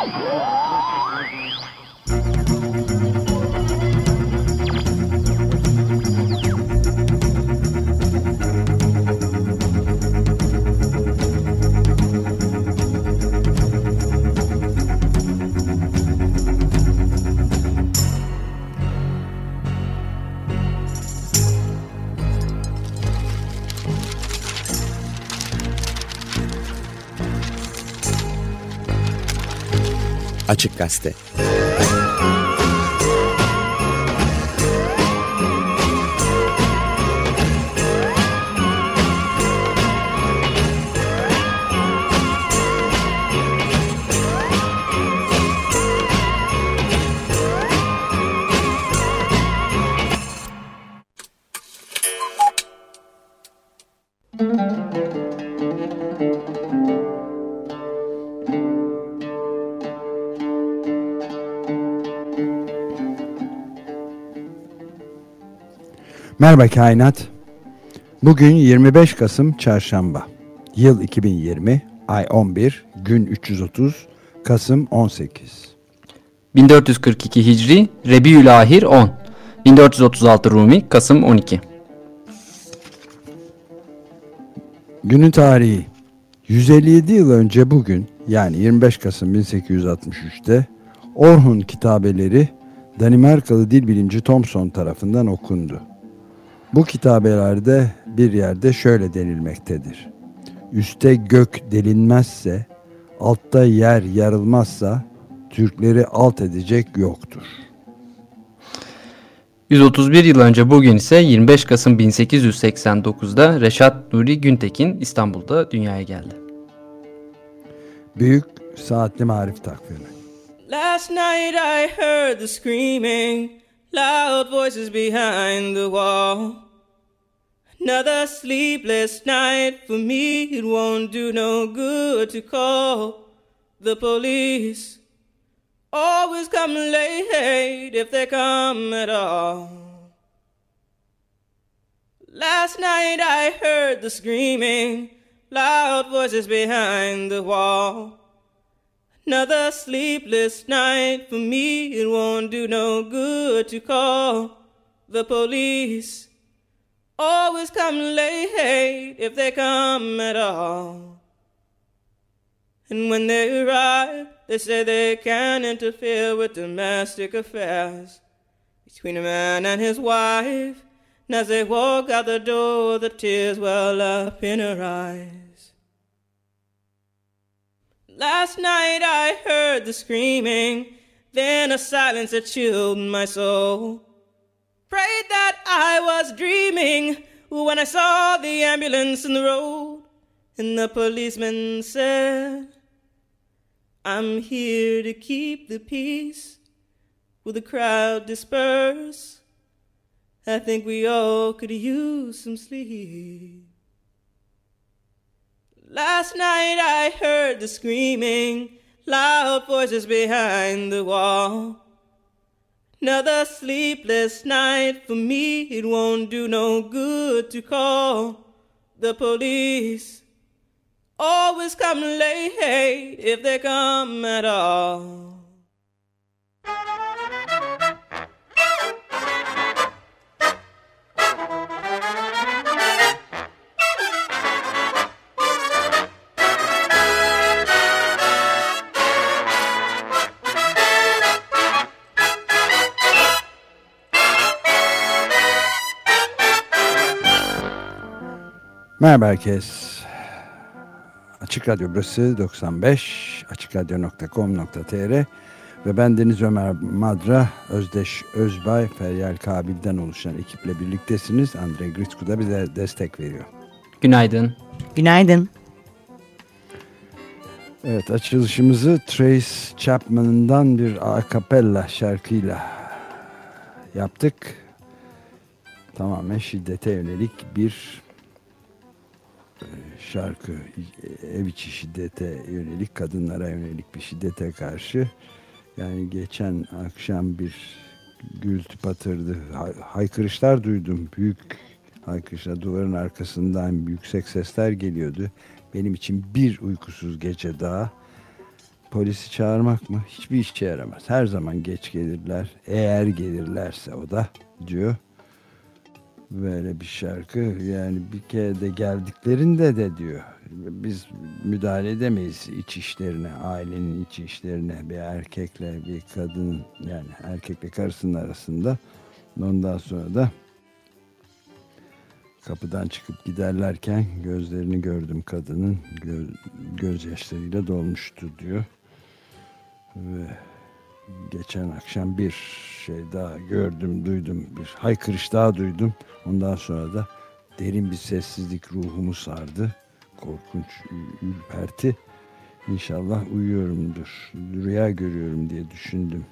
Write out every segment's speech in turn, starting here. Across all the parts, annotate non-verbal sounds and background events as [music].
Oh! Açık Merhaba Kainat. Bugün 25 Kasım Çarşamba. Yıl 2020, ay 11, gün 330, Kasım 18. 1442 Hicri, Rebiülahir 10. 1436 Rumi, Kasım 12. Günün tarihi 157 yıl önce bugün yani 25 Kasım 1863'te Orhun kitabeleri Danimarkalı dil bilimci Thomson tarafından okundu. Bu kitabelerde bir yerde şöyle denilmektedir. Üste gök delinmezse, altta yer yarılmazsa Türkleri alt edecek yoktur. 131 yıl önce bugün ise 25 Kasım 1889'da Reşat Nuri Güntekin İstanbul'da dünyaya geldi. Büyük Saatli Marif Takvimi Last night I heard the screaming Loud voices behind the wall. Another sleepless night for me. It won't do no good to call the police. Always come late if they come at all. Last night I heard the screaming, loud voices behind the wall. Another sleepless night for me. It won't do no good to call the police. Always come late if they come at all. And when they arrive, they say they can't interfere with domestic affairs between a man and his wife. And as they walk out the door, the tears well up in her eyes. Last night I heard the screaming, then a silence that chilled my soul. Prayed that I was dreaming when I saw the ambulance in the road, and the policeman said, I'm here to keep the peace. Will the crowd disperse? I think we all could use some sleep. Last night I heard the screaming, loud voices behind the wall. Another sleepless night for me, it won't do no good to call the police. Always come late if they come at all. Merhaba herkes. Açık Radyo burası 95 açıkradyo.com.tr ve ben Deniz Ömer Madra, Özdeş Özbay, Feryal Kabil'den oluşan ekiple birliktesiniz. Andre Gritsko da bize destek veriyor. Günaydın. Günaydın. Evet açılışımızı Trace Chapman'dan bir a cappella şarkıyla yaptık. Tamamen şiddete yönelik bir şarkı ev içi şiddete yönelik kadınlara yönelik bir şiddete karşı yani geçen akşam bir gürültü patırdı haykırışlar duydum büyük haykırışlar duvarın arkasından yüksek sesler geliyordu benim için bir uykusuz gece daha polisi çağırmak mı? Hiçbir işe yaramaz. Her zaman geç gelirler. Eğer gelirlerse o da diyor. Böyle bir şarkı yani bir kere de geldiklerinde de diyor. Biz müdahale edemeyiz iç işlerine, ailenin iç işlerine bir erkekle bir kadının yani erkekle karısının arasında. Ondan sonra da kapıdan çıkıp giderlerken gözlerini gördüm kadının göz, gözyaşlarıyla dolmuştu diyor. Ve geçen akşam bir şey daha gördüm, duydum. Bir haykırış daha duydum. Ondan sonra da derin bir sessizlik ruhumu sardı. Korkunç, ürperti. İnşallah uyuyorumdur. Rüya görüyorum diye düşündüm.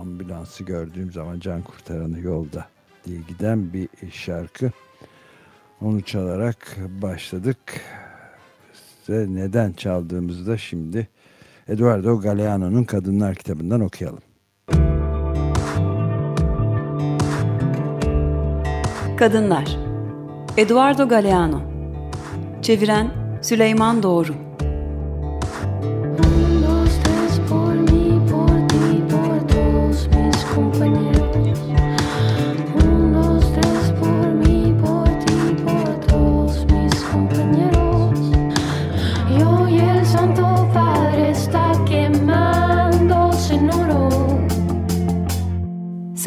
Ambulansı gördüğüm zaman can kurtaranı yolda diye giden bir şarkı. Onu çalarak başladık. Size neden çaldığımızı da şimdi Eduardo Galeano'nun Kadınlar kitabından okuyalım. Kadınlar. Eduardo Galeano. Çeviren Süleyman Doğru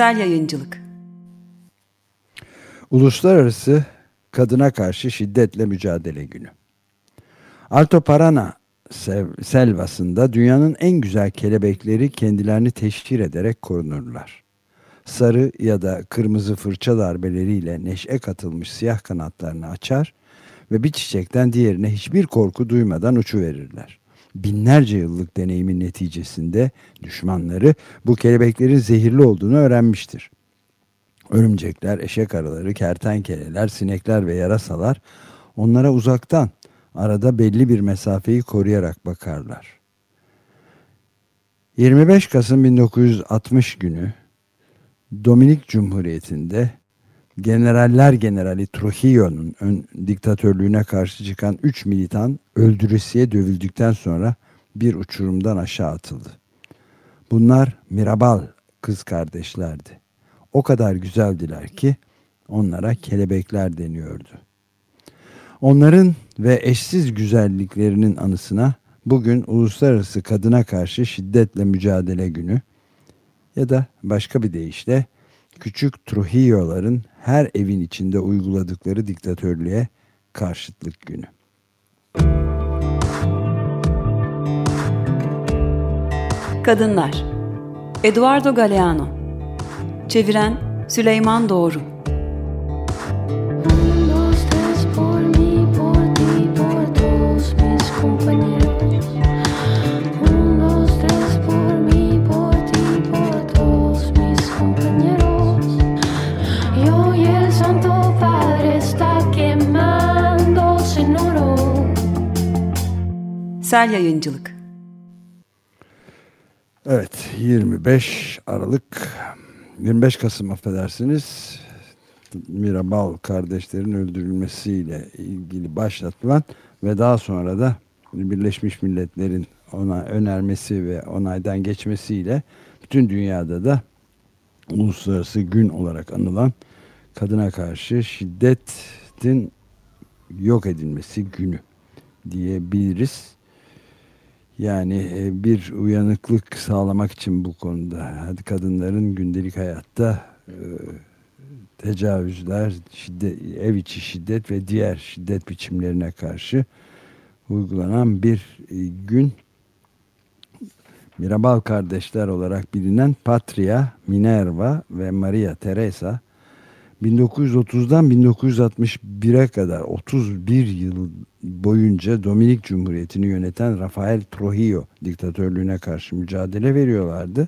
Sel Yayıncılık. Uluslararası Kadına Karşı Şiddetle Mücadele Günü. Alto Parana selvasında dünyanın en güzel kelebekleri kendilerini teşhir ederek korunurlar. Sarı ya da kırmızı fırça darbeleriyle neşe katılmış siyah kanatlarını açar ve bir çiçekten diğerine hiçbir korku duymadan uçuverirler binlerce yıllık deneyimin neticesinde düşmanları bu kelebeklerin zehirli olduğunu öğrenmiştir. Örümcekler, eşek arıları, kertenkeleler, sinekler ve yarasalar onlara uzaktan arada belli bir mesafeyi koruyarak bakarlar. 25 Kasım 1960 günü Dominik Cumhuriyeti'nde Generaller Generali Trujillo'nun diktatörlüğüne karşı çıkan 3 militan öldürüsüye dövüldükten sonra bir uçurumdan aşağı atıldı. Bunlar Mirabal kız kardeşlerdi. O kadar güzeldiler ki onlara kelebekler deniyordu. Onların ve eşsiz güzelliklerinin anısına bugün Uluslararası Kadına Karşı Şiddetle Mücadele Günü ya da başka bir deyişle küçük Trujillo'ların her evin içinde uyguladıkları diktatörlüğe karşıtlık günü. Kadınlar. Eduardo Galeano. Çeviren Süleyman Doğru Sel Yayıncılık. Evet 25 Aralık. 25 Kasım affedersiniz. Mirabal kardeşlerin öldürülmesiyle ilgili başlatılan ve daha sonra da Birleşmiş Milletler'in ona önermesi ve onaydan geçmesiyle bütün dünyada da uluslararası gün olarak anılan kadına karşı şiddetin yok edilmesi günü diyebiliriz. Yani e, bir uyanıklık sağlamak için bu konuda. Hadi kadınların gündelik hayatta e, tecavüzler, şiddet, ev içi şiddet ve diğer şiddet biçimlerine karşı uygulanan bir e, gün. Mirabal kardeşler olarak bilinen Patria, Minerva ve Maria Teresa 1930'dan 1961'e kadar 31 yıl boyunca Dominik Cumhuriyeti'ni yöneten Rafael Trujillo diktatörlüğüne karşı mücadele veriyorlardı.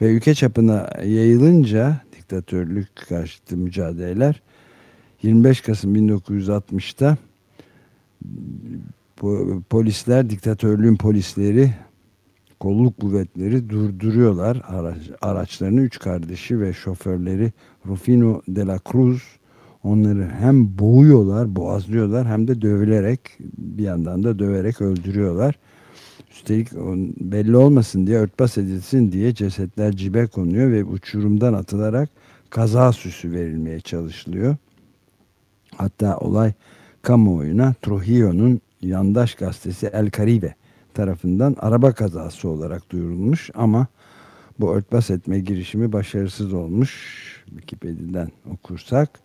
Ve ülke çapına yayılınca diktatörlük karşıtı mücadeleler 25 Kasım 1960'ta polisler, diktatörlüğün polisleri kolluk kuvvetleri durduruyorlar araç, araçlarını. Üç kardeşi ve şoförleri Rufino de la Cruz onları hem boğuyorlar, boğazlıyorlar hem de dövülerek bir yandan da döverek öldürüyorlar. Üstelik belli olmasın diye örtbas edilsin diye cesetler cibe konuyor ve uçurumdan atılarak kaza süsü verilmeye çalışılıyor. Hatta olay kamuoyuna Trujillo'nun yandaş gazetesi El Caribe tarafından araba kazası olarak duyurulmuş ama bu örtbas etme girişimi başarısız olmuş. Wikipedia'dan okursak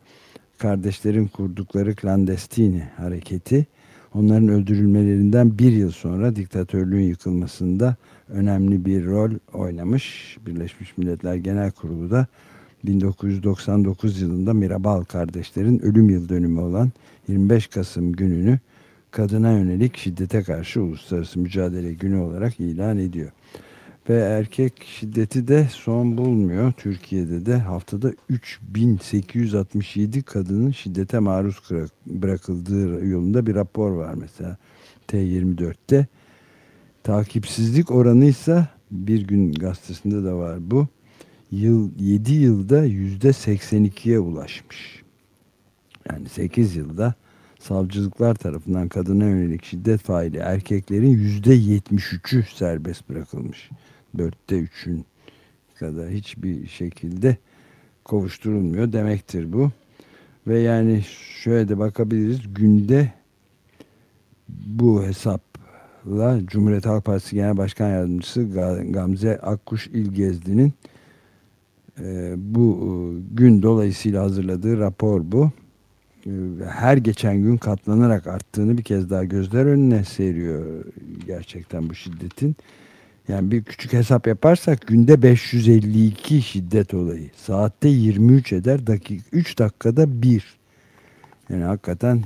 kardeşlerin kurdukları klandestini hareketi onların öldürülmelerinden bir yıl sonra diktatörlüğün yıkılmasında önemli bir rol oynamış. Birleşmiş Milletler Genel Kurulu da 1999 yılında Mirabal kardeşlerin ölüm yıl dönümü olan 25 Kasım gününü kadına yönelik şiddete karşı uluslararası mücadele günü olarak ilan ediyor. Ve erkek şiddeti de son bulmuyor. Türkiye'de de haftada 3867 kadının şiddete maruz bırakıldığı yolunda bir rapor var mesela T24'te. Takipsizlik oranı ise bir gün gazetesinde de var bu. Yıl 7 yılda yüzde 82'ye ulaşmış. Yani 8 yılda savcılıklar tarafından kadına yönelik şiddet faili erkeklerin yüzde 73'ü serbest bırakılmış dörtte üçün kadar hiçbir şekilde kovuşturulmuyor demektir bu. Ve yani şöyle de bakabiliriz günde bu hesapla Cumhuriyet Halk Partisi Genel Başkan Yardımcısı Gamze Akkuş İlgezdi'nin e, bu e, gün dolayısıyla hazırladığı rapor bu. E, her geçen gün katlanarak arttığını bir kez daha gözler önüne seriyor gerçekten bu şiddetin. Yani bir küçük hesap yaparsak günde 552 şiddet olayı. Saatte 23 eder. Dakika, 3 dakikada 1. Yani hakikaten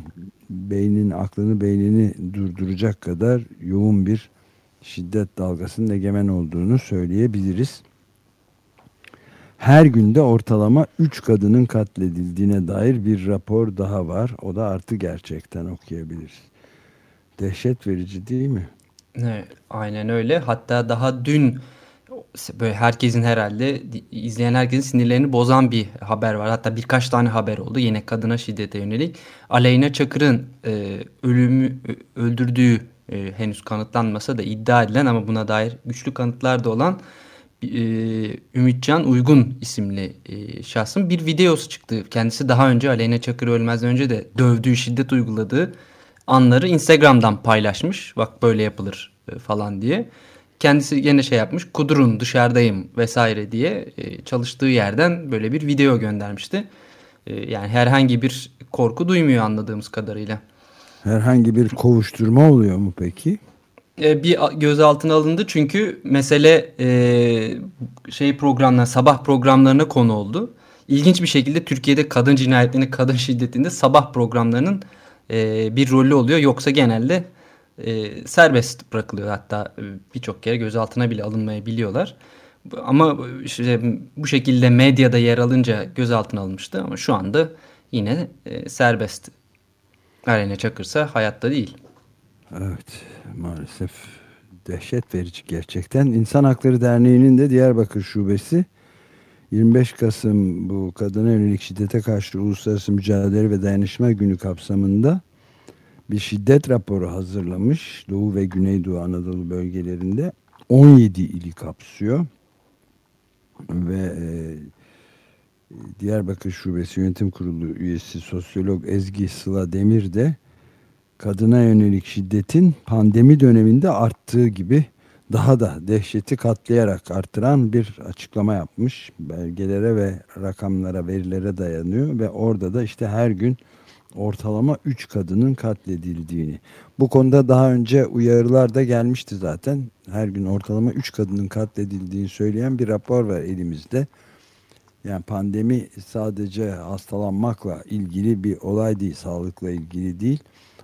beynin aklını beynini durduracak kadar yoğun bir şiddet dalgasının egemen olduğunu söyleyebiliriz. Her günde ortalama 3 kadının katledildiğine dair bir rapor daha var. O da artı gerçekten okuyabiliriz. Dehşet verici değil mi? Evet, aynen öyle. Hatta daha dün böyle herkesin herhalde izleyen herkesin sinirlerini bozan bir haber var. Hatta birkaç tane haber oldu yine kadına şiddete yönelik. Aleyna Çakır'ın e, ölümü öldürdüğü e, henüz kanıtlanmasa da iddia edilen ama buna dair güçlü kanıtlar da olan e, Ümitcan Uygun isimli e, şahsın bir videosu çıktı. Kendisi daha önce Aleyna Çakır ölmezden önce de dövdüğü, şiddet uyguladığı anları Instagram'dan paylaşmış. Bak böyle yapılır e, falan diye. Kendisi yine şey yapmış. Kudurun dışarıdayım vesaire diye e, çalıştığı yerden böyle bir video göndermişti. E, yani herhangi bir korku duymuyor anladığımız kadarıyla. Herhangi bir kovuşturma oluyor mu peki? bir gözaltına alındı çünkü mesele şey programlar sabah programlarına konu oldu. İlginç bir şekilde Türkiye'de kadın cinayetlerinde, kadın şiddetinde sabah programlarının e, bir rolü oluyor. Yoksa genelde e, serbest bırakılıyor. Hatta e, birçok kere gözaltına bile alınmayabiliyorlar. Ama işte bu şekilde medyada yer alınca gözaltına alınmıştı ama şu anda yine e, serbest. Aleyna Çakırsa hayatta değil. Evet maalesef dehşet verici gerçekten. İnsan Hakları Derneği'nin de Diyarbakır Şubesi 25 Kasım bu kadına yönelik şiddete karşı uluslararası mücadele ve dayanışma günü kapsamında bir şiddet raporu hazırlamış. Doğu ve Güneydoğu Anadolu bölgelerinde 17 ili kapsıyor. Ve e, Diyarbakır Şubesi Yönetim Kurulu üyesi sosyolog Ezgi Sıla Demir de kadına yönelik şiddetin pandemi döneminde arttığı gibi daha da dehşeti katlayarak artıran bir açıklama yapmış. Belgelere ve rakamlara, verilere dayanıyor ve orada da işte her gün ortalama 3 kadının katledildiğini. Bu konuda daha önce uyarılar da gelmişti zaten. Her gün ortalama 3 kadının katledildiğini söyleyen bir rapor var elimizde. Yani pandemi sadece hastalanmakla ilgili bir olay değil, sağlıkla ilgili değil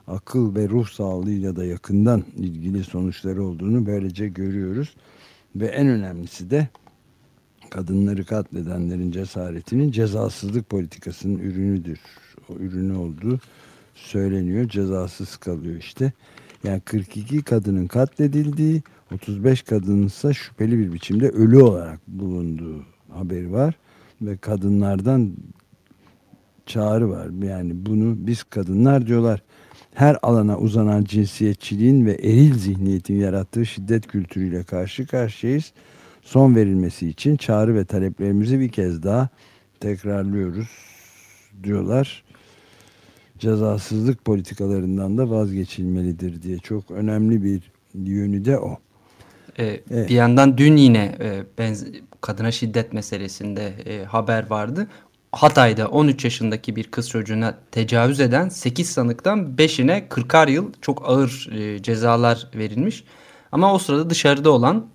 akıl ve ruh sağlığıyla da yakından ilgili sonuçları olduğunu böylece görüyoruz. Ve en önemlisi de kadınları katledenlerin cesaretinin cezasızlık politikasının ürünüdür. O ürünü olduğu söyleniyor. Cezasız kalıyor işte. Yani 42 kadının katledildiği, 35 kadının ise şüpheli bir biçimde ölü olarak bulunduğu haberi var. Ve kadınlardan çağrı var. Yani bunu biz kadınlar diyorlar her alana uzanan cinsiyetçiliğin ve eril zihniyetin yarattığı şiddet kültürüyle karşı karşıyayız. Son verilmesi için çağrı ve taleplerimizi bir kez daha tekrarlıyoruz diyorlar. Cezasızlık politikalarından da vazgeçilmelidir diye çok önemli bir yönü de o. Ee, evet. Bir yandan dün yine e, benz kadına şiddet meselesinde e, haber vardı. Hatay'da 13 yaşındaki bir kız çocuğuna tecavüz eden 8 sanıktan 5'ine 40'ar yıl çok ağır e, cezalar verilmiş. Ama o sırada dışarıda olan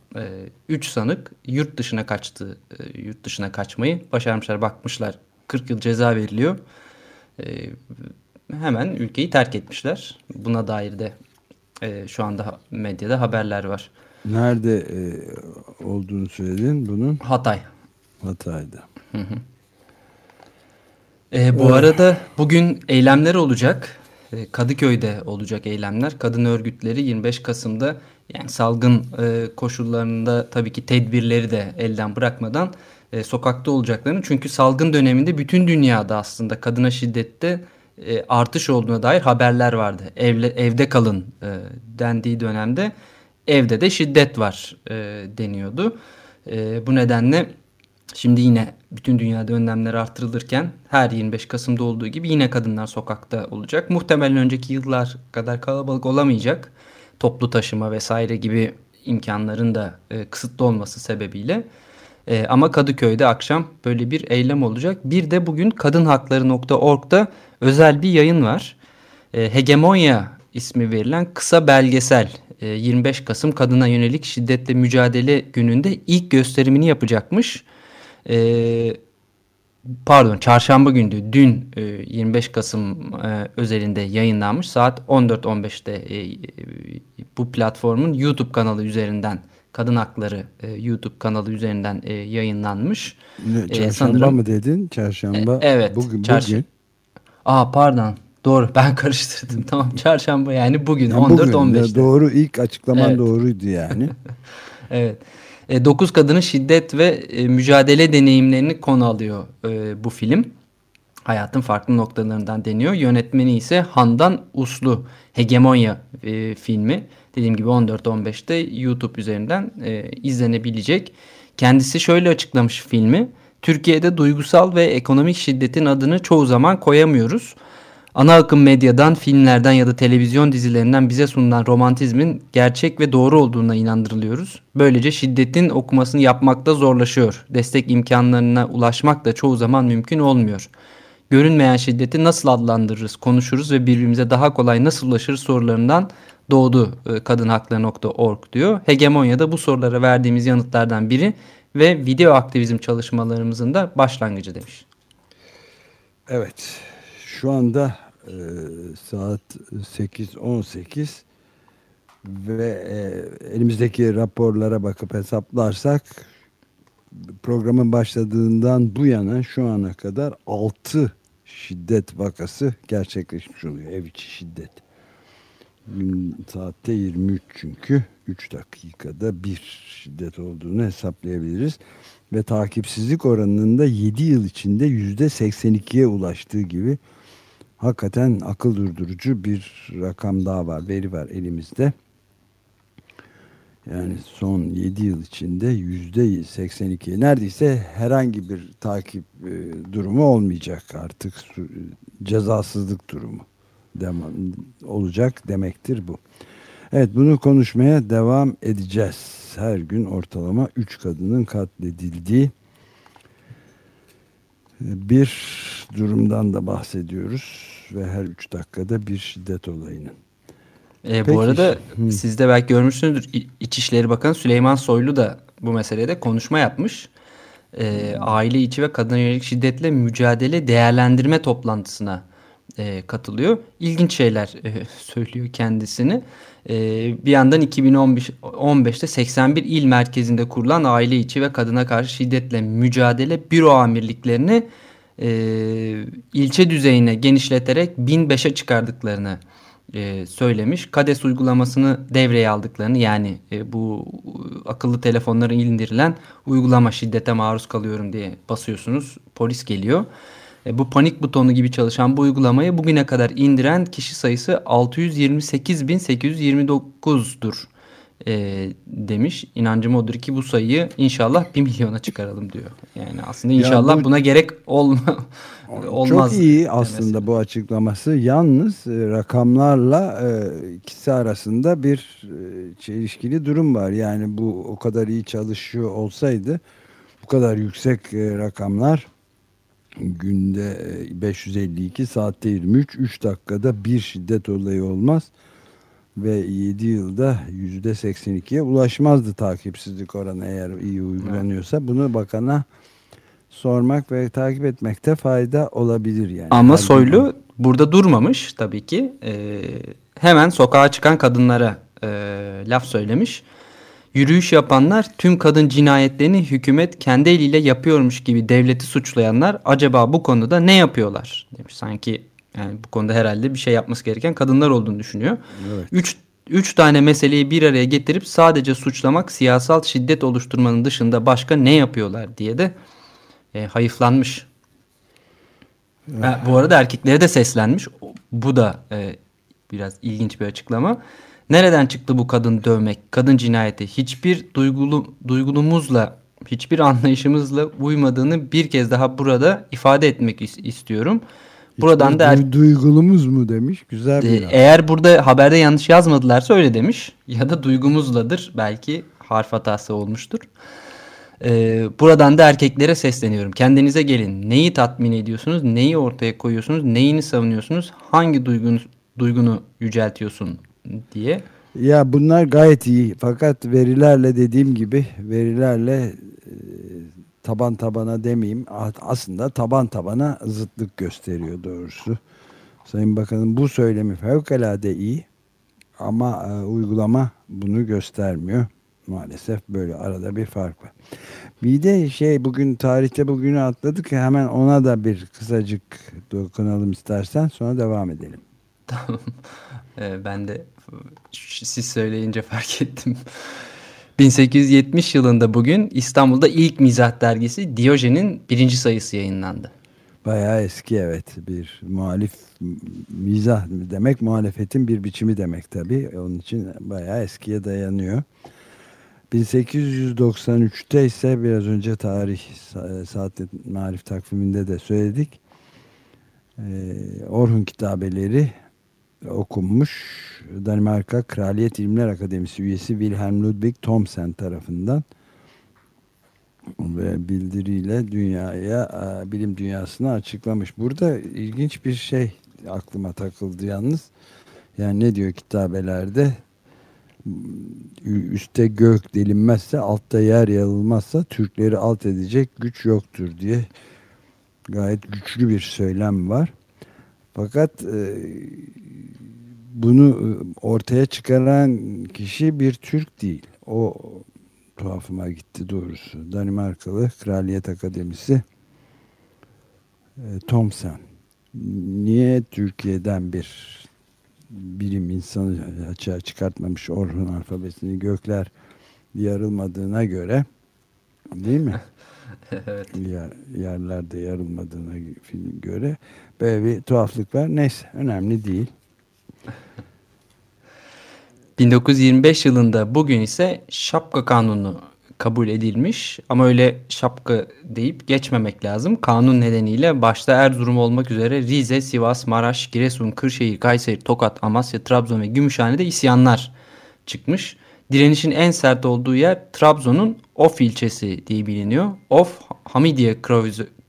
3 e, sanık yurt dışına kaçtı. E, yurt dışına kaçmayı başarmışlar. Bakmışlar 40 yıl ceza veriliyor. E, hemen ülkeyi terk etmişler. Buna dair de e, şu anda medyada haberler var. Nerede e, olduğunu söyledin bunun? Hatay. Hatay'da. Hı hı. E, bu evet. arada bugün eylemler olacak. E, Kadıköy'de olacak eylemler. Kadın örgütleri 25 Kasım'da yani salgın e, koşullarında tabii ki tedbirleri de elden bırakmadan e, sokakta olacaklarını. Çünkü salgın döneminde bütün dünyada aslında kadına şiddette e, artış olduğuna dair haberler vardı. Evle, evde kalın e, dendiği dönemde evde de şiddet var e, deniyordu. E, bu nedenle şimdi yine bütün dünyada önlemler artırılırken her 25 Kasım'da olduğu gibi yine kadınlar sokakta olacak. Muhtemelen önceki yıllar kadar kalabalık olamayacak. Toplu taşıma vesaire gibi imkanların da e, kısıtlı olması sebebiyle. E, ama Kadıköy'de akşam böyle bir eylem olacak. Bir de bugün kadınhakları.org'da özel bir yayın var. E, Hegemonya ismi verilen kısa belgesel 25 e, Kasım Kadına Yönelik Şiddetle Mücadele Günü'nde ilk gösterimini yapacakmış. E, pardon çarşamba gündü dün 25 Kasım özelinde yayınlanmış saat 14.15'te bu platformun YouTube kanalı üzerinden Kadın Hakları YouTube kanalı üzerinden yayınlanmış. Ne, çarşamba sanırım, mı dedin? Çarşamba. evet. Bugün. Çarş bugün. Aa pardon. Doğru ben [laughs] karıştırdım. Tamam çarşamba yani bugün yani 14-15'te. Doğru ilk açıklaman evet. doğruydu yani. [laughs] evet. E, 9 kadının şiddet ve e, mücadele deneyimlerini konu alıyor e, bu film. Hayatın farklı noktalarından deniyor. Yönetmeni ise Handan Uslu. Hegemonya e, filmi. Dediğim gibi 14-15'te YouTube üzerinden e, izlenebilecek. Kendisi şöyle açıklamış filmi. Türkiye'de duygusal ve ekonomik şiddetin adını çoğu zaman koyamıyoruz. Ana akım medyadan, filmlerden ya da televizyon dizilerinden bize sunulan romantizmin gerçek ve doğru olduğuna inandırılıyoruz. Böylece şiddetin okumasını yapmakta zorlaşıyor. Destek imkanlarına ulaşmak da çoğu zaman mümkün olmuyor. Görünmeyen şiddeti nasıl adlandırırız, konuşuruz ve birbirimize daha kolay nasıl ulaşırız sorularından doğdu e, kadınhakları.org diyor. Hegemonya'da bu sorulara verdiğimiz yanıtlardan biri ve video aktivizm çalışmalarımızın da başlangıcı demiş. Evet şu anda e, saat 8.18 ve elimizdeki raporlara bakıp hesaplarsak programın başladığından bu yana şu ana kadar 6 şiddet vakası gerçekleşmiş oluyor. Ev içi şiddet. Saatte 23 çünkü 3 dakikada bir şiddet olduğunu hesaplayabiliriz. Ve takipsizlik oranının da 7 yıl içinde %82'ye ulaştığı gibi hakikaten akıl durdurucu bir rakam daha var, veri var elimizde. Yani son 7 yıl içinde yüzde 82 neredeyse herhangi bir takip e, durumu olmayacak artık cezasızlık durumu dem olacak demektir bu. Evet bunu konuşmaya devam edeceğiz. Her gün ortalama 3 kadının katledildiği bir durumdan da bahsediyoruz ve her 3 dakikada bir şiddet olayının. E, bu arada hı. siz de belki görmüşsünüzdür İçişleri Bakanı Süleyman Soylu da bu meselede konuşma yapmış. E, aile içi ve kadın yönelik şiddetle mücadele değerlendirme toplantısına e, katılıyor. İlginç şeyler e, [laughs] söylüyor kendisini. E, bir yandan 2015'te 81 il merkezinde kurulan aile içi ve kadına karşı şiddetle mücadele büro amirliklerini e, ilçe düzeyine genişleterek 1005'e çıkardıklarını e, söylemiş. KADES uygulamasını devreye aldıklarını yani e, bu akıllı telefonlara indirilen uygulama şiddete maruz kalıyorum diye basıyorsunuz. Polis geliyor. E, bu panik butonu gibi çalışan bu uygulamayı bugüne kadar indiren kişi sayısı 628.829'dur e, demiş. İnancım odur ki bu sayıyı inşallah 1 milyona çıkaralım diyor. Yani aslında inşallah bu, buna gerek olma, olmaz. Çok iyi aslında demesi. bu açıklaması. Yalnız e, rakamlarla e, ikisi arasında bir e, çelişkili durum var. Yani bu o kadar iyi çalışıyor olsaydı bu kadar yüksek e, rakamlar günde 552 e, saatte 23 3 dakikada bir şiddet olayı olmaz ve 7 yılda %82'ye ulaşmazdı takipsizlik oranı eğer iyi uygulanıyorsa. Bunu bakana sormak ve takip etmekte fayda olabilir yani. Ama Soylu gün... burada durmamış tabii ki. Ee, hemen sokağa çıkan kadınlara e, laf söylemiş. Yürüyüş yapanlar tüm kadın cinayetlerini hükümet kendi eliyle yapıyormuş gibi devleti suçlayanlar acaba bu konuda ne yapıyorlar demiş. Sanki yani bu konuda herhalde bir şey yapması gereken kadınlar olduğunu düşünüyor. Evet. Üç, üç tane meseleyi bir araya getirip sadece suçlamak siyasal şiddet oluşturmanın dışında başka ne yapıyorlar diye de e, hayıflanmış. Ha, bu arada erkeklere de seslenmiş. Bu da e, biraz ilginç bir açıklama. Nereden çıktı bu kadın dövmek, kadın cinayeti? Hiçbir duygulu, duygulumuzla, hiçbir anlayışımızla uymadığını bir kez daha burada ifade etmek istiyorum. Buradan da er... duygulumuz mu demiş. Güzel bir ee, Eğer burada haberde yanlış yazmadılarsa öyle demiş. Ya da duygumuzladır. Belki harf hatası olmuştur. Ee, buradan da erkeklere sesleniyorum. Kendinize gelin. Neyi tatmin ediyorsunuz? Neyi ortaya koyuyorsunuz? Neyini savunuyorsunuz? Hangi duygunu, duygunu yüceltiyorsun diye. Ya bunlar gayet iyi. Fakat verilerle dediğim gibi verilerle e, taban tabana demeyeyim aslında taban tabana zıtlık gösteriyor doğrusu. Sayın Bakanım bu söylemi fevkalade iyi ama e, uygulama bunu göstermiyor. Maalesef böyle arada bir fark var. Bir de şey bugün tarihte bugünü atladık hemen ona da bir kısacık dokunalım istersen sonra devam edelim. Tamam. [laughs] Ee, ben de siz söyleyince fark ettim. 1870 yılında bugün İstanbul'da ilk mizah dergisi Diyojen'in birinci sayısı yayınlandı. Bayağı eski evet bir muhalif mizah demek muhalefetin bir biçimi demek tabi onun için bayağı eskiye dayanıyor. 1893'te ise biraz önce tarih saat marif takviminde de söyledik. Ee, Orhun kitabeleri okunmuş. Danimarka Kraliyet İlimler Akademisi üyesi Wilhelm Ludwig Thomsen tarafından ve bildiriyle dünyaya e, bilim dünyasına açıklamış. Burada ilginç bir şey aklıma takıldı yalnız. Yani ne diyor kitabelerde? Üste gök delinmezse altta yer yarılmazsa Türkleri alt edecek güç yoktur diye gayet güçlü bir söylem var. Fakat e, bunu e, ortaya çıkaran kişi bir Türk değil. O tuhafıma gitti doğrusu. Danimarkalı Kraliyet Akademisi e. Niye Türkiye'den bir bilim insanı açığa çıkartmamış Orhun alfabesini gökler yarılmadığına göre değil mi? [laughs] evet. Yer, yerlerde yarılmadığına göre böyle bir tuhaflık var. Neyse önemli değil. [laughs] 1925 yılında bugün ise şapka kanunu kabul edilmiş ama öyle şapka deyip geçmemek lazım. Kanun nedeniyle başta Erzurum olmak üzere Rize, Sivas, Maraş, Giresun, Kırşehir, Kayseri, Tokat, Amasya, Trabzon ve Gümüşhane'de isyanlar çıkmış. Direnişin en sert olduğu yer Trabzon'un Of ilçesi diye biliniyor. Of Hamidiye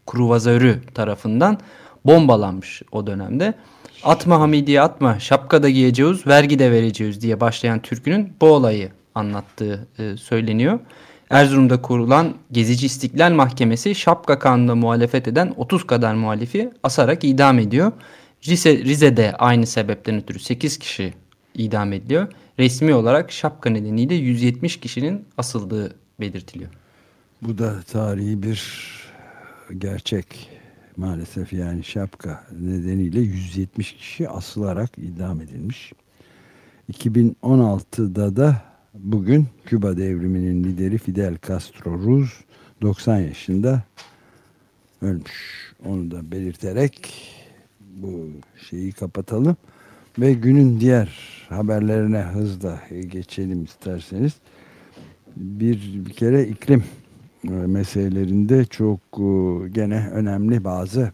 Kruvazörü tarafından bombalanmış o dönemde. Atma Hamidiye atma şapka da giyeceğiz vergi de vereceğiz diye başlayan türkünün bu olayı anlattığı e, söyleniyor. Erzurum'da kurulan Gezici İstiklal Mahkemesi şapka kanuna muhalefet eden 30 kadar muhalifi asarak idam ediyor. Rize, Rize'de aynı sebepten ötürü 8 kişi idam ediliyor. Resmi olarak şapka nedeniyle 170 kişinin asıldığı belirtiliyor. Bu da tarihi bir gerçek maalesef yani şapka nedeniyle 170 kişi asılarak idam edilmiş. 2016'da da bugün Küba devriminin lideri Fidel Castro Ruz 90 yaşında ölmüş. Onu da belirterek bu şeyi kapatalım. Ve günün diğer haberlerine hızla geçelim isterseniz. Bir, bir kere iklim meselelerinde çok e, gene önemli bazı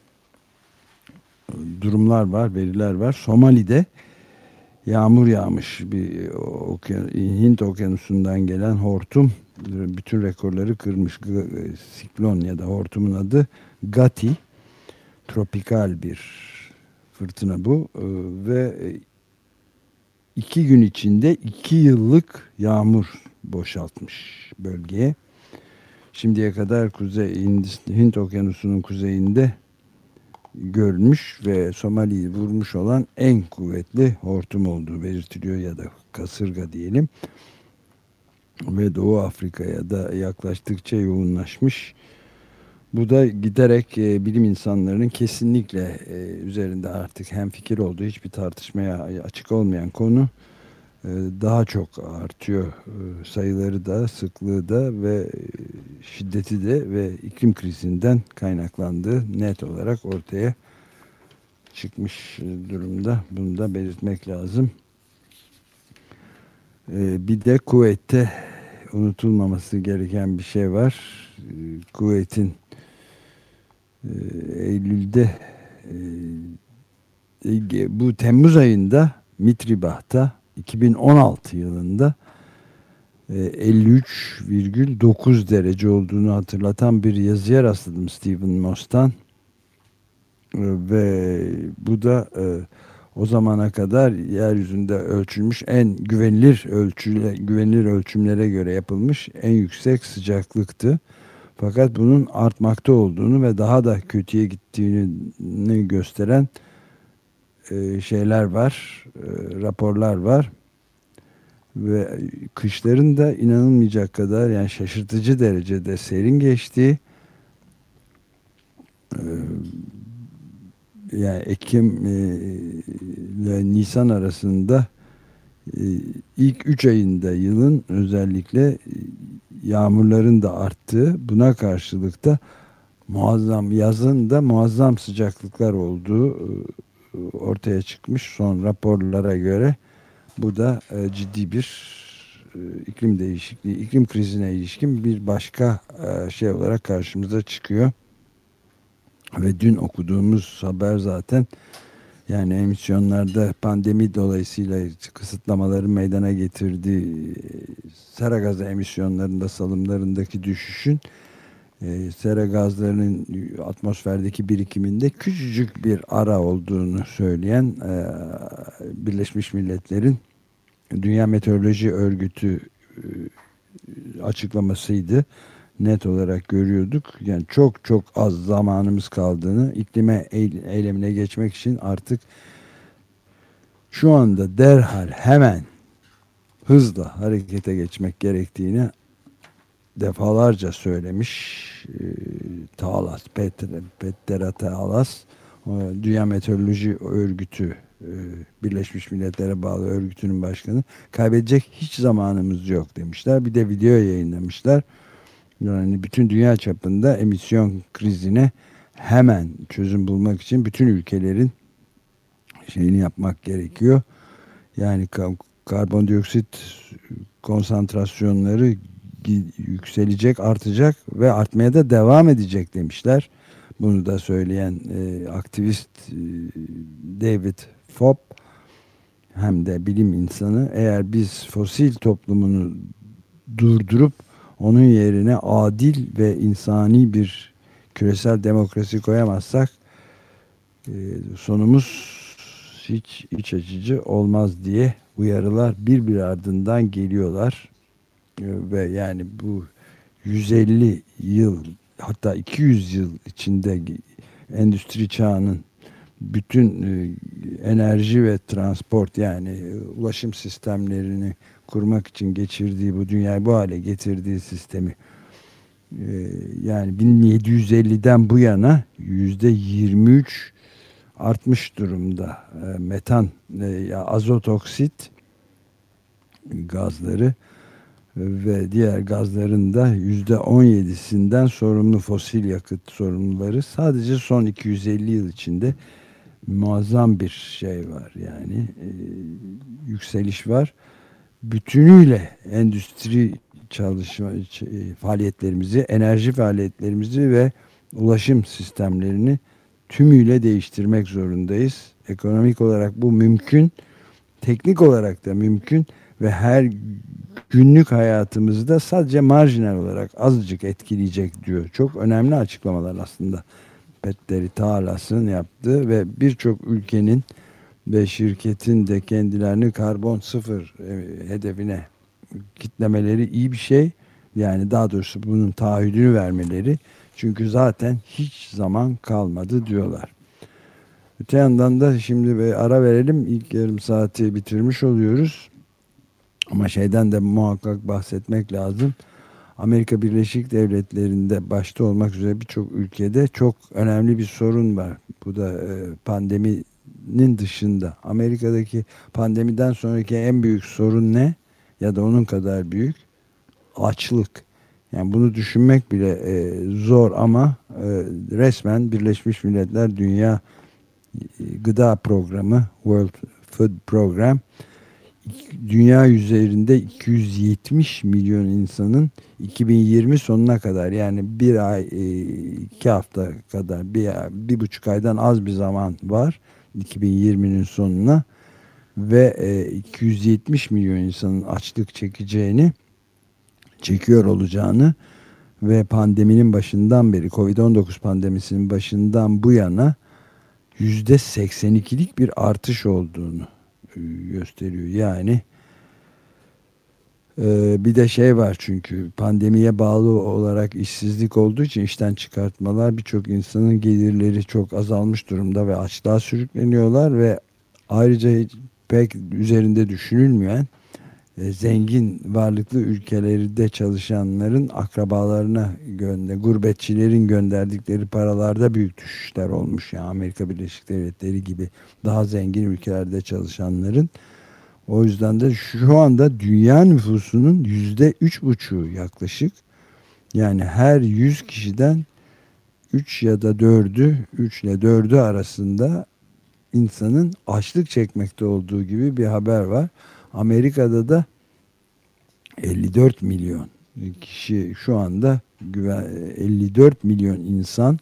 durumlar var, veriler var. Somali'de yağmur yağmış bir okyan, Hint okyanusundan gelen hortum bütün rekorları kırmış. Siklon ya da hortumun adı Gati. Tropikal bir fırtına bu e, ve iki gün içinde iki yıllık yağmur boşaltmış bölgeye. Şimdiye kadar Kuzey Hint Okyanusu'nun kuzeyinde görmüş ve Somali'yi vurmuş olan en kuvvetli hortum olduğu belirtiliyor ya da kasırga diyelim. Ve Doğu Afrika'ya da yaklaştıkça yoğunlaşmış. Bu da giderek e, bilim insanlarının kesinlikle e, üzerinde artık hem fikir olduğu hiçbir tartışmaya açık olmayan konu daha çok artıyor. E, sayıları da, sıklığı da ve e, şiddeti de ve iklim krizinden kaynaklandığı net olarak ortaya çıkmış durumda. Bunu da belirtmek lazım. E, bir de kuvvette unutulmaması gereken bir şey var. E, kuvvetin e, Eylül'de e, bu Temmuz ayında Mitribah'ta 2016 yılında 53,9 derece olduğunu hatırlatan bir yazıya rastladım Stephen Moss'tan ve bu da o zamana kadar yeryüzünde ölçülmüş en güvenilir ölçüle, güvenilir ölçümlere göre yapılmış en yüksek sıcaklıktı. Fakat bunun artmakta olduğunu ve daha da kötüye gittiğini gösteren e, şeyler var, e, raporlar var. Ve kışların da inanılmayacak kadar yani şaşırtıcı derecede serin geçtiği e, yani Ekim ile Nisan arasında ilk 3 ayında yılın özellikle yağmurların da arttığı buna karşılık da muazzam yazın da muazzam sıcaklıklar olduğu ortaya çıkmış son raporlara göre bu da e, ciddi bir e, iklim değişikliği, iklim krizine ilişkin bir başka şey olarak karşımıza çıkıyor. Ve dün okuduğumuz haber zaten yani emisyonlarda pandemi dolayısıyla kısıtlamaların meydana getirdiği sera gazı emisyonlarında salımlarındaki düşüşün e, sera gazlarının atmosferdeki birikiminde küçücük bir ara olduğunu söyleyen e, Birleşmiş Milletler'in Dünya Meteoroloji Örgütü e, açıklamasıydı. Net olarak görüyorduk. Yani çok çok az zamanımız kaldığını, iklime eylemine geçmek için artık şu anda derhal hemen hızla harekete geçmek gerektiğini defalarca söylemiş e, Taalas, Peter, Pettera Taalas Dünya Meteoroloji Örgütü e, Birleşmiş Milletler'e bağlı örgütünün başkanı kaybedecek hiç zamanımız yok demişler. Bir de video yayınlamışlar. Yani bütün dünya çapında emisyon krizine hemen çözüm bulmak için bütün ülkelerin şeyini yapmak gerekiyor. Yani karbondioksit konsantrasyonları yükselecek, artacak ve artmaya da devam edecek demişler. Bunu da söyleyen e, aktivist e, David Fopp hem de bilim insanı eğer biz fosil toplumunu durdurup onun yerine adil ve insani bir küresel demokrasi koyamazsak e, sonumuz hiç iç açıcı olmaz diye uyarılar bir bir ardından geliyorlar ve yani bu 150 yıl hatta 200 yıl içinde endüstri çağının bütün e, enerji ve transport yani ulaşım sistemlerini kurmak için geçirdiği bu dünyayı bu hale getirdiği sistemi e, yani 1750'den bu yana yüzde 23 artmış durumda. E, metan e, azot oksit gazları ve diğer gazların da %17'sinden sorumlu fosil yakıt sorumluları sadece son 250 yıl içinde muazzam bir şey var yani e, yükseliş var. Bütünüyle endüstri çalışma e, faaliyetlerimizi, enerji faaliyetlerimizi ve ulaşım sistemlerini tümüyle değiştirmek zorundayız. Ekonomik olarak bu mümkün, teknik olarak da mümkün ve her günlük hayatımızda sadece marjinal olarak azıcık etkileyecek diyor. Çok önemli açıklamalar aslında. Petteri Talas'ın yaptığı ve birçok ülkenin ve şirketin de kendilerini karbon sıfır e, hedefine kitlemeleri iyi bir şey. Yani daha doğrusu bunun taahhüdünü vermeleri. Çünkü zaten hiç zaman kalmadı diyorlar. Öte yandan da şimdi bir ara verelim. İlk yarım saati bitirmiş oluyoruz. Ama şeyden de muhakkak bahsetmek lazım. Amerika Birleşik Devletleri'nde başta olmak üzere birçok ülkede çok önemli bir sorun var. Bu da e, pandeminin dışında. Amerika'daki pandemiden sonraki en büyük sorun ne? Ya da onun kadar büyük açlık. Yani bunu düşünmek bile e, zor ama e, resmen Birleşmiş Milletler Dünya Gıda Programı World Food Program dünya üzerinde 270 milyon insanın 2020 sonuna kadar yani bir ay e, iki hafta kadar bir, bir buçuk aydan az bir zaman var 2020'nin sonuna ve 270 milyon insanın açlık çekeceğini çekiyor olacağını ve pandeminin başından beri Covid-19 pandemisinin başından bu yana yüzde 82'lik bir artış olduğunu e, gösteriyor. Yani e, bir de şey var çünkü pandemiye bağlı olarak işsizlik olduğu için işten çıkartmalar birçok insanın gelirleri çok azalmış durumda ve açlığa sürükleniyorlar ve ayrıca pek üzerinde düşünülmeyen zengin varlıklı ülkelerde çalışanların akrabalarına gönder, gurbetçilerin gönderdikleri paralarda büyük düşüşler olmuş. Yani Amerika Birleşik Devletleri gibi daha zengin ülkelerde çalışanların o yüzden de şu anda dünya nüfusunun yüzde üç buçuğu yaklaşık yani her yüz kişiden üç ya da dördü üç ile dördü arasında insanın açlık çekmekte olduğu gibi bir haber var. Amerika'da da 54 milyon kişi şu anda 54 milyon insan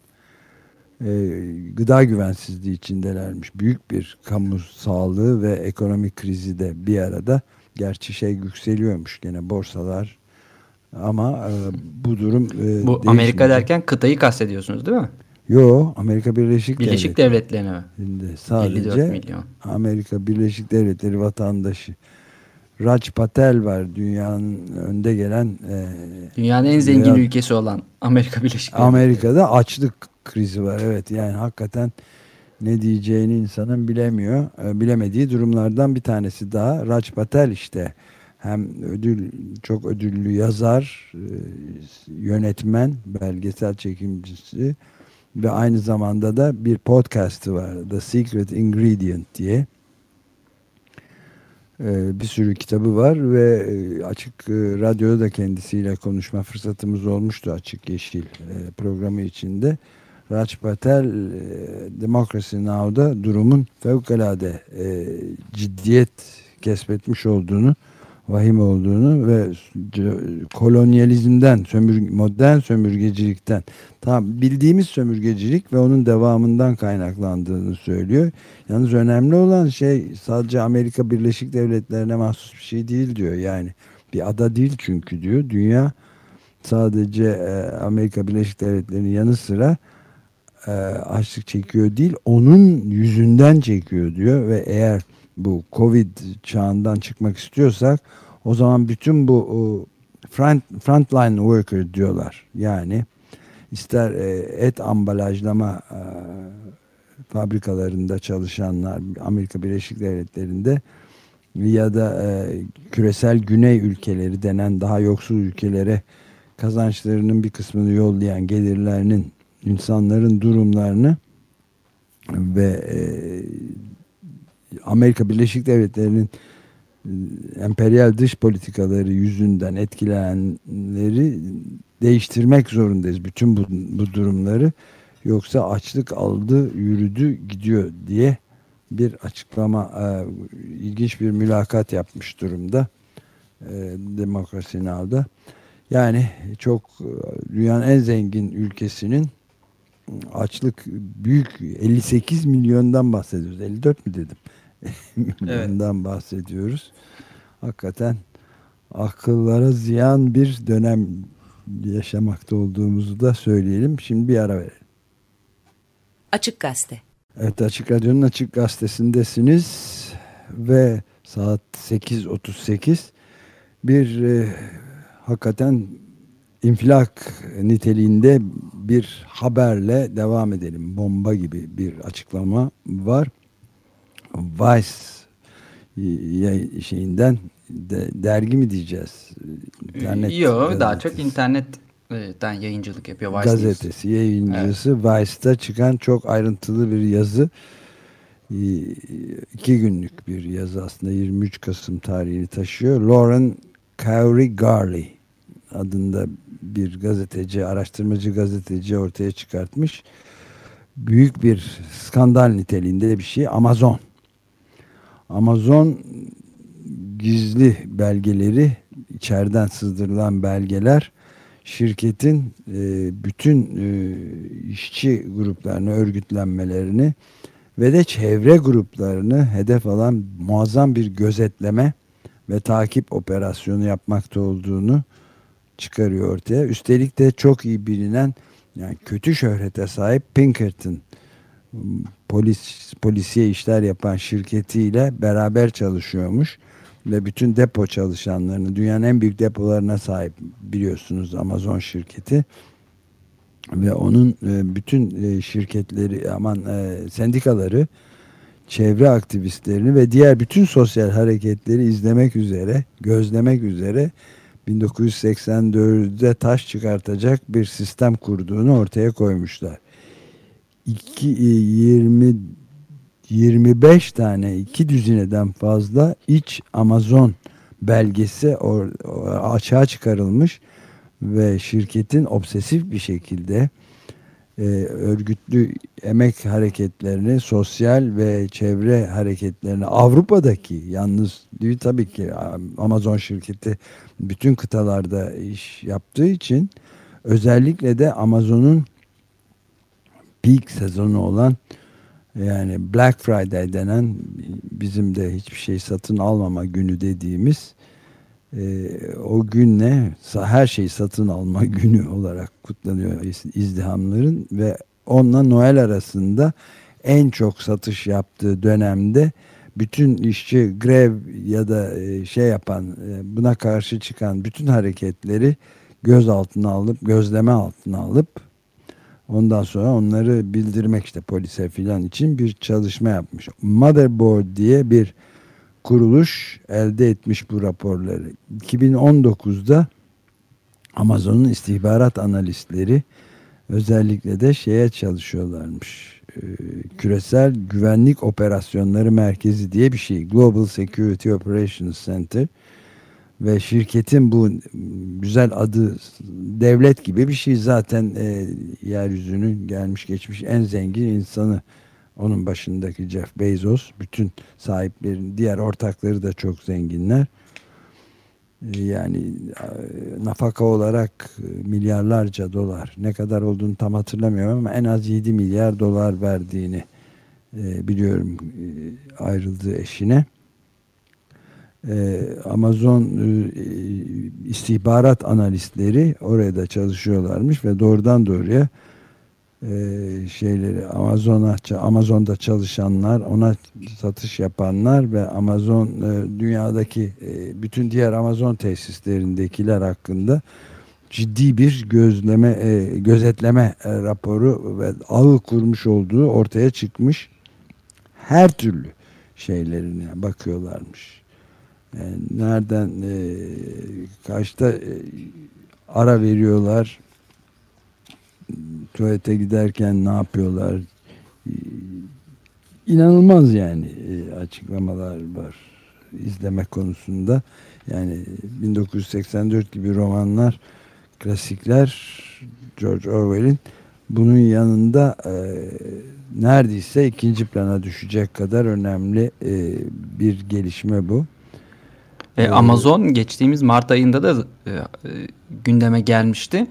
e, gıda güvensizliği içindelermiş. Büyük bir kamu sağlığı ve ekonomik krizi de bir arada. Gerçi şey yükseliyormuş gene borsalar ama e, bu durum e, Bu Amerika derken kıtayı kastediyorsunuz değil mi? Yo Amerika Birleşik, Birleşik Devletleri mi? Şimdi sadece milyon. Amerika Birleşik Devletleri vatandaşı Raj Patel var dünyanın önde gelen e, dünyanın en zengin dünya, ülkesi olan Amerika Birleşik Devletleri. Amerika'da açlık krizi var evet yani hakikaten ne diyeceğini insanın bilemiyor. E, bilemediği durumlardan bir tanesi daha Raj Patel işte hem ödül çok ödüllü yazar, e, yönetmen, belgesel çekimcisi ve aynı zamanda da bir podcast'ı var. The Secret Ingredient diye. Ee, bir sürü kitabı var ve e, açık e, radyoda da kendisiyle konuşma fırsatımız olmuştu Açık Yeşil e, programı içinde. Raj Patel Democracy Now'da durumun fevkalade ciddiyet kesbetmiş olduğunu vahim olduğunu ve kolonyalizmden, sömür, modern sömürgecilikten, tam bildiğimiz sömürgecilik ve onun devamından kaynaklandığını söylüyor. Yalnız önemli olan şey sadece Amerika Birleşik Devletleri'ne mahsus bir şey değil diyor. Yani bir ada değil çünkü diyor. Dünya sadece e, Amerika Birleşik Devletleri'nin yanı sıra e, açlık çekiyor değil, onun yüzünden çekiyor diyor ve eğer bu Covid çağından çıkmak istiyorsak o zaman bütün bu o, front, frontline worker diyorlar. Yani ister e, et ambalajlama e, fabrikalarında çalışanlar Amerika Birleşik Devletleri'nde ya da e, küresel güney ülkeleri denen daha yoksul ülkelere kazançlarının bir kısmını yollayan gelirlerinin insanların durumlarını ve e, Amerika Birleşik Devletleri'nin emperyal dış politikaları yüzünden etkilenenleri değiştirmek zorundayız. Bütün bu, bu durumları yoksa açlık aldı, yürüdü, gidiyor diye bir açıklama, e, ilginç bir mülakat yapmış durumda e, Demokrasi Now'da. Yani çok e, dünyanın en zengin ülkesinin açlık büyük 58 milyondan bahsediyoruz. 54 mü dedim? Milyondan [laughs] evet. bahsediyoruz. Hakikaten akıllara ziyan bir dönem yaşamakta olduğumuzu da söyleyelim. Şimdi bir ara verelim. Açık Gazete. Evet Açık Radyo'nun Açık Gazetesi'ndesiniz ve saat 8.38 bir e, hakikaten infilak niteliğinde bir haberle devam edelim. Bomba gibi bir açıklama var. Vice şeyinden de, dergi mi diyeceğiz? İnternet Yok daha çok internetten yayıncılık yapıyor. Vice gazetesi News. yayıncısı evet. Vice'da çıkan çok ayrıntılı bir yazı. iki günlük bir yazı aslında 23 Kasım tarihini taşıyor. Lauren Cowrie Garley adında bir gazeteci, araştırmacı gazeteci ortaya çıkartmış. Büyük bir skandal niteliğinde bir şey. Amazon. Amazon gizli belgeleri, içeriden sızdırılan belgeler şirketin e, bütün e, işçi gruplarını, örgütlenmelerini ve de çevre gruplarını hedef alan muazzam bir gözetleme ve takip operasyonu yapmakta olduğunu çıkarıyor ortaya. Üstelik de çok iyi bilinen yani kötü şöhrete sahip Pinkerton polis polisiye işler yapan şirketiyle beraber çalışıyormuş ve bütün depo çalışanlarını dünyanın en büyük depolarına sahip biliyorsunuz Amazon şirketi ve onun e, bütün e, şirketleri aman e, sendikaları çevre aktivistlerini ve diğer bütün sosyal hareketleri izlemek üzere gözlemek üzere 1984'de taş çıkartacak bir sistem kurduğunu ortaya koymuşlar. 2, 20 25 tane iki düzineden fazla iç Amazon belgesi or, açığa çıkarılmış ve şirketin obsesif bir şekilde e, örgütlü emek hareketlerini, sosyal ve çevre hareketlerini Avrupa'daki yalnız değil tabii ki Amazon şirketi bütün kıtalarda iş yaptığı için özellikle de Amazon'un peak sezonu olan yani Black Friday denen bizim de hiçbir şey satın almama günü dediğimiz e, o günle her şeyi satın alma [laughs] günü olarak kutlanıyor izdihamların ve onunla Noel arasında en çok satış yaptığı dönemde bütün işçi grev ya da e, şey yapan e, buna karşı çıkan bütün hareketleri göz altına alıp gözleme altına alıp ondan sonra onları bildirmek işte polise filan için bir çalışma yapmış. Motherboard diye bir kuruluş elde etmiş bu raporları. 2019'da Amazon'un istihbarat analistleri özellikle de şeye çalışıyorlarmış. Ee, küresel Güvenlik Operasyonları Merkezi diye bir şey. Global Security Operations Center ve şirketin bu güzel adı devlet gibi bir şey. Zaten e, yeryüzünün gelmiş geçmiş en zengin insanı. Onun başındaki Jeff Bezos bütün sahiplerin diğer ortakları da çok zenginler. E, yani e, nafaka olarak e, milyarlarca dolar ne kadar olduğunu tam hatırlamıyorum ama en az 7 milyar dolar verdiğini biliyorum ayrıldığı eşine Amazon istihbarat analistleri orada çalışıyorlarmış ve doğrudan doğruya şeyleri Amazon'a Amazon'da çalışanlar, ona satış yapanlar ve Amazon dünyadaki bütün diğer Amazon tesislerindekiler hakkında ciddi bir gözleme gözetleme raporu ve ağı kurmuş olduğu ortaya çıkmış. Her türlü şeylerine bakıyorlarmış. Yani nereden e, kaçta e, ara veriyorlar tuvalete giderken ne yapıyorlar inanılmaz yani e, açıklamalar var izleme konusunda. Yani 1984 gibi romanlar, klasikler George Orwell'in bunun yanında e, neredeyse ikinci plana düşecek kadar önemli e, bir gelişme bu. E, Amazon geçtiğimiz Mart ayında da e, e, gündeme gelmişti.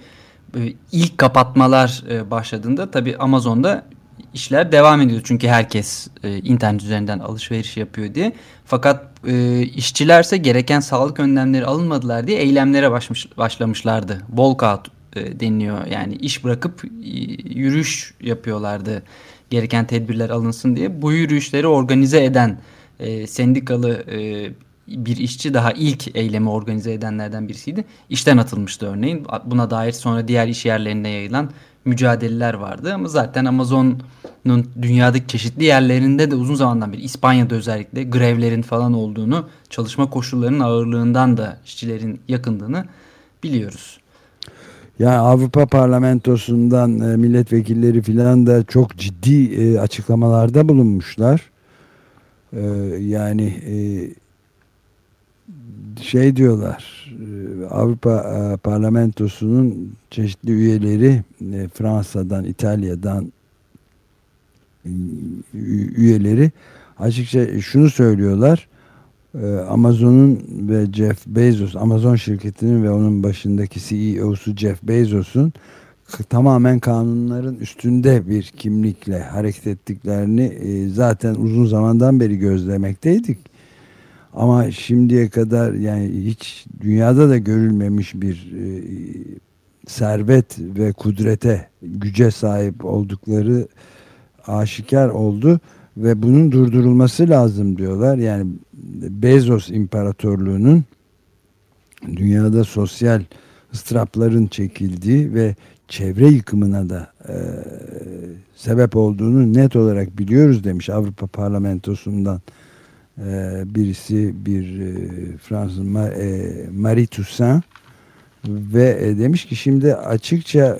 E, ilk kapatmalar e, başladığında tabii Amazon'da işler devam ediyor. Çünkü herkes e, internet üzerinden alışveriş yapıyor diye. Fakat e, işçilerse gereken sağlık önlemleri alınmadılar diye eylemlere başmış, başlamışlardı. Walkout e, deniliyor. Yani iş bırakıp e, yürüyüş yapıyorlardı. Gereken tedbirler alınsın diye. Bu yürüyüşleri organize eden e, sendikalı e, bir işçi daha ilk eylemi organize edenlerden birisiydi. İşten atılmıştı örneğin. Buna dair sonra diğer iş yerlerine yayılan mücadeleler vardı. Ama zaten Amazon'un dünyadaki çeşitli yerlerinde de uzun zamandan beri İspanya'da özellikle grevlerin falan olduğunu, çalışma koşullarının ağırlığından da işçilerin yakındığını biliyoruz. Yani Avrupa Parlamentosu'ndan e, milletvekilleri filan da çok ciddi e, açıklamalarda bulunmuşlar. E, yani şey diyorlar e, Avrupa e, Parlamentosu'nun çeşitli üyeleri e, Fransa'dan, İtalya'dan üyeleri açıkça şunu söylüyorlar. Amazon'un ve Jeff Bezos, Amazon şirketinin ve onun başındaki CEO'su Jeff Bezos'un tamamen kanunların üstünde bir kimlikle hareket ettiklerini zaten uzun zamandan beri gözlemekteydik ama şimdiye kadar yani hiç dünyada da görülmemiş bir e, servet ve kudrete, güce sahip oldukları aşikar oldu ve bunun durdurulması lazım diyorlar. Yani Bezos İmparatorluğu'nun dünyada sosyal ıstırapların çekildiği ve çevre yıkımına da e, sebep olduğunu net olarak biliyoruz demiş Avrupa Parlamentosu'ndan birisi bir e, Fransız e, Marie Toussaint ve e, demiş ki şimdi açıkça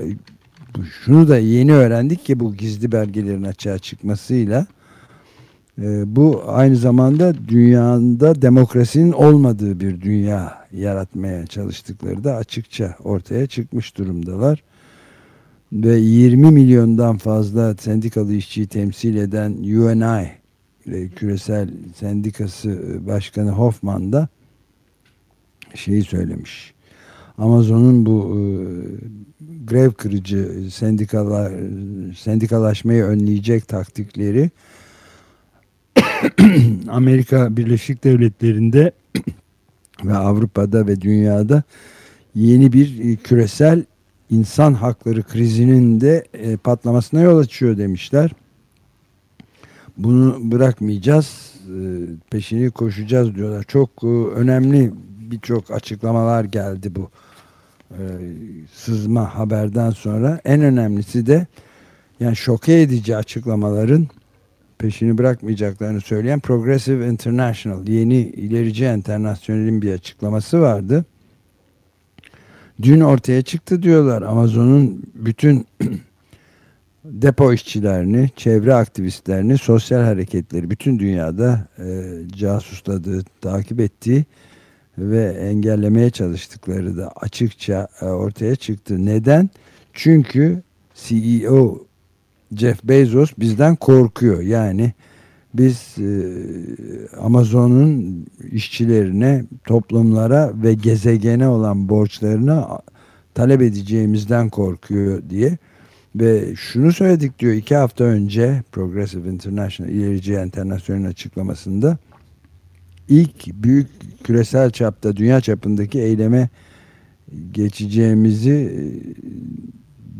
şunu da yeni öğrendik ki bu gizli belgelerin açığa çıkmasıyla bu aynı zamanda dünyada demokrasinin olmadığı bir dünya yaratmaya çalıştıkları da açıkça ortaya çıkmış durumdalar. Ve 20 milyondan fazla sendikalı işçiyi temsil eden UNI Küresel Sendikası e, Başkanı Hoffman da şeyi söylemiş. Amazon'un bu e, grev kırıcı sendikalar sendikalaşmayı önleyecek taktikleri [coughs] Amerika Birleşik Devletleri'nde [coughs] ve Avrupa'da ve dünyada yeni bir e, küresel insan hakları krizinin de e, patlamasına yol açıyor demişler. Bunu bırakmayacağız. E, peşini koşacağız diyorlar. Çok e, önemli birçok açıklamalar geldi bu e, sızma haberden sonra. En önemlisi de yani şoke edici açıklamaların peşini bırakmayacaklarını söyleyen Progressive International yeni ilerici internasyonelin bir açıklaması vardı. Dün ortaya çıktı diyorlar Amazon'un bütün [clears throat] depo işçilerini, çevre aktivistlerini, sosyal hareketleri bütün dünyada e, casusladığı, takip ettiği ve engellemeye çalıştıkları da açıkça e, ortaya çıktı. Neden? Çünkü CEO Jeff Bezos bizden korkuyor. Yani biz e, Amazon'un işçilerine, toplumlara ve gezegene olan borçlarını talep edeceğimizden korkuyor diye ve şunu söyledik diyor iki hafta önce Progressive International ilerici internasyonel açıklamasında ilk büyük küresel çapta dünya çapındaki eyleme geçeceğimizi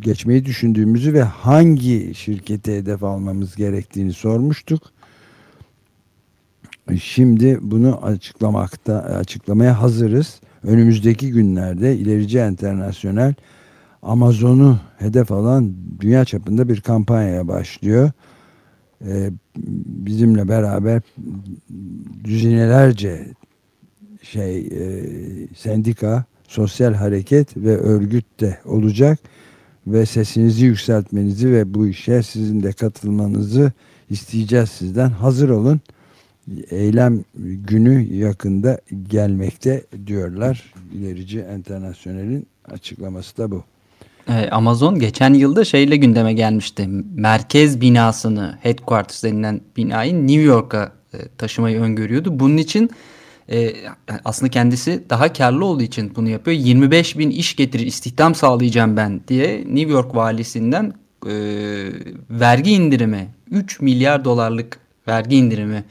geçmeyi düşündüğümüzü ve hangi şirkete hedef almamız gerektiğini sormuştuk. Şimdi bunu açıklamakta açıklamaya hazırız. Önümüzdeki günlerde ilerici internasyonel Amazon'u hedef alan dünya çapında bir kampanyaya başlıyor. Ee, bizimle beraber düzinelerce şey e, sendika, sosyal hareket ve örgüt de olacak ve sesinizi yükseltmenizi ve bu işe sizin de katılmanızı isteyeceğiz sizden. Hazır olun. eylem günü yakında gelmekte diyorlar. İlerici Enternasyonel'in açıklaması da bu. Amazon geçen yılda şeyle gündeme gelmişti. Merkez binasını, headquarters denilen binayı New York'a e, taşımayı öngörüyordu. Bunun için e, aslında kendisi daha karlı olduğu için bunu yapıyor. 25 bin iş getirir, istihdam sağlayacağım ben diye New York valisinden e, vergi indirimi, 3 milyar dolarlık vergi indirimi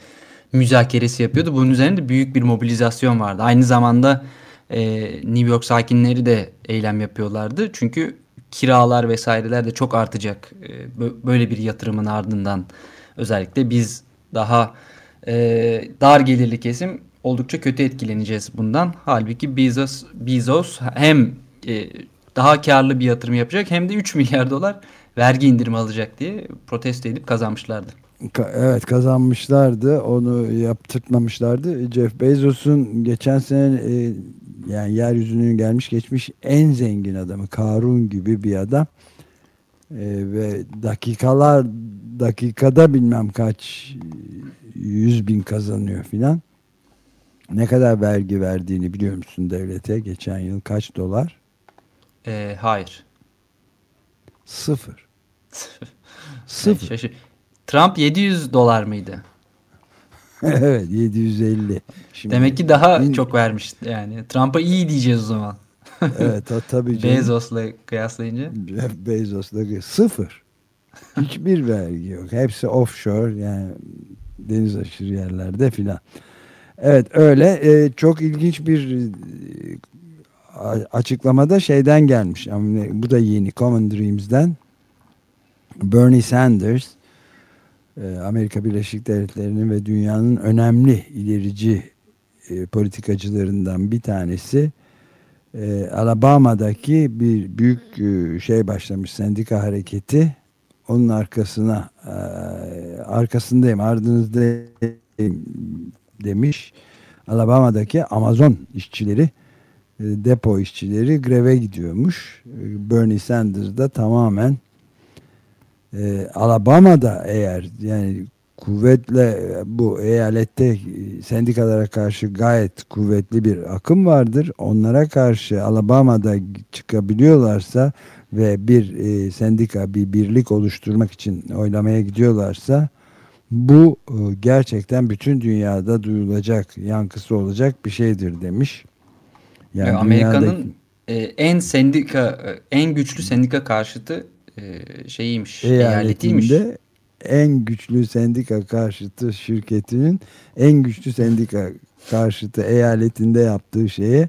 müzakeresi yapıyordu. Bunun üzerinde büyük bir mobilizasyon vardı. Aynı zamanda e, New York sakinleri de eylem yapıyorlardı. Çünkü kiralar vesaireler de çok artacak e, böyle bir yatırımın ardından. Özellikle biz daha e, dar gelirli kesim oldukça kötü etkileneceğiz bundan. Halbuki Bezos, Bezos hem e, daha karlı bir yatırım yapacak hem de 3 milyar dolar vergi indirimi alacak diye protesto edip kazanmışlardı. Evet kazanmışlardı. Onu yaptırtmamışlardı. Jeff Bezos'un geçen sene e, yani yeryüzünün gelmiş geçmiş en zengin adamı. Karun gibi bir adam. E, ve dakikalar dakikada bilmem kaç yüz bin kazanıyor filan. Ne kadar vergi verdiğini biliyor musun devlete? Geçen yıl kaç dolar? E, hayır. Sıfır. [laughs] Sıfır. Şaşır. Trump 700 dolar mıydı? [laughs] evet 750. Şimdi, Demek ki daha in... çok vermiş yani. Trump'a iyi diyeceğiz o zaman. [laughs] evet tabii canım. Bezos'la kıyaslayınca. [laughs] Bezos'la sıfır. Hiçbir vergi yok. Hepsi offshore yani deniz aşırı yerlerde filan. Evet öyle ee, çok ilginç bir e, açıklamada şeyden gelmiş. Bu da yeni Common Dreams'den Bernie Sanders e, Amerika Birleşik Devletleri'nin ve dünyanın önemli ilerici e, politikacılarından bir tanesi e, Alabama'daki bir büyük şey başlamış sendika hareketi onun arkasına arkasındayım ardınızda demiş Alabama'daki Amazon işçileri depo işçileri greve gidiyormuş. Bernie Sanders da tamamen e, Alabama'da eğer yani kuvvetle bu eyalette sendikalara karşı gayet kuvvetli bir akım vardır. Onlara karşı Alabama'da çıkabiliyorlarsa ve bir e, sendika bir birlik oluşturmak için oylamaya gidiyorlarsa bu e, gerçekten bütün dünyada duyulacak, yankısı olacak bir şeydir demiş. Yani Amerika'nın dünyadaki... e, en sendika e, en güçlü sendika karşıtı e, şeyiymiş, eyaletiymiş. en güçlü sendika karşıtı şirketinin en güçlü sendika karşıtı eyaletinde yaptığı şeye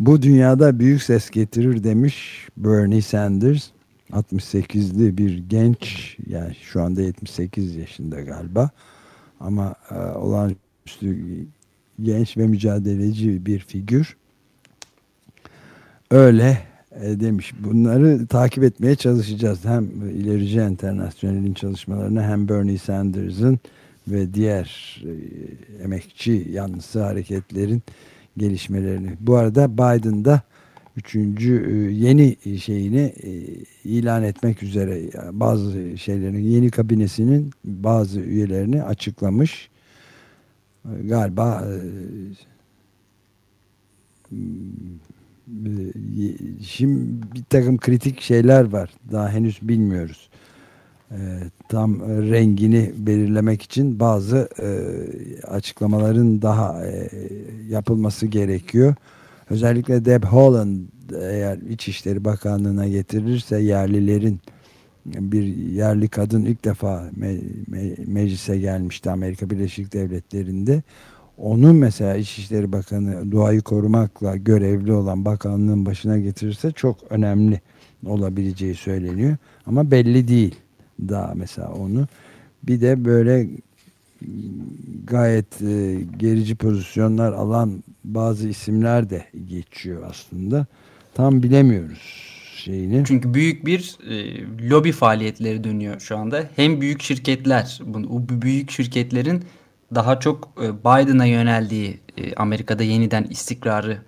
bu dünyada büyük ses getirir demiş Bernie Sanders. 68'li bir genç yani şu anda 78 yaşında galiba ama e, olağanüstü genç ve mücadeleci bir figür. Öyle e, demiş. Bunları takip etmeye çalışacağız. Hem ilerici internasyonelin çalışmalarını hem Bernie Sanders'ın ve diğer e, emekçi yanlısı hareketlerin gelişmelerini. Bu arada Biden da üçüncü e, yeni şeyini ilan etmek üzere bazı şeylerin yeni kabinesinin bazı üyelerini açıklamış. Galiba şimdi bir takım kritik şeyler var. Daha henüz bilmiyoruz. E, tam rengini belirlemek için bazı e, açıklamaların daha e, yapılması gerekiyor. Özellikle Deb Haaland eğer İçişleri Bakanlığı'na getirirse yerlilerin bir yerli kadın ilk defa me me meclise gelmişti Amerika Birleşik Devletleri'nde onun mesela İçişleri Bakanı doğayı korumakla görevli olan bakanlığın başına getirirse çok önemli olabileceği söyleniyor. Ama belli değil daha mesela onu. Bir de böyle gayet e, gerici pozisyonlar alan bazı isimler de geçiyor aslında. Tam bilemiyoruz şeyini. Çünkü büyük bir e, lobi faaliyetleri dönüyor şu anda. Hem büyük şirketler, bu büyük şirketlerin daha çok e, Biden'a yöneldiği e, Amerika'da yeniden istikrarı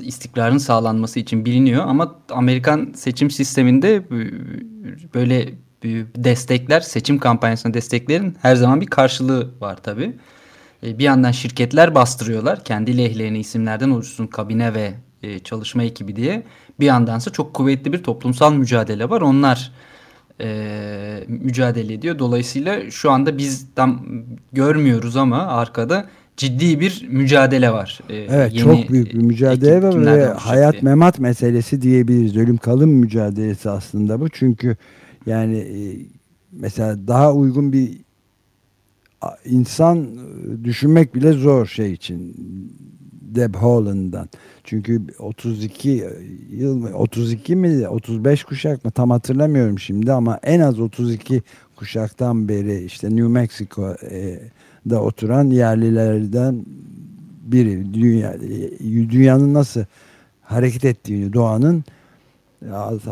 istikrarın sağlanması için biliniyor ama Amerikan seçim sisteminde e, böyle destekler seçim kampanyasına desteklerin her zaman bir karşılığı var tabi. Bir yandan şirketler bastırıyorlar. Kendi lehlerine isimlerden oluşsun kabine ve çalışma ekibi diye. Bir yandansa çok kuvvetli bir toplumsal mücadele var. Onlar e, mücadele ediyor. Dolayısıyla şu anda biz tam görmüyoruz ama arkada ciddi bir mücadele var. Ee, evet yeni çok büyük bir mücadele var ve hayat memat meselesi diyebiliriz. Ölüm kalım mücadelesi aslında bu. Çünkü yani e, mesela daha uygun bir insan e, düşünmek bile zor şey için. Deb Haaland'dan. Çünkü 32 yıl mı 32 mi 35 kuşak mı tam hatırlamıyorum şimdi ama en az 32 kuşaktan beri işte New Mexico'da oturan yerlilerden biri dünya dünyanın nasıl hareket ettiğini doğanın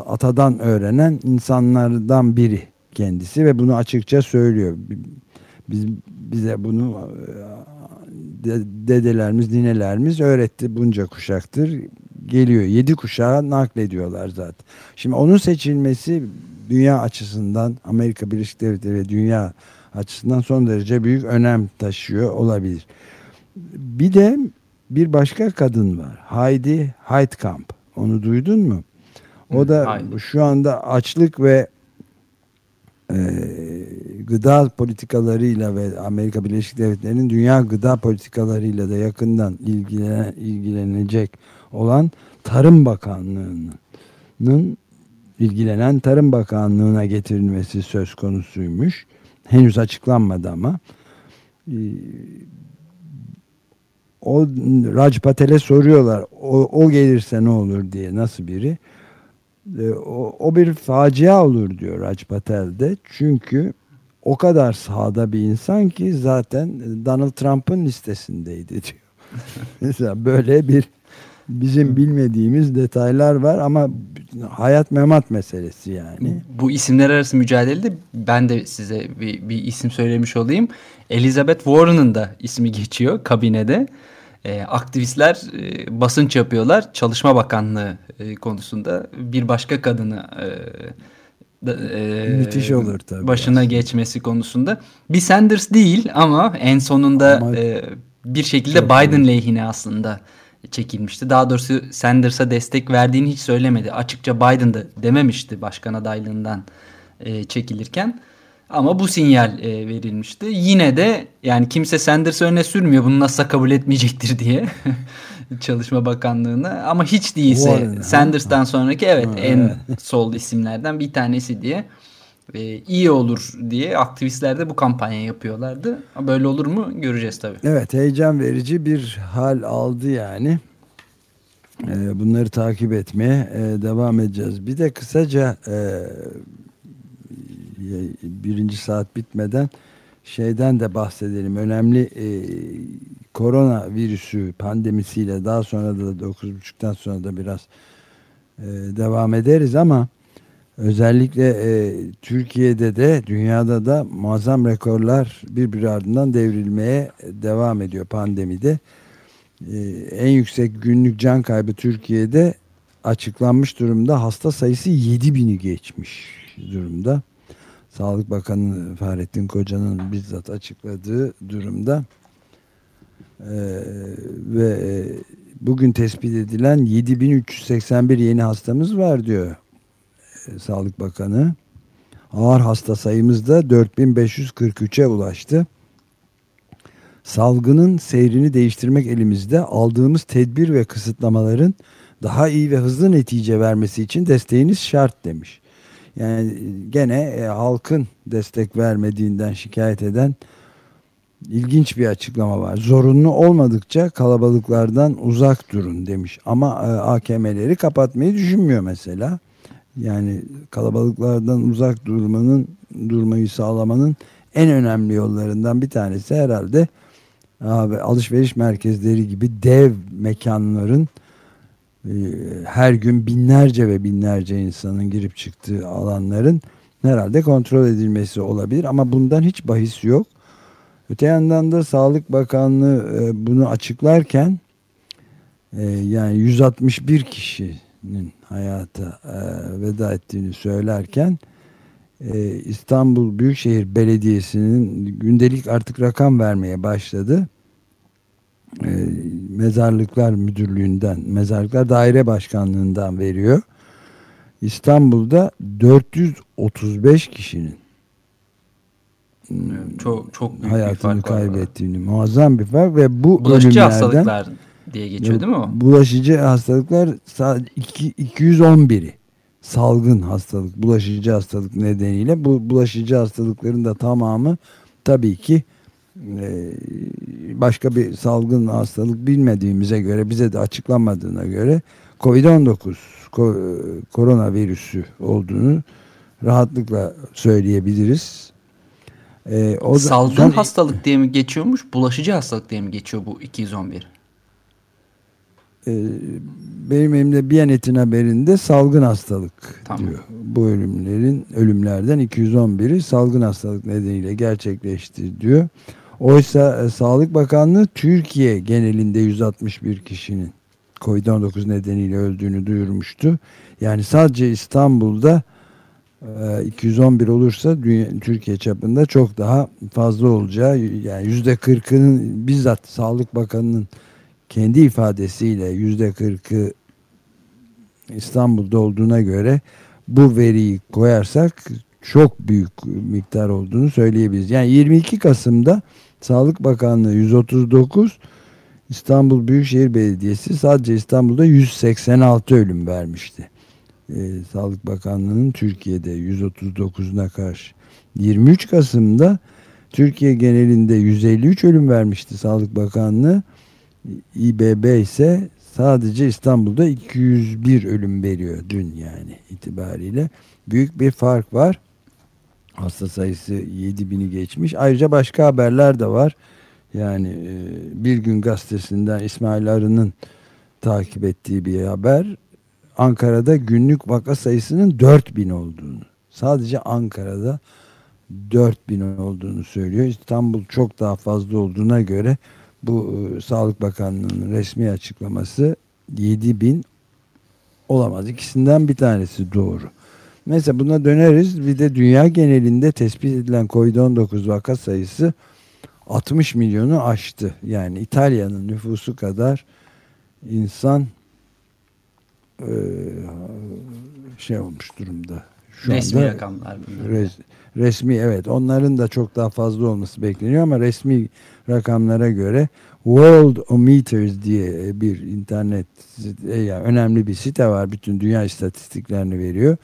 atadan öğrenen insanlardan biri kendisi ve bunu açıkça söylüyor. Biz bize bunu dedelerimiz, ninelerimiz öğretti bunca kuşaktır. Geliyor. Yedi kuşağı naklediyorlar zaten. Şimdi onun seçilmesi dünya açısından Amerika Birleşik Devletleri ve dünya açısından son derece büyük önem taşıyor olabilir. Bir de bir başka kadın var. Heidi Heitkamp. Onu duydun mu? O da şu anda açlık ve e, gıda politikalarıyla ve Amerika Birleşik Devletleri'nin dünya gıda politikalarıyla da yakından ilgilenen, ilgilenecek olan Tarım Bakanlığı'nın ilgilenen Tarım Bakanlığı'na getirilmesi söz konusuymuş. Henüz açıklanmadı ama. Ee, o Raj Patel'e soruyorlar o, o gelirse ne olur diye nasıl biri. Ee, o, o bir facia olur diyor Raj Patel de. Çünkü o kadar sağda bir insan ki zaten Donald Trump'ın listesindeydi diyor. [laughs] Mesela böyle bir bizim bilmediğimiz detaylar var ama hayat memat meselesi yani. Bu isimler arası mücadelede ben de size bir, bir isim söylemiş olayım. Elizabeth Warren'ın da ismi geçiyor kabinede. E, aktivistler e, basınç yapıyorlar. Çalışma Bakanlığı e, konusunda bir başka kadını e, e, müthiş olur tabii. Başına aslında. geçmesi konusunda. Bir Sanders değil ama en sonunda ama e, bir şekilde Biden iyi. lehine aslında çekilmişti. Daha doğrusu Sanders'a destek verdiğini hiç söylemedi. Açıkça Biden'da dememişti başkan adaylığından e, çekilirken. Ama bu sinyal e, verilmişti. Yine de yani kimse Sanders'ı öne sürmüyor bunu nasıl kabul etmeyecektir diye [laughs] Çalışma Bakanlığı'na. Ama hiç değilse Sanders'tan sonraki evet ha, en evet. [laughs] sol isimlerden bir tanesi diye e, iyi olur diye aktivistler de bu kampanya yapıyorlardı. Böyle olur mu göreceğiz tabii. Evet heyecan verici bir hal aldı yani. E, bunları takip etmeye e, devam edeceğiz. Bir de kısaca e, birinci saat bitmeden şeyden de bahsedelim. Önemli e, korona virüsü pandemisiyle daha sonra da 9.30'dan sonra da biraz e, devam ederiz ama özellikle e, Türkiye'de de dünyada da muazzam rekorlar birbiri ardından devrilmeye devam ediyor pandemide. E, en yüksek günlük can kaybı Türkiye'de açıklanmış durumda. Hasta sayısı 7000'i geçmiş durumda. Sağlık Bakanı Fahrettin Koca'nın bizzat açıkladığı durumda ee, ve e, bugün tespit edilen 7381 yeni hastamız var diyor e, Sağlık Bakanı. Ağır hasta sayımız da 4543'e ulaştı. Salgının seyrini değiştirmek elimizde aldığımız tedbir ve kısıtlamaların daha iyi ve hızlı netice vermesi için desteğiniz şart demiş. Yani gene e, halkın destek vermediğinden şikayet eden ilginç bir açıklama var. Zorunlu olmadıkça kalabalıklardan uzak durun demiş. Ama e, AKM'leri kapatmayı düşünmüyor mesela. Yani kalabalıklardan uzak durmanın durmayı sağlamanın en önemli yollarından bir tanesi herhalde abi, alışveriş merkezleri gibi dev mekanların her gün binlerce ve binlerce insanın girip çıktığı alanların herhalde kontrol edilmesi olabilir ama bundan hiç bahis yok. Öte yandan da Sağlık Bakanlığı e, bunu açıklarken e, yani 161 kişinin hayata e, veda ettiğini söylerken İstanbul Büyükşehir Belediyesi'nin gündelik artık rakam vermeye başladı. E, Mezarlıklar Müdürlüğü'nden, Mezarlıklar Daire Başkanlığı'ndan veriyor. İstanbul'da 435 kişinin çok çok büyük hayatını bir fark kaybettiğini var. muazzam bir fark ve bu bulaşıcı hastalıklar diye geçiyor değil mi o? Bulaşıcı hastalıklar 211'i salgın hastalık, bulaşıcı hastalık nedeniyle bu bulaşıcı hastalıkların da tamamı tabii ki başka bir salgın hastalık bilmediğimize göre bize de açıklanmadığına göre Covid-19 koronavirüsü olduğunu rahatlıkla söyleyebiliriz. Ee, o Salgın da, hastalık diye mi geçiyormuş, bulaşıcı hastalık diye mi geçiyor bu 211? Ee, benim elimde Biyanet'in haberinde salgın hastalık tamam. diyor. Bu ölümlerin ölümlerden 211'i salgın hastalık nedeniyle gerçekleşti diyor. Oysa e, Sağlık Bakanlığı Türkiye genelinde 161 kişinin Covid-19 nedeniyle öldüğünü duyurmuştu. Yani sadece İstanbul'da 211 ee, olursa dünya, Türkiye çapında çok daha fazla olacağı yani yüzde kırkının bizzat Sağlık Bakanı'nın kendi ifadesiyle yüzde kırkı İstanbul'da olduğuna göre bu veriyi koyarsak çok büyük miktar olduğunu söyleyebiliriz. Yani 22 Kasım'da Sağlık Bakanlığı 139 İstanbul Büyükşehir Belediyesi sadece İstanbul'da 186 ölüm vermişti e, Sağlık Bakanlığı'nın Türkiye'de 139'una karşı 23 Kasım'da Türkiye genelinde 153 ölüm vermişti Sağlık Bakanlığı. İBB ise sadece İstanbul'da 201 ölüm veriyor dün yani itibariyle. Büyük bir fark var. Hasta sayısı 7000'i geçmiş. Ayrıca başka haberler de var. Yani e, Bir Gün Gazetesi'nden İsmail Arı'nın takip ettiği bir haber. Ankara'da günlük vaka sayısının 4000 olduğunu. Sadece Ankara'da 4000 olduğunu söylüyor. İstanbul çok daha fazla olduğuna göre bu e, Sağlık Bakanlığı'nın resmi açıklaması 7000 olamaz. İkisinden bir tanesi doğru. Mesela buna döneriz. Bir de dünya genelinde tespit edilen COVID-19 vaka sayısı 60 milyonu aştı. Yani İtalya'nın nüfusu kadar insan e, şey olmuş durumda. Şu resmi anda, rakamlar Res, resmi evet onların da çok daha fazla olması bekleniyor ama resmi rakamlara göre World Ometers diye bir internet yani önemli bir site var. Bütün dünya istatistiklerini veriyor.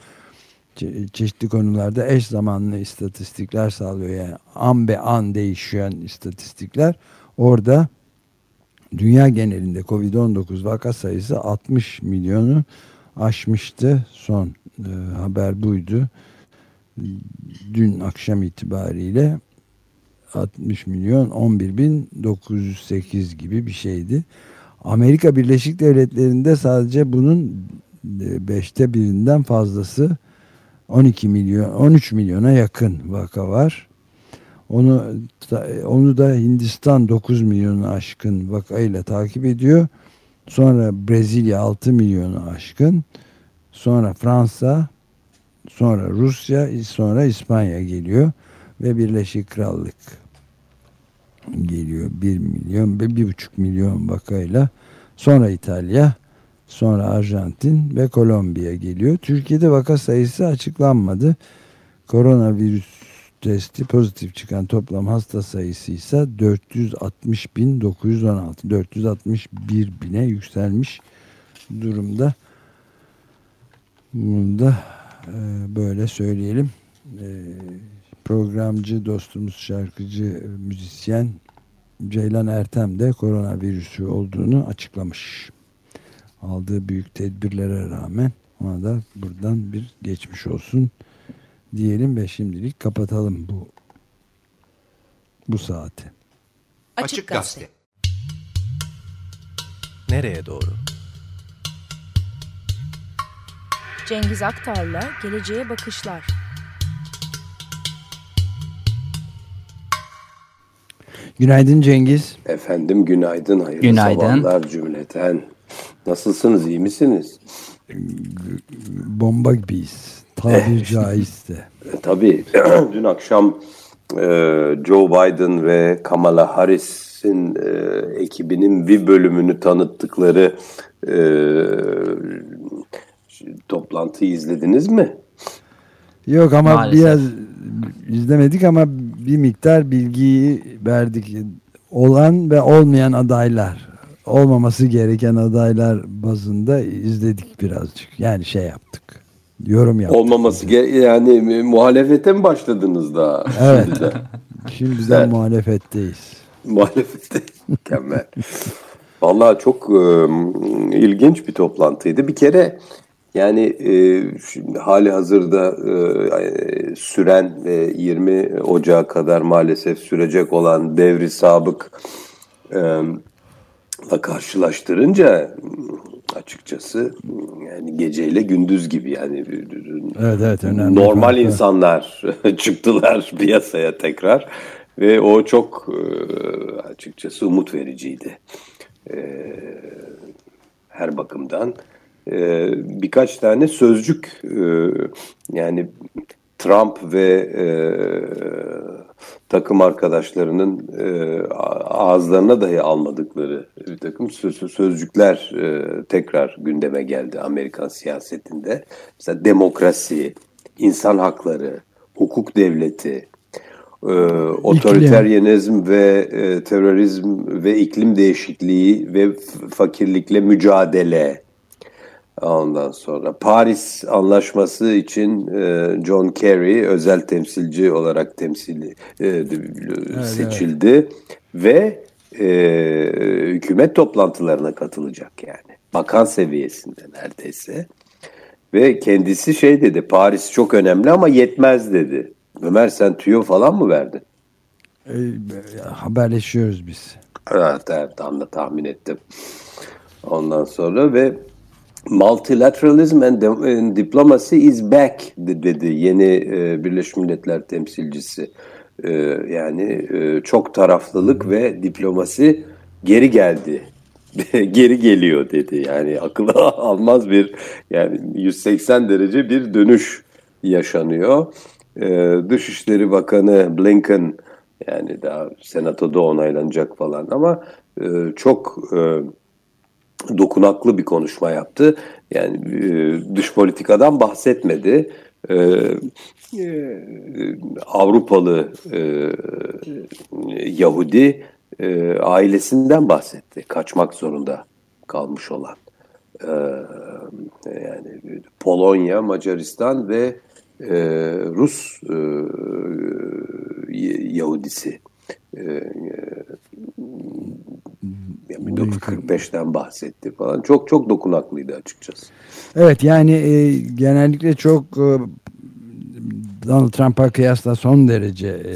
Çe çeşitli konularda eş zamanlı istatistikler sağlıyor. Yani an be an değişen istatistikler. Orada dünya genelinde Covid-19 vaka sayısı 60 milyonu aşmıştı. Son e, haber buydu. Dün akşam itibariyle 60 milyon 11 bin 908 gibi bir şeydi. Amerika Birleşik Devletleri'nde sadece bunun e, beşte birinden fazlası 12 milyon 13 milyona yakın vaka var. Onu onu da Hindistan 9 milyonu aşkın vakayla takip ediyor. Sonra Brezilya 6 milyonu aşkın. Sonra Fransa, sonra Rusya, sonra İspanya geliyor ve Birleşik Krallık geliyor 1 milyon ve 1,5 milyon vakayla. Sonra İtalya, sonra Arjantin ve Kolombiya geliyor. Türkiye'de vaka sayısı açıklanmadı. Koronavirüs testi pozitif çıkan toplam hasta sayısı ise 460.916 461 bine yükselmiş durumda. Bunu da e, böyle söyleyelim. E, programcı dostumuz şarkıcı müzisyen Ceylan Ertem de koronavirüsü olduğunu açıklamış. Aldığı büyük tedbirlere rağmen ona da buradan bir geçmiş olsun diyelim ve şimdilik kapatalım bu bu saati. Açık Gazete. Nereye doğru? Cengiz Aktar'la Geleceğe Bakışlar. Günaydın Cengiz. Efendim günaydın, hayırlı günaydın. sabahlar cümleten. Nasılsınız, iyi misiniz? Bomba gibiyiz. Tabir caizse. Tabii. [clears throat] Dün akşam e, Joe Biden ve Kamala Harris Paris'in e, ekibinin bir bölümünü tanıttıkları e, toplantıyı izlediniz mi? Yok ama Maalesef. biraz izlemedik ama bir miktar bilgiyi verdik. Olan ve olmayan adaylar, olmaması gereken adaylar bazında izledik birazcık. Yani şey yaptık. Yorum yaptık. Olmaması ge- yani muhalefete mi başladınız daha? Evet. Şimdiden? [laughs] Şimdiden Evet. muhalefetteyiz. Muhalefete [laughs] mükemmel. Vallahi çok e, ilginç bir toplantıydı. Bir kere yani e, şimdi hali hazırda e, süren ve 20 Ocağı kadar maalesef sürecek olan devri sabık e, la karşılaştırınca açıkçası yani geceyle gündüz gibi yani Evet evet önemli. normal fark var. insanlar [laughs] çıktılar piyasaya tekrar ve o çok e, açıkçası umut vericiydi. E, her bakımdan E, birkaç tane sözcük yani Trump ve takım arkadaşlarının e, ağızlarına dahi almadıkları bir takım söz, sözcükler e, tekrar gündeme geldi Amerikan siyasetinde. Mesela demokrasi, insan hakları, hukuk devleti, e, otoriteryenizm ve e, terörizm ve iklim değişikliği ve fakirlikle mücadele. Ondan sonra Paris Anlaşması için e, John Kerry özel temsilci olarak temsili e, seçildi ve e, hükümet toplantılarına katılacak yani. Bakan seviyesinde neredeyse. Ve kendisi şey dedi Paris çok önemli ama yetmez dedi. Ömer sen tüyo falan mı verdin? E, haberleşiyoruz biz. Evet, evet anla tahmin ettim. Ondan sonra ve multilateralism and, diplomacy is back de- dedi yeni e, Birleşmiş Milletler temsilcisi. E, yani e, çok taraflılık ve diplomasi geri geldi. [laughs] geri geliyor dedi. Yani akıla [laughs] almaz bir yani 180 derece bir dönüş yaşanıyor. E, Dışişleri Bakanı Blinken yani daha senatoda onaylanacak falan ama e, çok e, dokunaklı bir konuşma yaptı. Yani e, dış politikadan bahsetmedi. E, e, Avrupalı e, Yahudi e, ailesinden bahsetti. Kaçmak zorunda kalmış olan. E, yani Polonya, Macaristan ve e, Rus e, Yahudisi. E, yani 1945'ten bahsetti falan. Çok çok dokunaklıydı açıkçası. Evet yani e, genellikle çok e, Donald Trump'a kıyasla son derece e,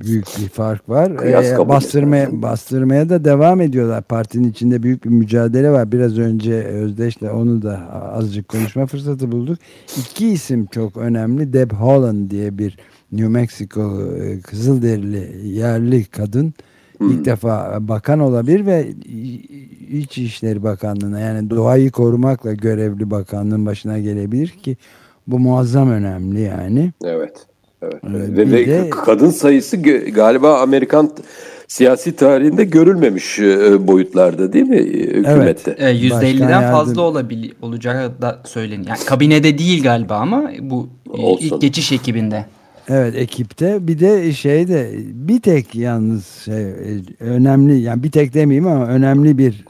büyük bir fark var. Kıyas E, bastırmaya etmez. bastırmaya da devam ediyorlar. Partinin içinde büyük bir mücadele var. Biraz önce Özdeş'le onu da azıcık konuşma fırsatı bulduk. İki isim çok önemli. Deb Haaland diye bir New Mexico e, Kızılderili yerli kadın ilk defa bakan olabilir ve İçişleri Bakanlığı'na yani doğayı korumakla görevli bakanlığın başına gelebilir ki bu muazzam önemli yani. Evet. Evet. Evet, ve, bir ve de- kadın sayısı galiba Amerikan siyasi tarihinde görülmemiş e, boyutlarda değil mi e, hükümette? E, %50'den Başkan fazla yardım- olabil olacağı da söyleniyor. Yani kabinede değil galiba ama bu Olsun. ilk geçiş ekibinde. Evet ekipte bir de şey de bir tek yalnız şey, e, önemli yani bir tek demeyeyim ama önemli bir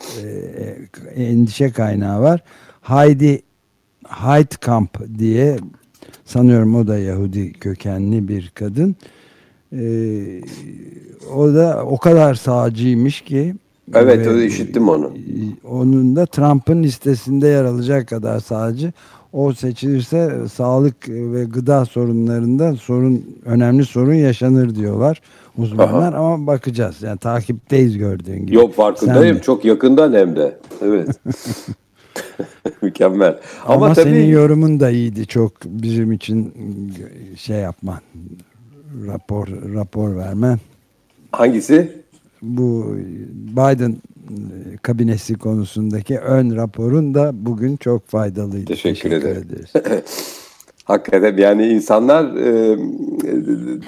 e, endişe kaynağı var. Heidi Heidkamp diye sanıyorum o da Yahudi kökenli bir kadın. E, o da o kadar sağcıymış ki Evet, ve- öyle işittim onu. Onun da Trump'ın listesinde yer alacak kadar sağcı. O seçilirse sağlık ve gıda sorunlarında sorun önemli sorun yaşanır diyorlar uzmanlar ama bakacağız. Yani takipteyiz gördüğün gibi. Yok farkındayım. Çok yakından hem de. Evet. [laughs] Mükemmel. Ama, Ama, tabii senin yorumun da iyiydi çok bizim için şey yapman. Rapor rapor vermen. hangisi? Bu Biden e, kabinesi konusundaki ön raporun da bugün çok faydalıydı. Teşekkür ederim. ederiz. [laughs] Hakikaten yani insanlar e,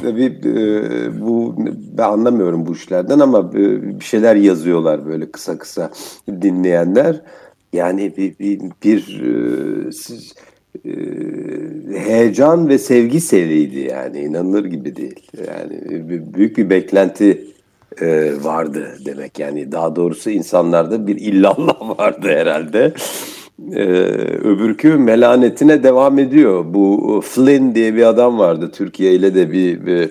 tabii e, bu ben anlamıyorum bu işlerden ama e, bir şeyler yazıyorlar böyle kısa kısa dinleyenler. Yani bir, bir, bir e, siz, e, heyecan ve sevgi seriydi yani inanılır gibi değil. Yani büyük bir beklenti e, vardı demek yani daha doğrusu insanlarda bir illallah [laughs] vardı herhalde. Ee, öbürkü melanetine devam ediyor. Bu Flynn diye bir adam vardı. Türkiye ile de bir, bir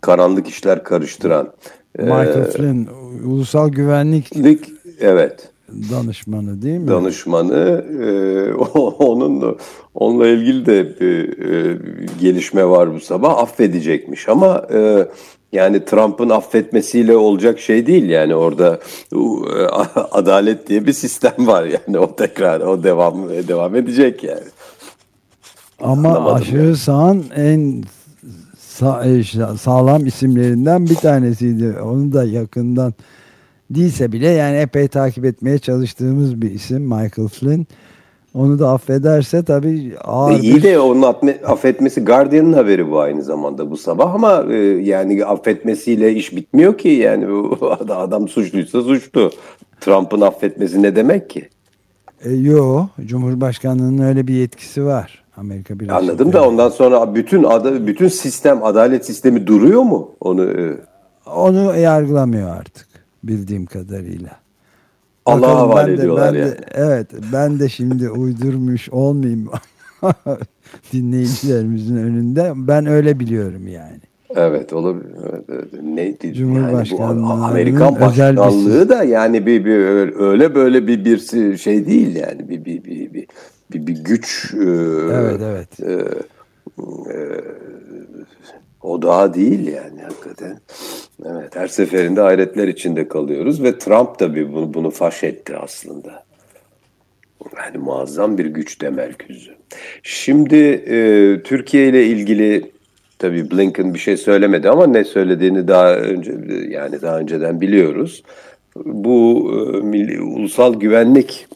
karanlık işler karıştıran. Michael ee, Flynn, ulusal güvenlik evet danışmanı değil mi? Danışmanı. E, [laughs] onun onunla ilgili de bir e, gelişme var bu sabah. Affedecekmiş ama e, yani Trump'ın affetmesiyle olacak şey değil yani orada e, [laughs] adalet diye bir sistem var yani o tekrar o devam devam edecek yani. Ama Anlamadım aşırı yani. sağın en sağ, e, sağlam isimlerinden bir tanesiydi. Onu da yakından değilse bile yani epey takip etmeye çalıştığımız bir isim Michael Flynn. Onu da affederse tabii ağır e İyi bir... de onun affetmesi Guardian'ın haberi bu aynı zamanda bu sabah ama e, yani affetmesiyle iş bitmiyor ki yani [laughs] adam suçluysa suçlu. Trump'ın affetmesi ne demek ki? E, yo, Cumhurbaşkanlığının öyle bir yetkisi var. Amerika Birleşik Anladım da ondan sonra bütün ada, bütün sistem adalet sistemi duruyor mu? Onu e... onu yargılamıyor artık bildiğim kadarıyla. Allah'a havale ediyorlar ben yani. De, evet ben de şimdi uydurmuş olmayayım [laughs] dinleyicilerimizin önünde. Ben öyle biliyorum yani. Evet olabilir. Evet, evet. Neydi? Cumhurbaşkanlığı yani bu Amerikan başkanlığı bir... da yani bir, bir öyle böyle bir bir şey değil yani bir bir bir bir, bir, bir güç evet evet e, e, o daha değil yani hakikaten. Evet her seferinde hayretler içinde kalıyoruz ve Trump da bir bunu, bunu faş etti aslında. Yani muazzam bir güç temerküzü. Şimdi e, Türkiye ile ilgili tabii Blinken bir şey söylemedi ama ne söylediğini daha önce yani daha önceden biliyoruz. Bu e, milli, ulusal güvenlik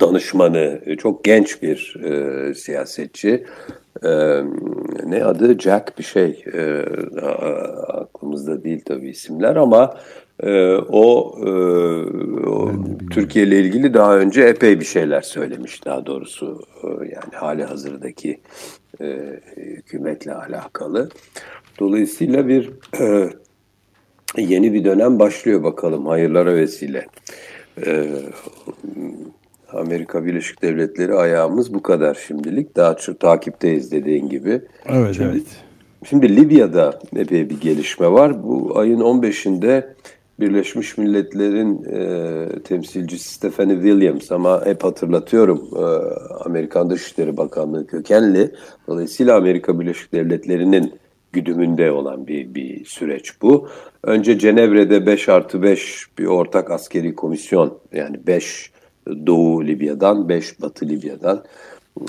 danışmanı çok genç bir e, siyasetçi e, ne adı Jack bir şey e, aklımızda değil tabii isimler ama e, o, e, o Türkiye ile ilgili daha önce epey bir şeyler söylemiş daha doğrusu e, yani hali hazırdaki e, hükümetle alakalı. Dolayısıyla bir e, yeni bir dönem başlıyor bakalım hayırlara vesile. E, Amerika Birleşik Devletleri ayağımız bu kadar şimdilik. Daha çok takipteyiz dediğin gibi. Evet, şimdi, evet. Şimdi Libya'da epey bir gelişme var. Bu ayın 15'inde Birleşmiş Milletler'in e, temsilcisi Stephanie Williams ama hep hatırlatıyorum e, Amerikan Dışişleri Bakanlığı kökenli. Dolayısıyla Amerika Birleşik Devletleri'nin güdümünde olan bir, bir süreç bu. Önce Cenevre'de 5 artı 5 bir ortak askeri komisyon yani 5 Doğu Libya'dan, 5 Batı Libya'dan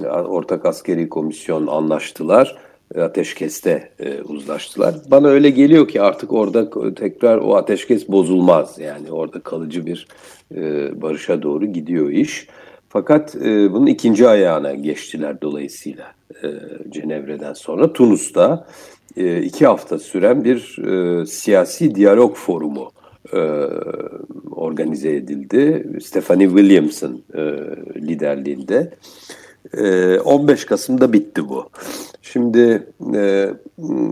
ortak askeri komisyon anlaştılar. Ateşkeste e, uzlaştılar. Bana öyle geliyor ki artık orada tekrar o ateşkes bozulmaz. Yani orada kalıcı bir e, barışa doğru gidiyor iş. Fakat e, bunun ikinci ayağına geçtiler dolayısıyla e, Cenevre'den sonra. Tunus'ta e, iki hafta süren bir e, siyasi diyalog forumu e, organize edildi. Stephanie Williams'ın e, liderliğinde. E, 15 Kasım'da bitti bu. Şimdi e,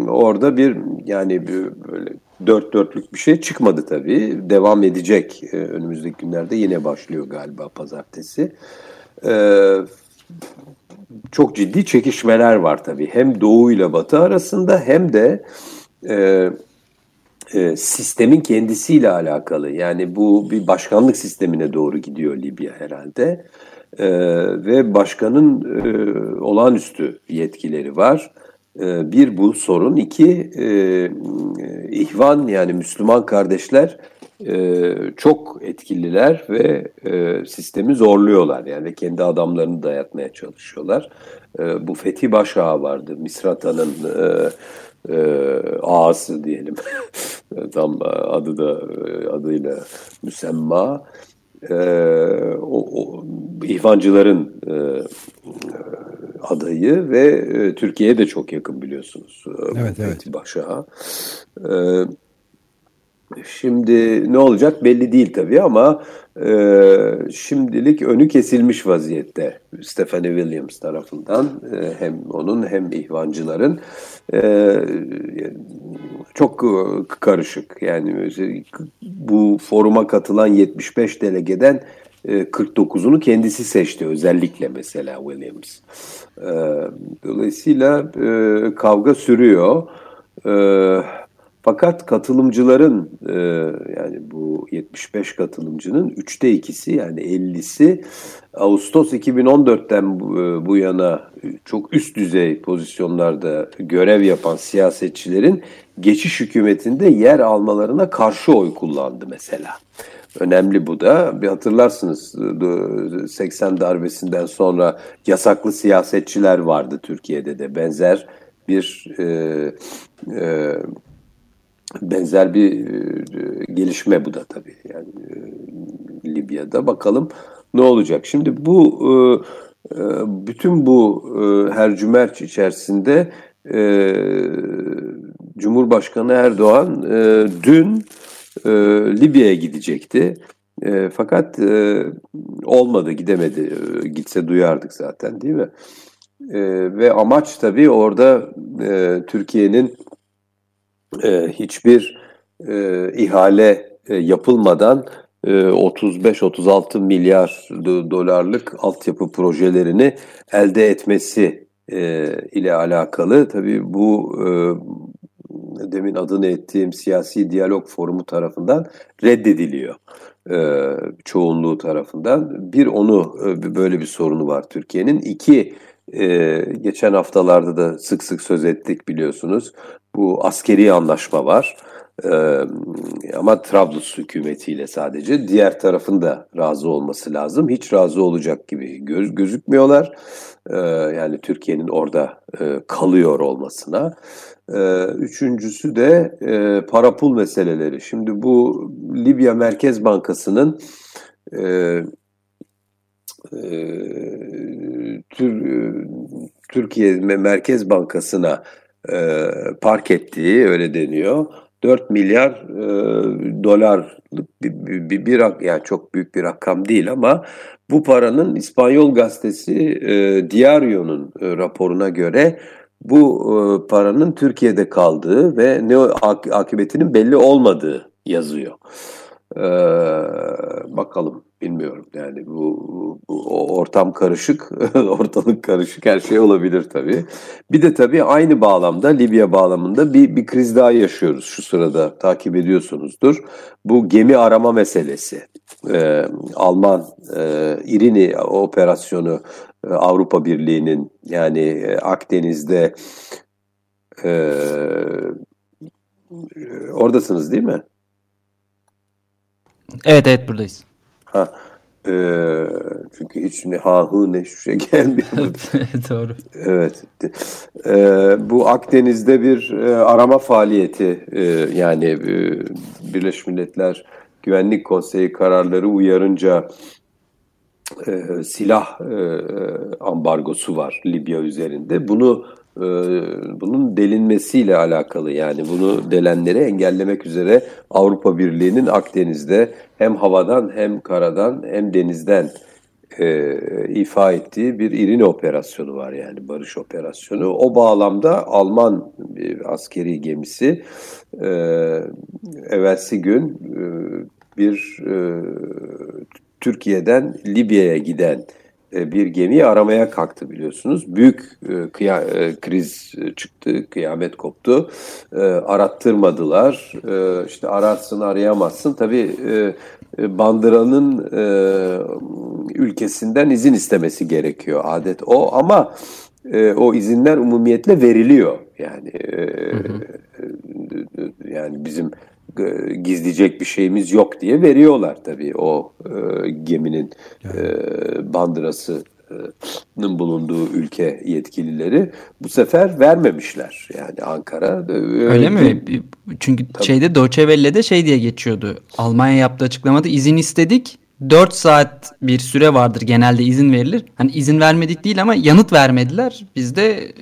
orada bir yani bir, böyle dört dörtlük bir şey çıkmadı tabii. Devam edecek. E, önümüzdeki günlerde yine başlıyor galiba pazartesi. E, çok ciddi çekişmeler var tabii. Hem Doğu ile Batı arasında hem de e, e, sistemin kendisiyle alakalı. Yani bu bir başkanlık sistemine doğru gidiyor Libya herhalde. E, ve başkanın e, olağanüstü yetkileri var. E, bir bu sorun. iki e, ihvan yani Müslüman kardeşler e, çok etkililer ve e, sistemi zorluyorlar. Yani kendi adamlarını dayatmaya çalışıyorlar. E, bu Fethi Başağı vardı. Misrata'nın e, [laughs] e, ağası diyelim. Tam adı da adıyla müsemma. E, o, o ihvancıların e, adayı ve e, Türkiye'ye de çok yakın biliyorsunuz. Evet, evet. Başa. E, şimdi ne olacak belli değil tabii ama e, şimdilik önü kesilmiş vaziyette Stephanie Williams tarafından e, hem onun hem ihvancıların e, çok karışık yani bu foruma katılan 75 delegeden 49'unu kendisi seçti özellikle mesela Williams. Dolayısıyla kavga sürüyor. Fakat katılımcıların yani bu 75 katılımcının üçte ikisi yani 50'si Ağustos 2014'ten bu yana çok üst düzey pozisyonlarda görev yapan siyasetçilerin geçiş hükümetinde yer almalarına karşı oy kullandı mesela. Önemli bu da. Bir hatırlarsınız 80 darbesinden sonra yasaklı siyasetçiler vardı Türkiye'de de benzer bir e, e, benzer bir e, gelişme bu da tabii. Yani e, Libya'da bakalım ne olacak. Şimdi bu e, e, bütün bu e, hercümerç içerisinde e, Cumhurbaşkanı Erdoğan e, dün e, Libya'ya gidecekti. E, fakat e, olmadı, gidemedi. E, gitse duyardık zaten değil mi? E, ve amaç tabii orada e, Türkiye'nin e, hiçbir e, ihale e, yapılmadan 35-36 e, milyar dolarlık altyapı projelerini elde etmesi e, ile alakalı. Tabii bu e, demin adını ettiğim siyasi diyalog forumu tarafından reddediliyor. Çoğunluğu tarafından. Bir onu böyle bir sorunu var Türkiye'nin. İki e, geçen haftalarda da sık sık söz ettik biliyorsunuz. Bu askeri anlaşma var. Ee, ama Trablus hükümetiyle sadece diğer tarafın da razı olması lazım. Hiç razı olacak gibi göz, gözükmüyorlar. Ee, yani Türkiye'nin orada e, kalıyor olmasına. Ee, üçüncüsü de e, para pul meseleleri. Şimdi bu Libya Merkez Bankası'nın e, e, Tür, e, Türkiye Merkez Bankası'na e, park ettiği öyle deniyor. 4 milyar e, dolarlık bir, bir, bir, yani çok büyük bir rakam değil ama bu paranın İspanyol gazetesi e, Diario'nun e, raporuna göre bu e, paranın Türkiye'de kaldığı ve ne ak akıbetinin belli olmadığı yazıyor. Ee, bakalım bilmiyorum yani bu, bu ortam karışık [laughs] ortalık karışık her şey olabilir tabii. Bir de tabii aynı bağlamda Libya bağlamında bir, bir kriz daha yaşıyoruz şu sırada takip ediyorsunuzdur. Bu gemi arama meselesi. Ee, Alman e, İrini operasyonu e, Avrupa Birliği'nin yani e, Akdeniz'de e, oradasınız değil mi? Evet evet buradayız. Ha, e, çünkü hiç ne ha hı ne şey gelmiyor. [laughs] Doğru. Evet. E, bu Akdeniz'de bir e, arama faaliyeti e, yani e, Birleşmiş Milletler Güvenlik Konseyi kararları uyarınca e, silah e, ambargosu var Libya üzerinde. Bunu e, bunun delinmesiyle alakalı yani bunu delenleri engellemek üzere Avrupa Birliği'nin Akdeniz'de hem havadan hem karadan hem denizden e, ifa ettiği bir İrini operasyonu var yani barış operasyonu. O bağlamda Alman bir askeri gemisi e, evvelsi gün e, bir e, Türkiye'den Libya'ya giden e, bir gemiyi aramaya kalktı biliyorsunuz. Büyük e, kıya, e, kriz çıktı, kıyamet koptu. Arattırmadılar. İşte ararsın arayamazsın. Tabii Bandıra'nın ülkesinden izin istemesi gerekiyor. Adet o ama o izinler umumiyetle veriliyor. Yani hı hı. yani bizim gizleyecek bir şeyimiz yok diye veriyorlar tabii o e, geminin e, bandırası bulunduğu ülke yetkilileri bu sefer vermemişler yani Ankara. Öyle mi? Çünkü Tabii. şeyde Deutsche Welle'de şey diye geçiyordu. Almanya yaptığı açıklamada izin istedik 4 saat bir süre vardır genelde izin verilir. Hani izin vermedik değil ama yanıt vermediler. Biz de e,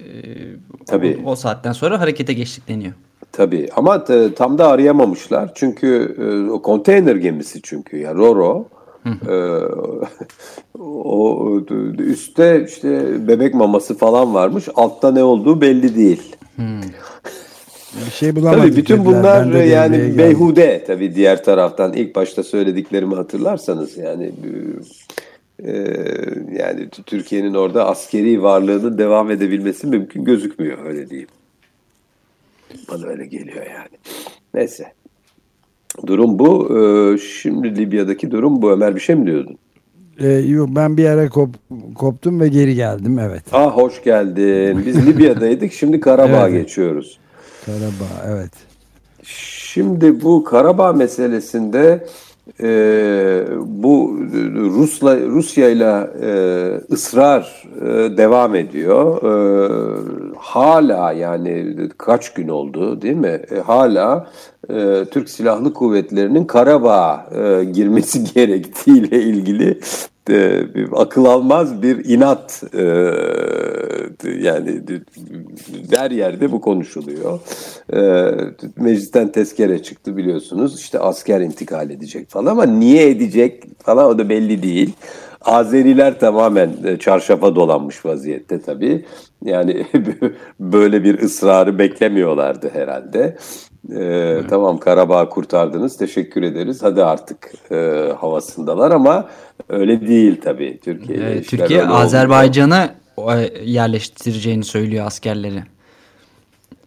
Tabii. O, o saatten sonra harekete geçtik deniyor. Tabii ama t- tam da arayamamışlar. Çünkü e, o konteyner gemisi çünkü ya Roro. e, o üstte işte bebek maması falan varmış. Altta ne olduğu belli değil. Bir şey bulamadık. Tabii bütün dediler. bunlar de yani geldim. beyhude tabii diğer taraftan ilk başta söylediklerimi hatırlarsanız yani e, yani Türkiye'nin orada askeri varlığının devam edebilmesi mümkün gözükmüyor öyle diyeyim. Bana öyle geliyor yani. Neyse. Durum bu. Ee, şimdi Libya'daki durum bu. Ömer bir şey mi diyordun? Ee, yok ben bir ara kop, koptum ve geri geldim evet. Ah hoş geldin. Biz [laughs] Libya'daydık. Şimdi Karabağ'a Evet. geçiyoruz. Karabağ evet. Şimdi bu Karabağ meselesinde e, bu Rusla Rusya ile ısrar e, devam ediyor. E, hala yani kaç gün oldu değil mi? E, hala e, Türk Silahlı Kuvvetleri'nin Karabağ'a e, girmesi [laughs] gerektiğiyle ilgili e, bir akıl almaz bir inat e, yani her yerde bu konuşuluyor. E, meclisten tezkere çıktı biliyorsunuz. İşte asker intikal edecek falan ama niye edecek falan o da belli değil. Azeriler tamamen e, çarşafa dolanmış vaziyette tabii. Yani [laughs] böyle bir ısrarı beklemiyorlardı herhalde. Ee, tamam Karabağ kurtardınız teşekkür ederiz hadi artık e, havasındalar ama öyle değil tabii Türkiye. Ee, Türkiye. Azerbaycan'a e, yerleştireceğini söylüyor askerleri.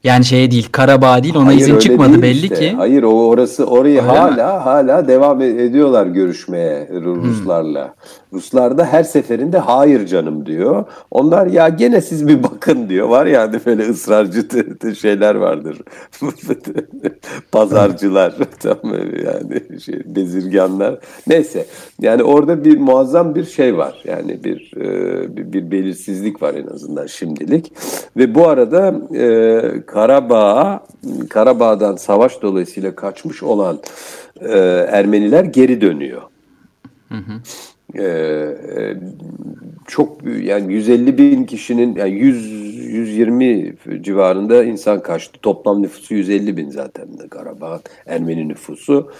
Yani şeye değil Karabağ değil ona Hayır, izin çıkmadı belli işte. ki. Hayır o orası orayı Öyle mi? hala hala devam e- ediyorlar görüşmeye Ru- Ruslarla. Ruslar da her seferinde hayır canım diyor. Onlar ya gene siz bir bakın diyor. Var ya hani böyle ısrarcı şeyler vardır. [laughs] Pazarcılar [laughs] tamam yani şey, bezirganlar. Neyse yani orada bir muazzam bir şey var. Yani bir e, bir, bir belirsizlik var en azından şimdilik. Ve bu arada e, Karabağ Karabağ'dan savaş dolayısıyla kaçmış olan e, Ermeniler geri dönüyor. Ee, e, çok yani 150 bin kişinin yani 100 120 civarında insan kaçtı. Toplam nüfusu 150 bin zaten Karabağ Ermeni nüfusu.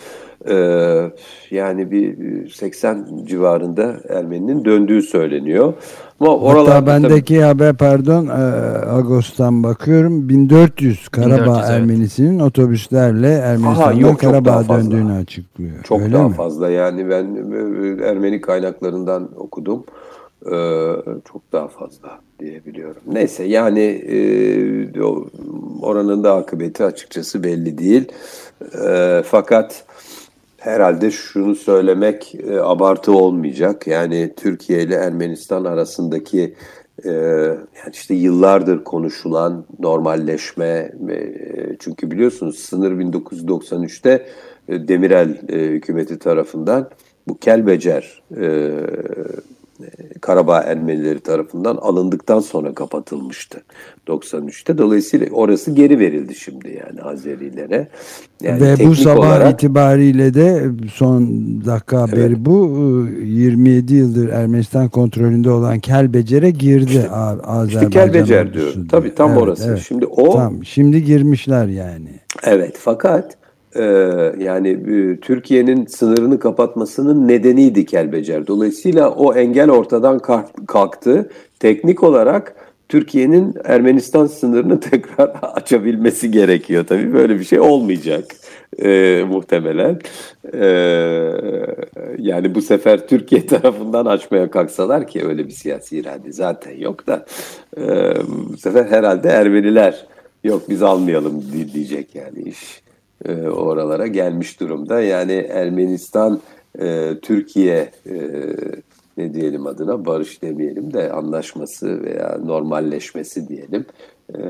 Ee, yani bir 80 civarında Ermeninin döndüğü söyleniyor. Ama Hatta oralarda tabii- bendeki haber pardon e, Ağustos'tan bakıyorum 1400 Karabağ 1400, evet. Ermenisinin otobüslerle Ermenistan'dan Karabağ'a döndüğünü açıklıyor. Çok Öyle daha mi? fazla yani ben e, Ermeni kaynaklarından okudum. Ee, çok daha fazla diyebiliyorum. Neyse yani e, o- oranın da akıbeti açıkçası belli değil. Ee, fakat herhalde şunu söylemek e, abartı olmayacak. Yani Türkiye ile Ermenistan arasındaki e, yani işte yıllardır konuşulan normalleşme e, çünkü biliyorsunuz sınır 1993'te e, Demirel e, hükümeti tarafından bu Kelbecer e, Karabağ Ermenileri tarafından alındıktan sonra kapatılmıştı 93'te. Dolayısıyla orası geri verildi şimdi yani Azerilere. Yani Ve bu sabah olarak- itibariyle de son dakika haberi bu e, 27 yıldır Ermenistan kontrolünde olan Kelbecer'e girdi A- Azerbaycan Kelbecer ordusu diyor. diyor. Tabii tam Evet, orası. evet. Şimdi o Tam, şimdi girmişler yani. Evet fakat e, yani e, Türkiye'nin sınırını kapatmasının nedeniydi Kelbecer. Dolayısıyla o engel ortadan kalk- kalktı. Teknik olarak Türkiye'nin Ermenistan sınırını [laughs] tekrar açabilmesi gerekiyor. Tabii böyle bir şey olmayacak e, muhtemelen. E, yani bu sefer Türkiye [laughs] tarafından açmaya kalksalar ki öyle bir siyasi irade zaten yok da e, bu sefer herhalde Ermeniler yok biz almayalım di- diyecek yani iş e, oralara gelmiş durumda. Yani Ermenistan, e, Türkiye e, ne diyelim adına barış demeyelim de anlaşması veya normalleşmesi diyelim e,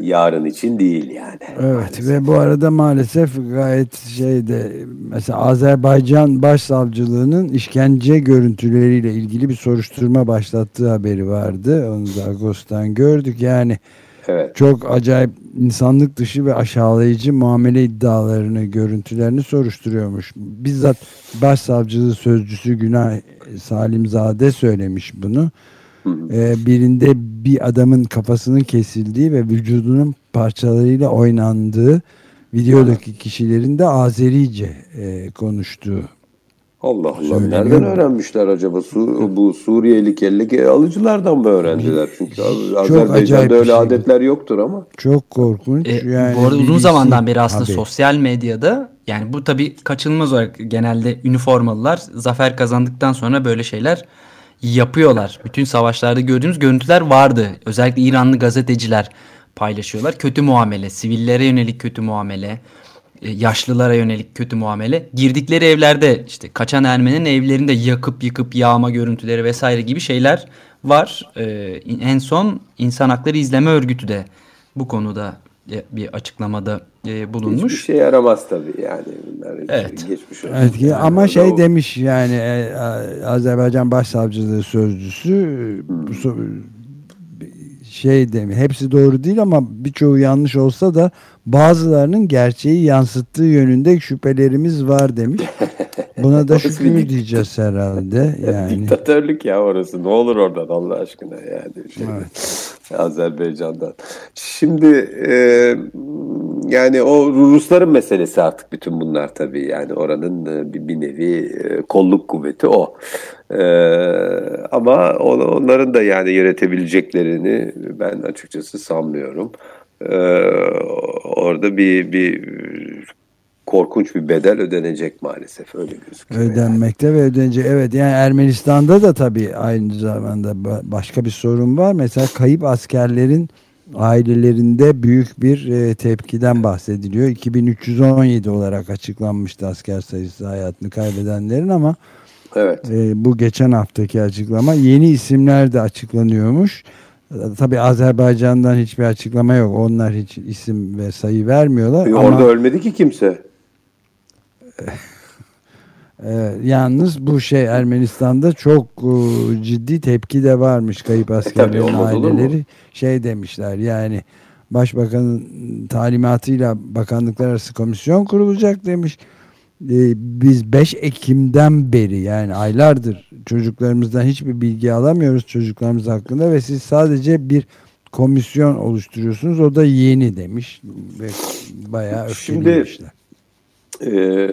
yarın için değil yani. Evet ve bu arada maalesef gayet şeyde mesela Azerbaycan Başsavcılığının işkence görüntüleriyle ilgili bir soruşturma başlattığı haberi vardı. Onu da Ağustos'tan gördük. Yani Evet. çok acayip insanlık dışı ve aşağılayıcı muamele iddialarını, görüntülerini soruşturuyormuş. Bizzat Başsavcılığı Sözcüsü Günay Salimzade söylemiş bunu. Ee, birinde bir adamın kafasının kesildiği ve vücudunun parçalarıyla oynandığı videodaki kişilerin de Azerice e, konuştuğu Allah Allah. Söyleniyor Nereden öğrenmişler acaba? Su, bu Suriyeli kelle alıcılardan mı öğrendiler? Çünkü Azerbaycan'da öyle şey adetler yoktur ama. çok korkunç. E, yani bu arada uzun zamandan beri aslında haberi. sosyal medyada yani bu tabii kaçınılmaz olarak genelde üniformalılar zafer kazandıktan sonra böyle şeyler yapıyorlar. Bütün savaşlarda gördüğümüz görüntüler vardı. Özellikle İranlı gazeteciler paylaşıyorlar. Kötü muamele, sivillere yönelik kötü muamele, yaşlılara yönelik kötü muamele. Girdikleri evlerde işte kaçan Ermeni'nin evlerinde yakıp yıkıp yağma görüntüleri vesaire gibi şeyler var. E, en son İnsan Hakları İzleme Örgütü de bu konuda e, bir açıklamada e, Hiçbir bulunmuş. şey yaramaz tabii yani. Bunlar Evet. Geçmiş olsun. Evet, ki- Yani ama şey o- demiş yani e, Azerbaycan Başsavcılığı sözcüsü bu so- şey demiş hepsi doğru değil ama birçoğu yanlış olsa da bazılarının gerçeği yansıttığı yönünde şüphelerimiz var demiş. Buna da [laughs] dik- diyeceğiz herhalde [laughs] yani. Diktatörlük ya orası. Ne olur oradan Allah aşkına yani. Şey, Azerbaycan'dan. Şimdi e, yani o Rusların meselesi artık bütün bunlar tabii. Yani oranın e, bir, bir nevi e, kolluk kuvveti o. E, ama on- onların da yani yönetebileceklerini ben açıkçası sanmıyorum. E, orada bir bir korkunç bir bedel ödenecek maalesef öyle gözüküyor. yani. Ödenmekte ve ödenecek. Evet yani Ermenistan'da da tabii aynı zamanda ba- başka bir sorun var. Mesela kayıp askerlerin ailelerinde büyük bir e, tepkiden bahsediliyor. 2317 olarak açıklanmıştı asker sayısı hayatını kaybedenlerin ama Evet. e, bu geçen haftaki açıklama yeni isimler de açıklanıyormuş. Tabii Azerbaycan'dan hiçbir açıklama yok. Onlar hiç isim ve sayı vermiyorlar. E, ama... Orada ölmedi ki kimse. [laughs] Ee, yalnız bu şey Ermenistan'da çok e, ciddi tepki de varmış kayıp askerlerin E, olur mu? aileleri şey demişler yani başbakanın talimatıyla bakanlıklar arası komisyon kurulacak demiş. Ee, biz 5 Ekim'den beri yani aylardır çocuklarımızdan hiçbir bilgi alamıyoruz çocuklarımız hakkında ve siz sadece bir komisyon oluşturuyorsunuz o da yeni demiş ve bayağı Şimdi- öfkeliymişler. E,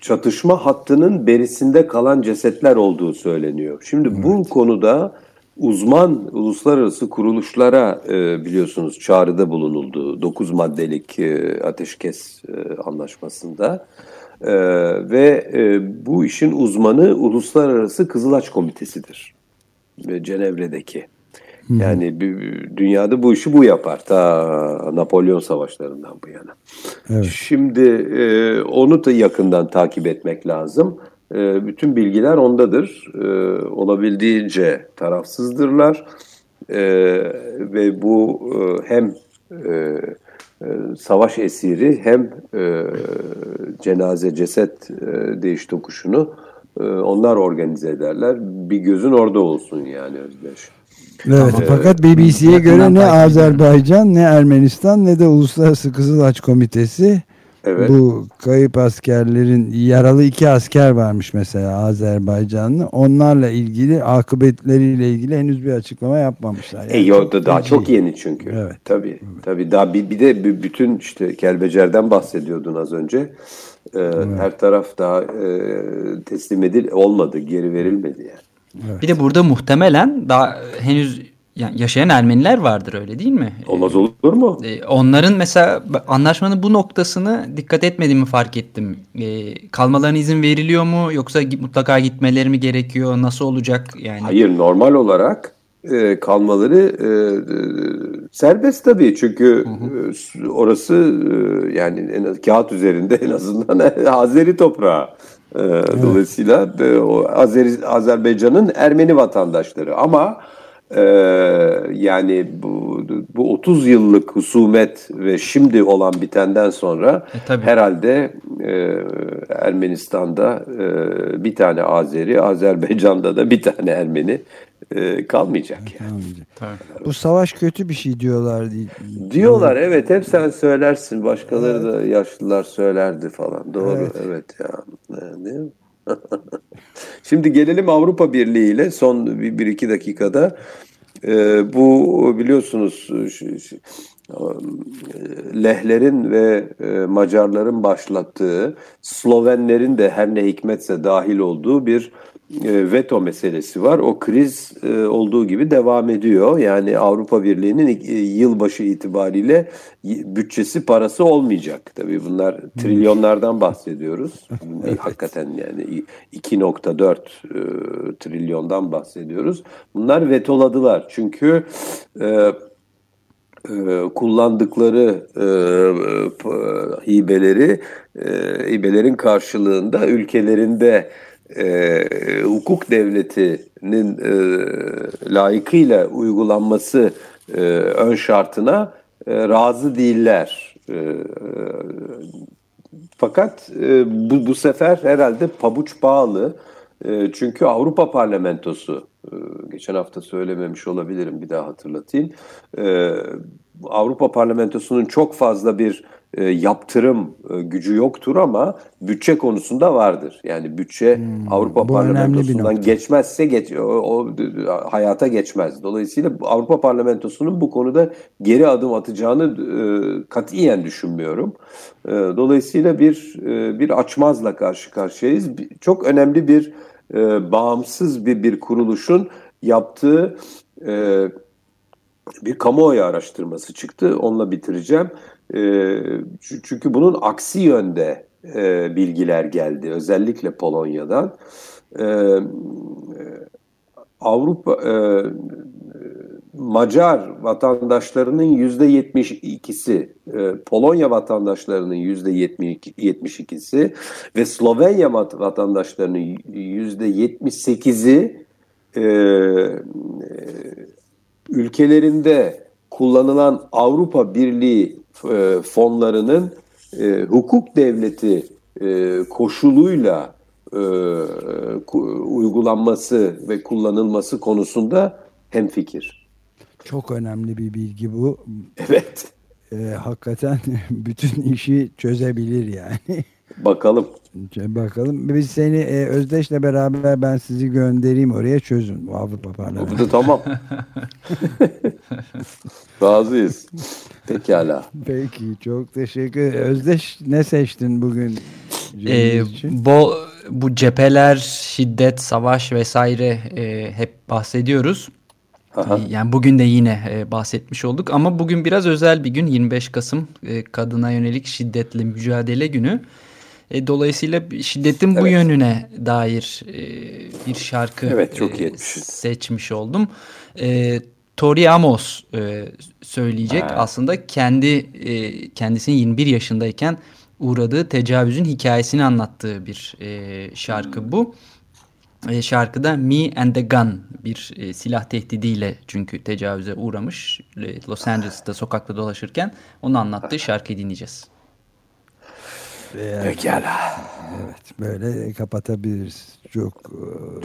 çatışma hattının berisinde kalan cesetler olduğu söyleniyor. Şimdi bu konuda uzman uluslararası kuruluşlara e, biliyorsunuz çağrıda bulunuldu. 9 maddelik e, ateşkes e, anlaşmasında. E, ve e, bu işin uzmanı Uluslararası Kızılaç Komitesi'dir. Cenevre'deki. Yani dünyada bu işi bu yapar. Ta Napolyon savaşlarından bu yana. Evet. Şimdi e, onu da yakından takip etmek lazım. E, bütün bilgiler ondadır. E, olabildiğince tarafsızdırlar. E, ve bu e, hem e, e, savaş esiri hem e, cenaze ceset e, değiş tokuşunu e, onlar organize ederler. Bir gözün orada olsun yani Özdeş. Evet, fakat BBC'ye göre ne. Azerbaycan ne Ermenistan ne de Uluslararası Kızılaç Komitesi Evet. bu kayıp askerlerin yaralı iki asker varmış mesela Azerbaycanlı. Onlarla ilgili akıbetleriyle ilgili henüz bir açıklama yapmamışlar. E, yo, da daha çok yeni çünkü. Evet. Tabii. Tabii daha bir, bir de bütün işte Kelbecer'den bahsediyordun az önce. Ee, Her taraf daha e, teslim edil olmadı, geri verilmedi yani. Bir de burada muhtemelen daha henüz yani yaşayan Ermeniler vardır öyle değil mi? Olmaz olur mu? Ee, Onların mesela anlaşmanın bu noktasını dikkat etmediğimi fark ettim. Ee, kalmalarına izin veriliyor mu yoksa mutlaka gitmeleri mi gerekiyor? Nasıl olacak yani? Hayır normal olarak e, kalmaları e, e, serbest tabii çünkü e, orası e, yani en az, kağıt üzerinde en azından [laughs] Azeri toprağı. E, Dolayısıyla e, o Azeri, Azerbaycan'ın Ermeni vatandaşları. Ama e, yani bu, bu 30 yıllık husumet ve şimdi olan bitenden sonra E, tabii. herhalde e, Ermenistan'da e, bir tane Azeri, Azerbaycan'da da bir tane Ermeni e, kalmayacak yani. Kalmayacak. Tabii. Bu savaş kötü bir şey diyorlar. Diyorlar evet hep sen söylersin başkaları da yaşlılar söylerdi falan doğru Evet. evet, ya Ee, değil mi? [laughs] Şimdi gelelim Avrupa Birliği ile son bir, bir iki dakikada Ee, bu biliyorsunuz şu- şu- Lehlerin ve e, Macarların başlattığı Slovenlerin de her ne hikmetse dahil olduğu bir e, veto meselesi var. O kriz e, olduğu gibi devam ediyor. Yani Avrupa Birliği'nin yılbaşı itibariyle bütçesi parası olmayacak. Tabii bunlar trilyonlardan bahsediyoruz. [laughs] Hakikaten yani 2.4 e, trilyondan bahsediyoruz. Bunlar vetoladılar. Çünkü e, kullandıkları e, hibeleri e, hibelerin karşılığında ülkelerinde e, hukuk devletinin e, layıkıyla uygulanması e, ön şartına e, razı değiller. E, fakat e, bu, bu sefer herhalde pabuç bağlı. E, çünkü Avrupa Parlamentosu, e, geçen hafta söylememiş olabilirim bir daha hatırlatayım. E, Avrupa Parlamentosu'nun çok fazla bir e, yaptırım e, gücü yoktur ama bütçe konusunda vardır. Yani bütçe Avrupa Hmm, bir Parlamentosu'ndan geçmezse geç, o, o hayata geçmez. Dolayısıyla Avrupa Parlamentosu'nun bu konuda geri adım atacağını e, katiyen düşünmüyorum. E, dolayısıyla bir e, bir açmazla karşı karşıyayız. Çok önemli bir e, bağımsız bir bir kuruluşun yaptığı e, bir kamuoyu araştırması çıktı. Onunla bitireceğim. E, çü- çünkü bunun aksi yönde e, bilgiler geldi. Özellikle Polonya'dan. E, e, Avrupa e, Macar vatandaşlarının yüzde 72'si, e, Polonya vatandaşlarının yüzde 72'si ve Slovenya vat- vatandaşlarının yüzde 78'i e, e, ülkelerinde kullanılan Avrupa Birliği fonlarının hukuk devleti koşuluyla uygulanması ve kullanılması konusunda hemfikir. Çok önemli bir bilgi bu. Evet. E, hakikaten [laughs] bütün işi çözebilir yani. Bakalım. Bakalım. Biz seni e, Özdeş'le beraber ben sizi göndereyim oraya çözün. Bu Avrupa Bu Parlamentosu. da [laughs] tamam. [laughs] Razıyız. Pekala. Peki çok teşekkür Özdeş ne seçtin bugün? Ee, bu, bu cepheler, şiddet, savaş vesaire e, hep bahsediyoruz. Aha. Yani bugün de yine e, bahsetmiş olduk ama bugün biraz özel bir gün 25 Kasım e, kadına yönelik şiddetle mücadele günü. E, dolayısıyla şiddetin bu Evet. yönüne dair bir şarkı Evet, çok iyi seçmiş oldum. Tori Amos söyleyecek. Ha. Aslında kendi kendisinin 21 yaşındayken uğradığı tecavüzün hikayesini anlattığı bir şarkı bu. E, şarkıda Me and the Gun bir e, silah tehdidiyle çünkü tecavüze uğramış e, Los Angeles'ta sokakta dolaşırken onu anlattığı şarkıyı dinleyeceğiz. Pekala. Evet böyle kapatabiliriz. Çok,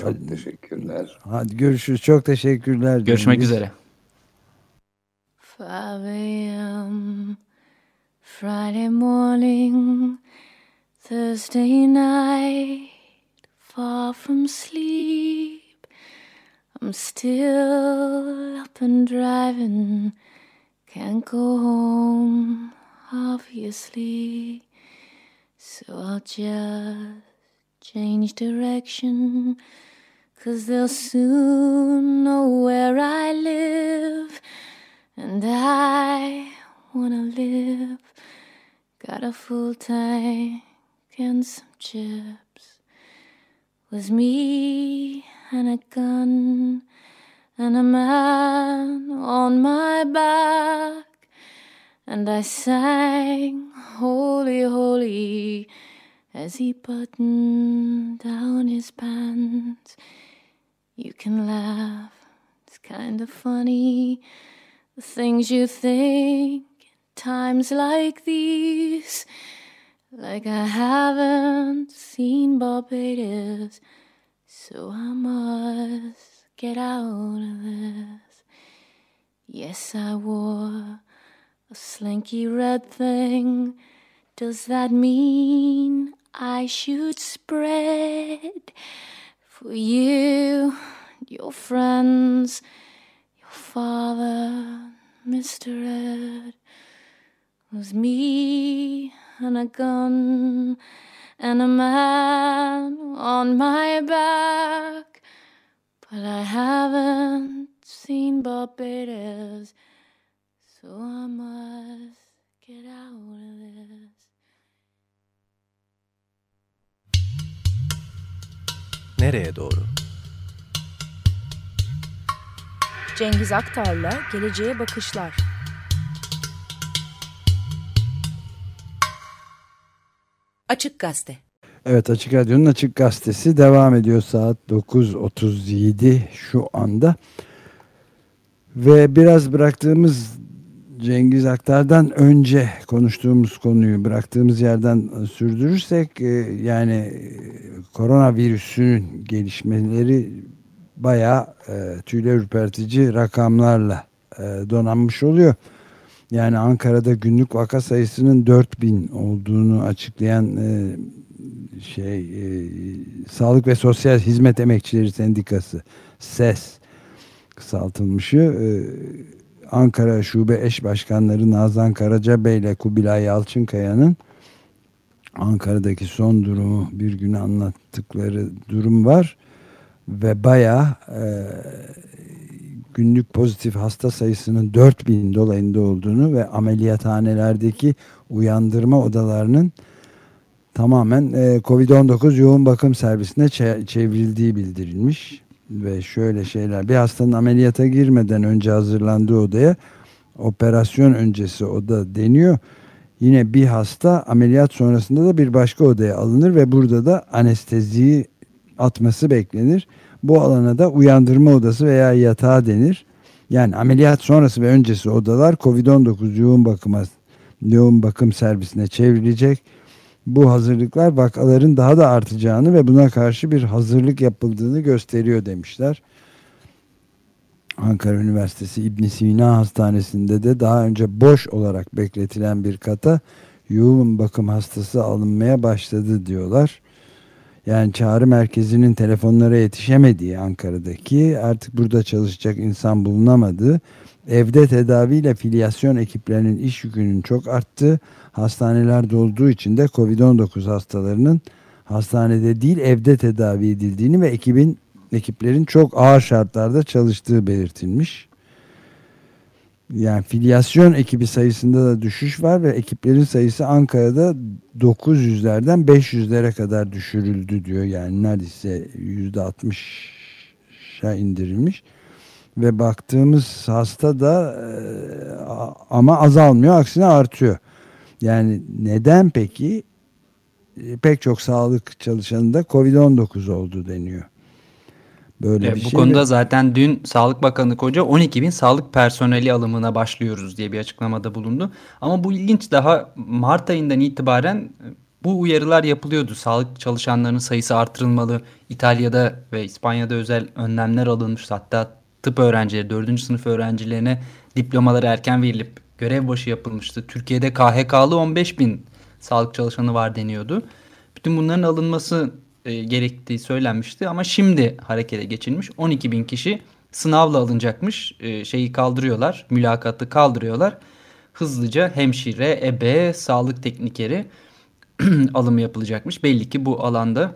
Çok teşekkürler. Hadi görüşürüz. Çok teşekkürler. Görüşmek Cengiz. üzere. 5 a.m. Friday morning, Thursday night, far from sleep. I'm still up and driving, can't go home, obviously. So I'll just change direction, cause they'll soon know where I live. And I wanna live. Got a full tank and some chips. Was me and a gun and a man on my back. And I sang Holy, Holy as he buttoned down his pants. You can laugh, it's kind of funny. The things you think in times like these. Like I haven't seen Barbados, so I must get out of this. Yes, I wore a slinky red thing. Does that mean I should spread for you, your friends, your father, Mr. Ed? Was me and a gun and a man on my back. But I haven't seen Barbados, so I must get out of this. Nereye doğru? Cengiz Aktar'la Geleceğe Bakışlar. Açık Gazete. Evet Açık Radyo'nun Açık Gazetesi devam ediyor saat 9.37 şu anda. Ve biraz bıraktığımız Cengiz Aktar'dan önce konuştuğumuz konuyu bıraktığımız yerden sürdürürsek e, yani e, koronavirüsünün gelişmeleri bayağı e, tüyler ürpertici rakamlarla donanmış oluyor. Yani Ankara'da günlük vaka sayısının 4000 olduğunu açıklayan e, şey e, Sağlık ve Sosyal Hizmet Emekçileri Sendikası SES kısaltılmışı e, Ankara Şube Eş Başkanları Nazan Karacabey ile Kubilay Yalçınkaya'nın Ankara'daki son durumu bir gün anlattıkları durum var ve baya e, günlük pozitif hasta sayısının 4000 dolayında olduğunu ve ameliyathanelerdeki uyandırma odalarının tamamen e, Covid-19 yoğun bakım servisine çevrildiği bildirilmiş. Ve şöyle şeyler bir hastanın ameliyata girmeden önce hazırlandığı odaya operasyon öncesi oda deniyor. Yine bir hasta ameliyat sonrasında da bir başka odaya alınır ve burada da anesteziyi atması beklenir. Bu alana da uyandırma odası veya yatağı denir. Yani ameliyat sonrası ve öncesi odalar COVID-19 yoğun bakıma yoğun bakım servisine çevrilecek. Bu hazırlıklar vakaların daha da artacağını ve buna karşı bir hazırlık yapıldığını gösteriyor demişler. Ankara Üniversitesi İbn Sina Hastanesi'nde de daha önce boş olarak bekletilen bir kata yoğun bakım hastası alınmaya başladı diyorlar. Yani çağrı merkezinin telefonlara yetişemediği Ankara'daki artık burada çalışacak insan bulunamadığı evde tedaviyle filyasyon ekiplerinin iş yükünün çok arttığı hastaneler dolduğu için de Covid-19 hastalarının hastanede değil evde tedavi edildiğini ve ekibin ekiplerin çok ağır şartlarda çalıştığı belirtilmiş. Yani filyasyon ekibi sayısında da düşüş var ve ekiplerin sayısı Ankara'da 900'lerden 500'lere kadar düşürüldü diyor. Yani neredeyse %60'a indirilmiş. Ve baktığımız hasta da e, ama azalmıyor aksine artıyor. Yani neden peki? E, pek çok sağlık çalışanında Covid-19 oldu deniyor. Böyle e, bir bu şey konuda de... zaten dün Sağlık Bakanı Koca 12 bin sağlık personeli alımına başlıyoruz diye bir açıklamada bulundu. Ama bu ilginç daha Mart ayından itibaren e, bu uyarılar yapılıyordu. Sağlık çalışanlarının sayısı artırılmalı. İtalya'da ve İspanya'da özel önlemler alınmıştı. Hatta tıp öğrencileri, 4. sınıf öğrencilerine diplomaları erken verilip görev başı yapılmıştı. Türkiye'de KHK'lı 15 bin sağlık çalışanı var deniyordu. Bütün bunların alınması e, gerektiği söylenmişti. Ama şimdi harekete geçilmiş. 12 bin kişi sınavla alınacakmış. E, şeyi kaldırıyorlar mülakatı kaldırıyorlar. Hızlıca hemşire, ebe, sağlık teknikeri [clears throat] alımı yapılacakmış. Belli ki bu alanda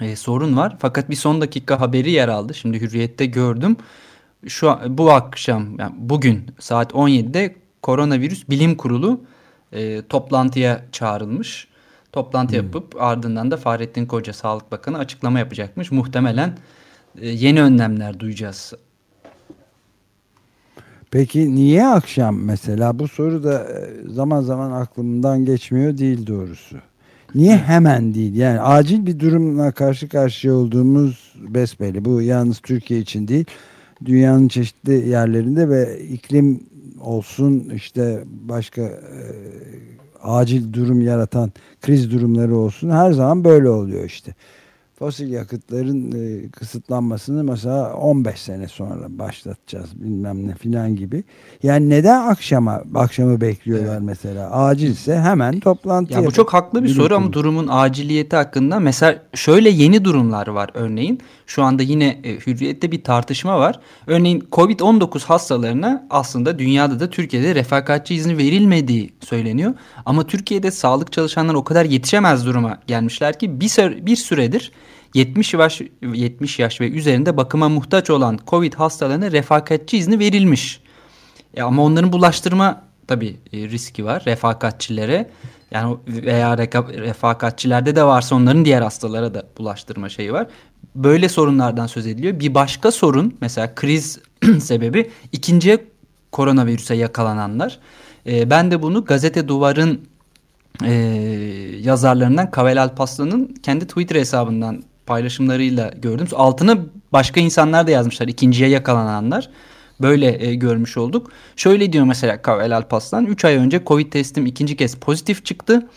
e, sorun var. Fakat bir son dakika haberi yer aldı. Şimdi hürriyette gördüm. Şu bu akşam yani bugün saat 17'de koronavirüs bilim kurulu e, toplantıya çağrılmış Toplantı hmm. yapıp ardından da Fahrettin Koca Sağlık Bakanı açıklama yapacakmış. Muhtemelen e, yeni önlemler duyacağız. Peki niye akşam mesela bu soru da e, zaman zaman aklımdan geçmiyor değil doğrusu. Niye hemen değil? Yani acil bir durumla karşı karşıya olduğumuz besbelli. Bu yalnız Türkiye için değil. Dünyanın çeşitli yerlerinde ve iklim olsun işte başka e, acil durum yaratan kriz durumları olsun her zaman böyle oluyor işte. Fosil yakıtların e, kısıtlanmasını mesela 15 sene sonra başlatacağız bilmem ne filan gibi. Yani neden akşama akşamı bekliyorlar evet. mesela? Acilse hemen toplantı Ya bu çok haklı bir soru ama durumun aciliyeti hakkında mesela şöyle yeni durumlar var örneğin. Şu anda yine e, hürriyette bir tartışma var. Örneğin Covid-19 hastalarına aslında dünyada da Türkiye'de refakatçi izni verilmediği söyleniyor. Ama Türkiye'de sağlık çalışanları o kadar yetişemez duruma gelmişler ki bir, bir süredir 70 yaş 70 yaş ve üzerinde bakıma muhtaç olan Covid hastalarına refakatçi izni verilmiş. Ya ama onların bulaştırma tabii e, riski var refakatçilere. Yani veya refakatçilerde de varsa onların diğer hastalara da bulaştırma şeyi var. Böyle sorunlardan söz ediliyor. Bir başka sorun mesela kriz [clears throat] sebebi ikinciye koronavirüse yakalananlar. E, ben de bunu gazete duvarın e, yazarlarından Kavel Alpaslan'ın kendi Twitter hesabından paylaşımlarıyla gördüm. Altına başka insanlar da yazmışlar. ikinciye yakalananlar. Böyle e, görmüş olduk. Şöyle diyor mesela Kavel Alpaslan. 3 ay önce Covid testim ikinci kez pozitif çıktı.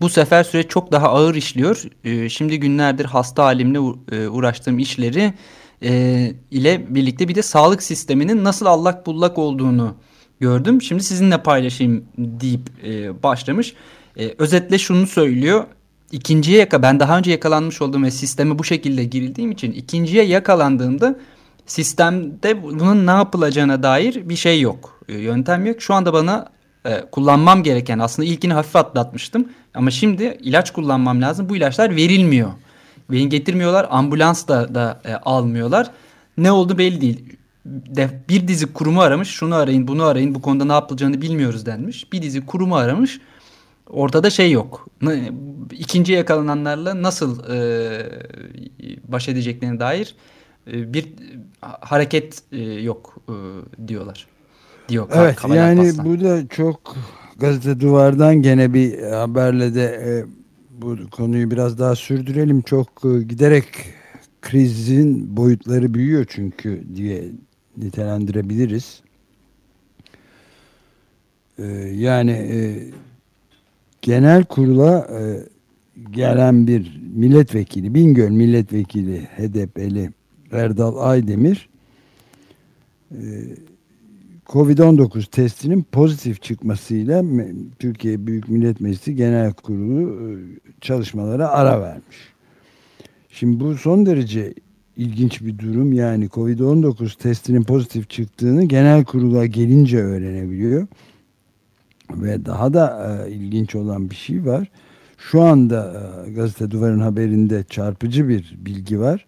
Bu sefer süreç çok daha ağır işliyor. E, şimdi günlerdir hasta halimle e, uğraştığım işleri e, ile birlikte bir de sağlık sisteminin nasıl allak bullak olduğunu gördüm. Şimdi sizinle paylaşayım deyip e, başlamış. E, özetle şunu söylüyor. İkinciye yaka ben daha önce yakalanmış olduğum ve sisteme bu şekilde girildiğim için ikinciye yakalandığımda sistemde bunun ne yapılacağına dair bir şey yok. E, yöntem yok. Şu anda bana e, kullanmam gereken aslında ilkini hafif atlatmıştım. Ama şimdi ilaç kullanmam lazım. Bu ilaçlar verilmiyor. Beni getirmiyorlar. Ambulans da, da e, almıyorlar. Ne oldu belli değil. De, bir dizi kurumu aramış. Şunu arayın bunu arayın. Bu konuda ne yapılacağını bilmiyoruz denmiş. Bir dizi kurumu aramış. Ortada şey yok. İkinci yakalananlarla nasıl e, baş edeceklerine dair e, bir hareket e, yok e, diyorlar. Diyor evet yani bu da çok gazete duvardan gene bir haberle de e, bu konuyu biraz daha sürdürelim. Çok e, giderek krizin boyutları büyüyor çünkü diye nitelendirebiliriz. E, yani e, genel kurula e, gelen bir milletvekili, Bingöl milletvekili HDP'li Erdal Aydemir e, Covid-19 testinin pozitif çıkmasıyla Türkiye Büyük Millet Meclisi Genel Kurulu e, çalışmalara ara vermiş. Şimdi bu son derece ilginç bir durum. Yani Covid-19 testinin pozitif çıktığını genel kurula gelince öğrenebiliyor. Ve daha da e, ilginç olan bir şey var. Şu anda e, gazete duvarın haberinde çarpıcı bir bilgi var.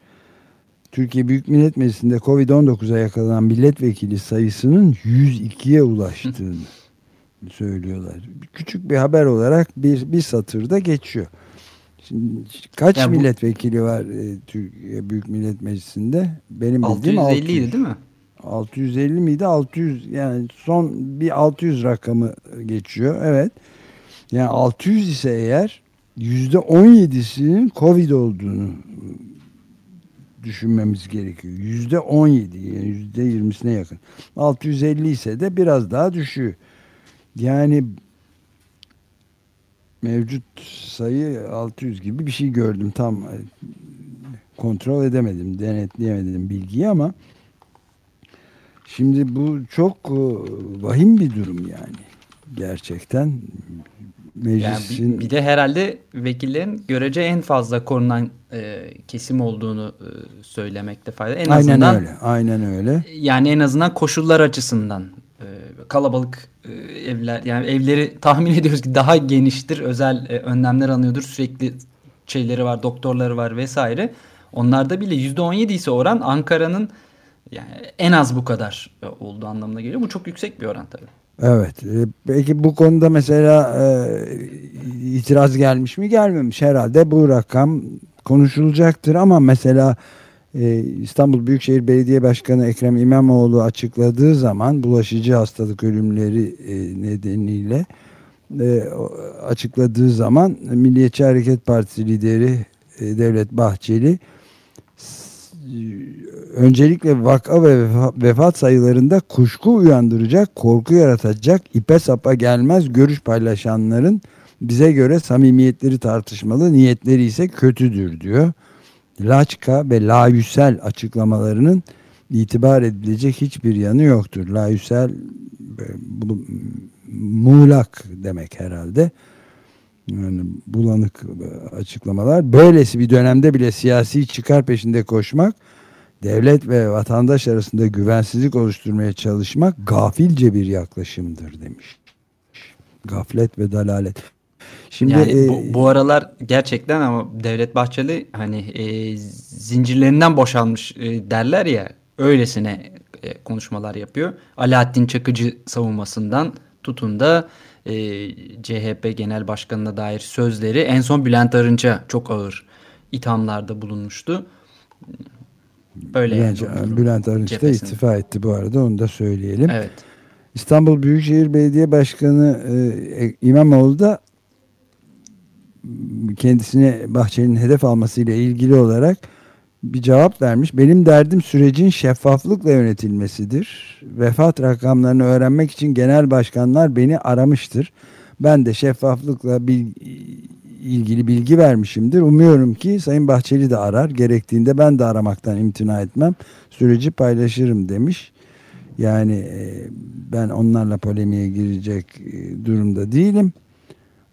Türkiye Büyük Millet Meclisi'nde Covid-19'a yakalanan milletvekili sayısının 102'ye ulaştığını [laughs] söylüyorlar. Küçük bir haber olarak bir, bir satırda geçiyor. Şimdi kaç ya bu, milletvekili var e, Türkiye Büyük Millet Meclisi'nde? Benim 650 600. idi değil mi? 650 miydi? 600 yani son bir 600 rakamı geçiyor. Evet. Yani 600 ise eğer %17'sinin Covid olduğunu düşünmemiz gerekiyor. Yüzde 17 yani yüzde 20'sine yakın. 650 ise de biraz daha düşüyor. Yani mevcut sayı 600 gibi bir şey gördüm. Tam kontrol edemedim, denetleyemedim bilgiyi ama şimdi bu çok e, vahim bir durum yani. Gerçekten meclisin... Yani bir, bir de herhalde vekillerin görece en fazla korunan e, kesim olduğunu e, söylemekte fayda. En aynen azından, öyle. Aynen öyle. Yani en azından koşullar açısından e, kalabalık e, evler yani evleri tahmin ediyoruz ki daha geniştir. Özel e, önlemler alıyordur. Sürekli şeyleri var, doktorları var vesaire. Onlarda bile %17 ise oran Ankara'nın yani en az bu kadar e, olduğu anlamına geliyor. Bu çok yüksek bir oran tabii. Evet. E, peki bu konuda mesela e, itiraz gelmiş mi? Gelmemiş herhalde. Bu rakam konuşulacaktır ama mesela e, İstanbul Büyükşehir Belediye Başkanı Ekrem İmamoğlu açıkladığı zaman bulaşıcı hastalık ölümleri e, nedeniyle e, açıkladığı zaman Milliyetçi Hareket Partisi lideri e, Devlet Bahçeli öncelikle vaka ve vefat sayılarında kuşku uyandıracak, korku yaratacak, ipe sapa gelmez görüş paylaşanların bize göre samimiyetleri tartışmalı, niyetleri ise kötüdür diyor. laçka ve layüsel açıklamalarının itibar edilecek hiçbir yanı yoktur. Layüsel bu, muğlak demek herhalde. Yani bulanık açıklamalar. Böylesi bir dönemde bile siyasi çıkar peşinde koşmak, devlet ve vatandaş arasında güvensizlik oluşturmaya çalışmak gafilce bir yaklaşımdır demiş. Gaflet ve dalalet. Şimdi yani e, bu, bu aralar gerçekten ama Devlet Bahçeli hani e, zincirlerinden boşalmış e, derler ya öylesine e, konuşmalar yapıyor. Alaaddin Çakıcı savunmasından tutun da e, CHP Genel Başkanı'na dair sözleri en son Bülent Arınç'a çok ağır ithamlarda bulunmuştu. Böyle Bülent, yani, Bülent Arınç da istifa etti bu arada onu da söyleyelim. Evet. İstanbul Büyükşehir Belediye Başkanı e, e İmamoğlu da kendisine Bahçeli'nin hedef almasıyla ilgili olarak bir cevap vermiş. Benim derdim sürecin şeffaflıkla yönetilmesidir. Vefat rakamlarını öğrenmek için genel başkanlar beni aramıştır. Ben de şeffaflıkla bil, ilgili bilgi vermişimdir. Umuyorum ki Sayın Bahçeli de arar. Gerektiğinde ben de aramaktan imtina etmem. Süreci paylaşırım demiş. Yani e, ben onlarla polemiğe girecek e, durumda değilim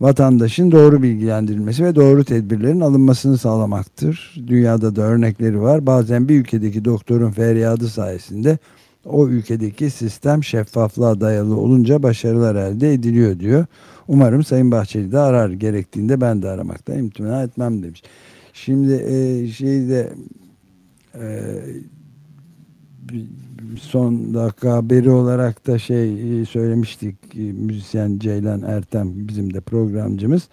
vatandaşın doğru bilgilendirilmesi ve doğru tedbirlerin alınmasını sağlamaktır. Dünyada da örnekleri var. Bazen bir ülkedeki doktorun feryadı sayesinde o ülkedeki sistem şeffaflığa dayalı olunca başarılar elde ediliyor diyor. Umarım Sayın Bahçeli de arar gerektiğinde ben de aramaktan imtina etmem demiş. Şimdi e, şeyde e, son dakika haberi olarak da şey e, söylemiştik e, müzisyen Ceylan Ertem bizim de programcımız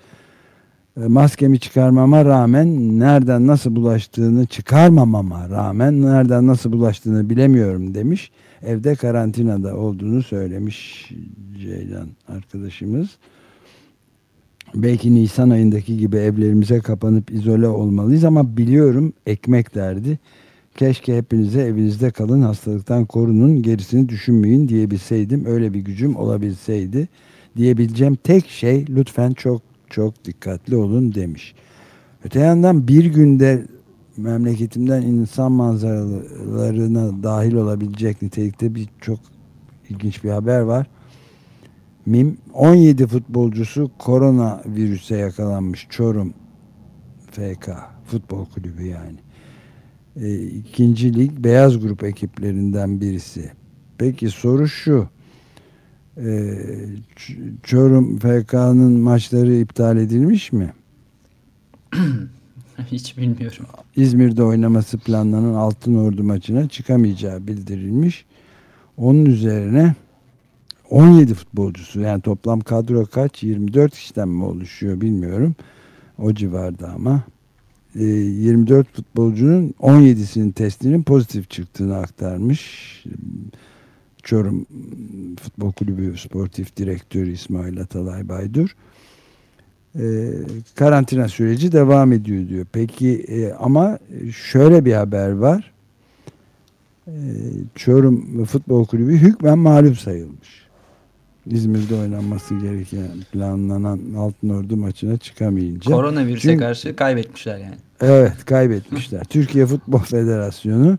e, maskemi çıkarmama rağmen nereden nasıl bulaştığını çıkarmamama rağmen nereden nasıl bulaştığını bilemiyorum demiş. Evde karantinada olduğunu söylemiş Ceylan arkadaşımız. Belki Nisan ayındaki gibi evlerimize kapanıp izole olmalıyız ama biliyorum ekmek derdi Keşke hepinize evinizde kalın hastalıktan korunun gerisini düşünmeyin diyebilseydim. Öyle bir gücüm olabilseydi diyebileceğim tek şey lütfen çok çok dikkatli olun demiş. Öte yandan bir günde memleketimden insan manzaralarına dahil olabilecek nitelikte bir çok ilginç bir haber var. MIM 17 futbolcusu korona virüse yakalanmış Çorum FK futbol kulübü yani e, ikinci lig beyaz grup ekiplerinden birisi. Peki soru şu. E, Çorum FK'nın maçları iptal edilmiş mi? [clears throat] Hiç bilmiyorum. İzmir'de oynaması planlanan Altın Ordu maçına çıkamayacağı bildirilmiş. Onun üzerine 17 futbolcusu yani toplam kadro kaç? 24 kişiden mi oluşuyor bilmiyorum. O civarda ama 24 e, futbolcunun 17'sinin testinin pozitif çıktığını aktarmış. Çorum Futbol Kulübü Sportif Direktörü İsmail Atalay Baydur. Ee, karantina süreci devam ediyor diyor. Peki e, ama şöyle bir haber var. Ee, Çorum Futbol Kulübü hükmen mağlup sayılmış. İzmir'de oynanması gereken planlanan Altın Ordu maçına çıkamayınca. Koronavirüse Çünkü, karşı kaybetmişler yani. Evet kaybetmişler. [laughs] Türkiye Futbol Federasyonu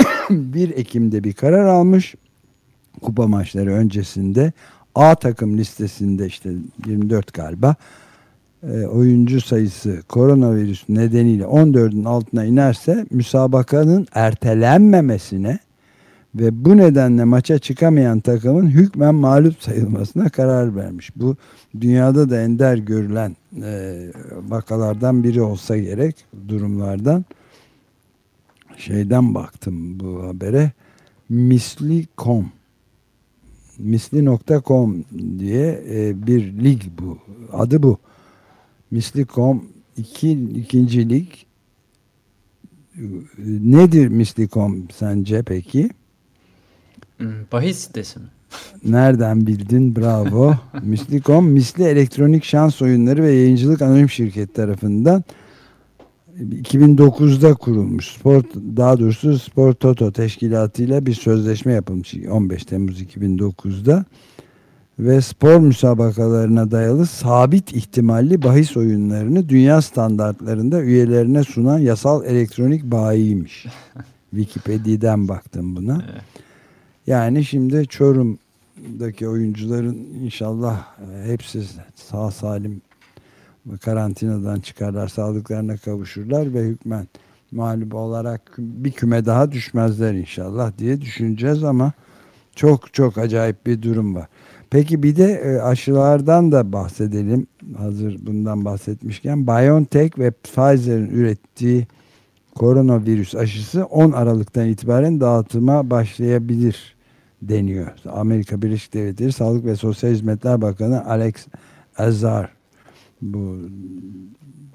[coughs] 1 Ekim'de bir karar almış. Kupa maçları öncesinde A takım listesinde işte 24 galiba e, oyuncu sayısı koronavirüs nedeniyle 14'ün altına inerse müsabakanın ertelenmemesine ve bu nedenle maça çıkamayan takımın hükmen mağlup sayılmasına karar vermiş. Bu dünyada da ender görülen e, vakalardan biri olsa gerek durumlardan. Şeyden baktım bu habere. Misli.com Misli.com diye e, bir lig bu. Adı bu. Misli.com iki, ikinci lig. Nedir Misli.com sence peki? Hmm, bahis sitesi mi? Nereden bildin? Bravo. [laughs] Mislikom, Misli Elektronik Şans Oyunları ve Yayıncılık Anonim Şirketi tarafından 2009'da kurulmuş. Spor daha doğrusu Spor Toto teşkilatıyla bir sözleşme yapılmış 15 Temmuz 2009'da ve spor müsabakalarına dayalı sabit ihtimalli bahis oyunlarını dünya standartlarında üyelerine sunan yasal elektronik bayiymiş. [laughs] Wikipedia'dan baktım buna. Evet. Yani şimdi Çorum'daki oyuncuların inşallah e, hepsi sağ salim karantinadan çıkarlar, sağlıklarına kavuşurlar ve hükmen mağlup olarak bir küme daha düşmezler inşallah diye düşüneceğiz ama çok çok acayip bir durum var. Peki bir de e, aşılardan da bahsedelim. Hazır bundan bahsetmişken BioNTech ve Pfizer'in ürettiği koronavirüs aşısı 10 Aralık'tan itibaren dağıtıma başlayabilir deniyor. Amerika Birleşik Devletleri Sağlık ve Sosyal Hizmetler Bakanı Alex Azar bu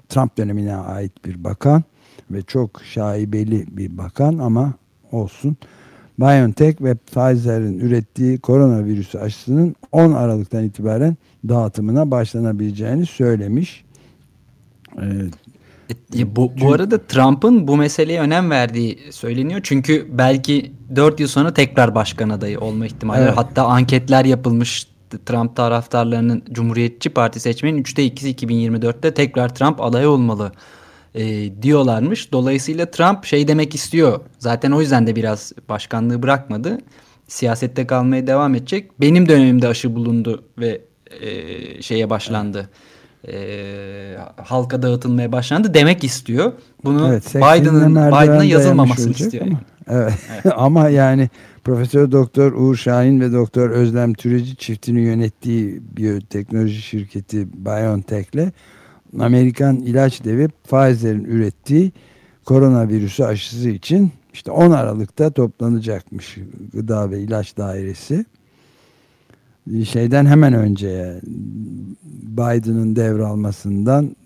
Trump dönemine ait bir bakan ve çok şaibeli bir bakan ama olsun. BioNTech ve Pfizer'in ürettiği koronavirüs aşısının 10 Aralık'tan itibaren dağıtımına başlanabileceğini söylemiş. Evet. E, bu, bu arada Trump'ın bu meseleye önem verdiği söyleniyor. Çünkü belki 4 yıl sonra tekrar başkan adayı olma ihtimali evet. Hatta anketler yapılmış Trump taraftarlarının Cumhuriyetçi Parti seçmenin 3'te 2'si 2024'te tekrar Trump aday olmalı e, diyorlarmış. Dolayısıyla Trump şey demek istiyor. Zaten o yüzden de biraz başkanlığı bırakmadı. Siyasette kalmaya devam edecek. Benim dönemimde aşı bulundu ve e, şeye başlandı. E, halka dağıtılmaya başlandı demek istiyor. Bunu evet, Biden'ın Biden'a yazılmamasını istiyor. Ama, evet. evet. [laughs] ama yani Profesör Doktor Uğur Şahin ve Doktor Özlem Türeci çiftini yönettiği biyoteknoloji şirketi BioNTech'le Amerikan ilaç devi Pfizer'in ürettiği koronavirüsü aşısı için işte 10 Aralık'ta toplanacakmış Gıda ve İlaç Dairesi. Şeyden hemen önce Biden'ın devralmasından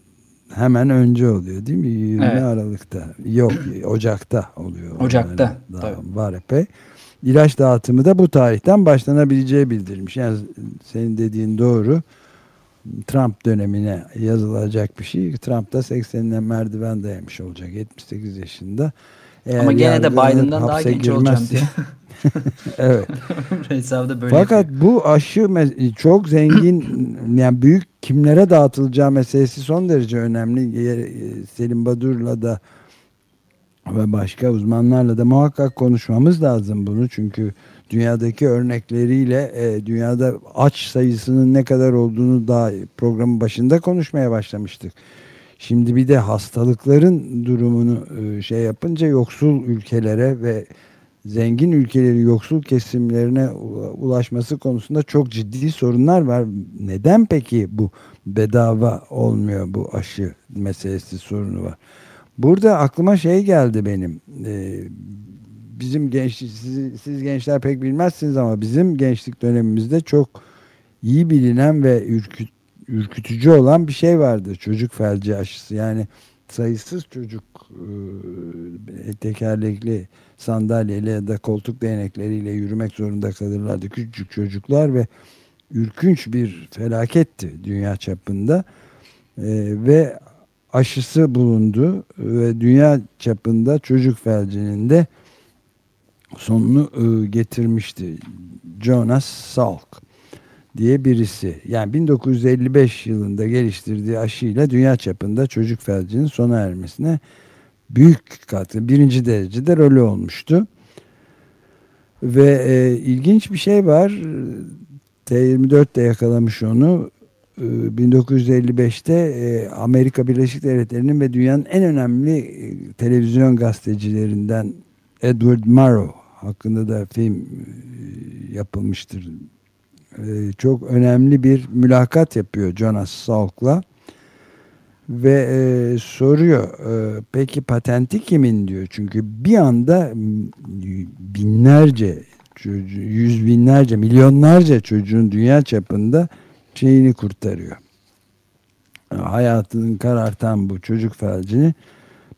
hemen önce oluyor değil mi? 20 evet. Aralık'ta. Yok Ocak'ta oluyor. Ocak'ta. Var epey. İlaç dağıtımı da bu tarihten başlanabileceği bildirilmiş. Yani senin dediğin doğru. Trump dönemine yazılacak bir şey. Trump da 80'ine merdiven dayamış olacak 78 yaşında. Eğer Ama gene de Biden'dan daha genç olacağım diye. [laughs] [laughs] evet. [laughs] böyle Fakat bu aşı çok zengin [clears throat] yani büyük kimlere dağıtılacağı meselesi son derece önemli. E, Selim Badur'la da ve başka uzmanlarla da muhakkak konuşmamız lazım bunu. Çünkü dünyadaki örnekleriyle e, dünyada aç sayısının ne kadar olduğunu daha programın başında konuşmaya başlamıştık. Şimdi bir de hastalıkların durumunu e, şey yapınca yoksul ülkelere ve zengin ülkeleri yoksul kesimlerine ulaşması konusunda çok ciddi sorunlar var. Neden peki bu bedava olmuyor bu aşı meselesi sorunu var? Burada aklıma şey geldi benim. Ee, bizim genç siz, siz gençler pek bilmezsiniz ama bizim gençlik dönemimizde çok iyi bilinen ve ürküt, ürkütücü olan bir şey vardı. Çocuk felci aşısı. Yani sayısız çocuk e, tekerlekli sandalyeyle ya da koltuk değnekleriyle yürümek zorunda kalırlardı. Küçük çocuklar ve ürkünç bir felaketti dünya çapında. E, ve aşısı bulundu ve dünya çapında çocuk felcinin de sonunu e, getirmişti. Jonas Salk diye birisi. Yani 1955 yılında geliştirdiği aşıyla dünya çapında çocuk felcinin sona ermesine büyük katkı, birinci derecede rolü olmuştu. Ve e, ilginç bir şey var. T24'te yakalamış onu. 1955'te e, Amerika Birleşik Devletleri'nin ve dünyanın en önemli e, televizyon gazetecilerinden Edward Murrow hakkında da film e, yapılmıştır. Çok önemli bir mülakat yapıyor Jonas Salk'la ve e, soruyor e, peki patenti kimin diyor çünkü bir anda binlerce yüz binlerce milyonlarca çocuğun dünya çapında şeyini kurtarıyor. Hayatının karartan bu çocuk felcini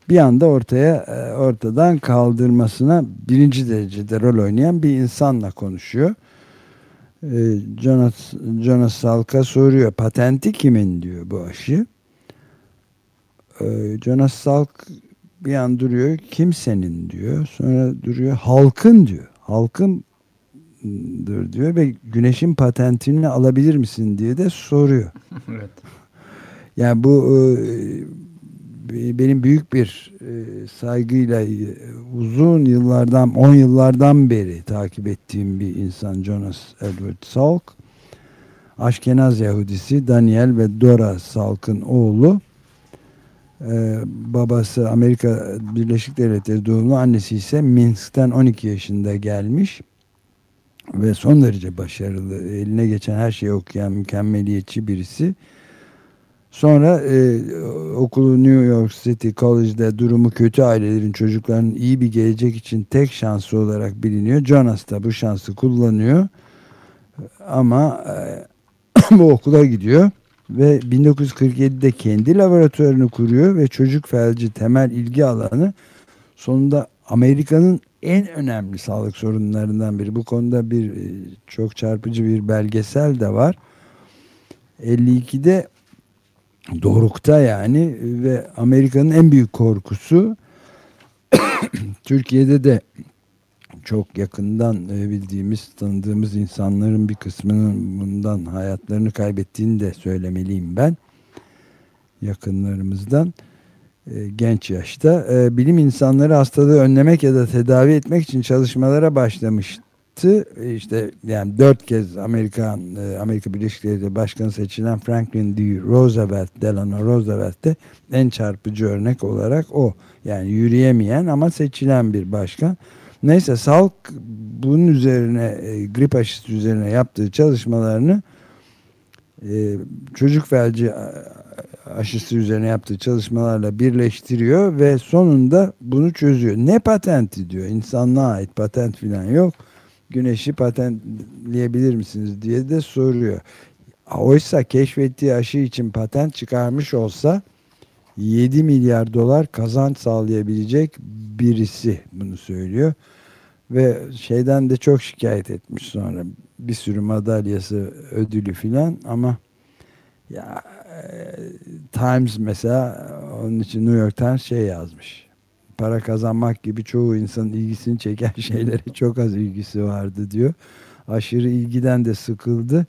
bir anda ortaya e, ortadan kaldırmasına birinci derecede rol oynayan bir insanla konuşuyor. E, Jonas, Jonas Salk'a soruyor patenti kimin diyor bu aşı. E, Jonas Salk bir an duruyor kimsenin diyor. Sonra duruyor halkın diyor. Halkın insandır diyor ve güneşin patentini alabilir misin diye de soruyor. [laughs] evet. Yani bu e, benim büyük bir e, saygıyla e, uzun yıllardan 10 yıllardan beri takip ettiğim bir insan Jonas Edward Salk. Aşkenaz Yahudisi Daniel ve Dora Salk'ın oğlu. Ee, babası Amerika Birleşik Devletleri doğumlu annesi ise Minsk'ten 12 yaşında gelmiş ve son derece başarılı eline geçen her şeyi okuyan mükemmeliyetçi birisi. Sonra e, okulu New York City College'de durumu kötü ailelerin çocuklarının iyi bir gelecek için tek şansı olarak biliniyor. Jonas da bu şansı kullanıyor. Ama e, [coughs] bu okula gidiyor ve 1947'de kendi laboratuvarını kuruyor ve çocuk felci temel ilgi alanı sonunda Amerika'nın en önemli sağlık sorunlarından biri. Bu konuda bir e, çok çarpıcı bir belgesel de var. 52'de Doruk'ta yani ve Amerika'nın en büyük korkusu [coughs] Türkiye'de de çok yakından e, bildiğimiz, tanıdığımız insanların bir kısmının bundan hayatlarını kaybettiğini de söylemeliyim ben. Yakınlarımızdan e, genç yaşta. E, bilim insanları hastalığı önlemek ya da tedavi etmek için çalışmalara başlamıştı. İşte yani dört kez Amerikan Amerika Birleşik Devletleri Başkanı seçilen Franklin D. Roosevelt, Delano Roosevelt de en çarpıcı örnek olarak o. Yani yürüyemeyen ama seçilen bir başkan. Neyse Salk bunun üzerine e, grip aşısı üzerine yaptığı çalışmalarını e, çocuk felci aşısı üzerine yaptığı çalışmalarla birleştiriyor ve sonunda bunu çözüyor. Ne patenti diyor. İnsanlığa ait patent falan yok. Güneşi patentleyebilir misiniz diye de soruyor. Oysa keşfettiği aşı için patent çıkarmış olsa 7 milyar dolar kazanç sağlayabilecek birisi bunu söylüyor. Ve şeyden de çok şikayet etmiş sonra. Bir sürü madalyası, ödülü filan ama ya e, Times mesela onun için New York Times şey yazmış. Para kazanmak gibi çoğu insanın ilgisini çeken [laughs] şeylere çok az ilgisi vardı diyor. Aşırı ilgiden de sıkıldı.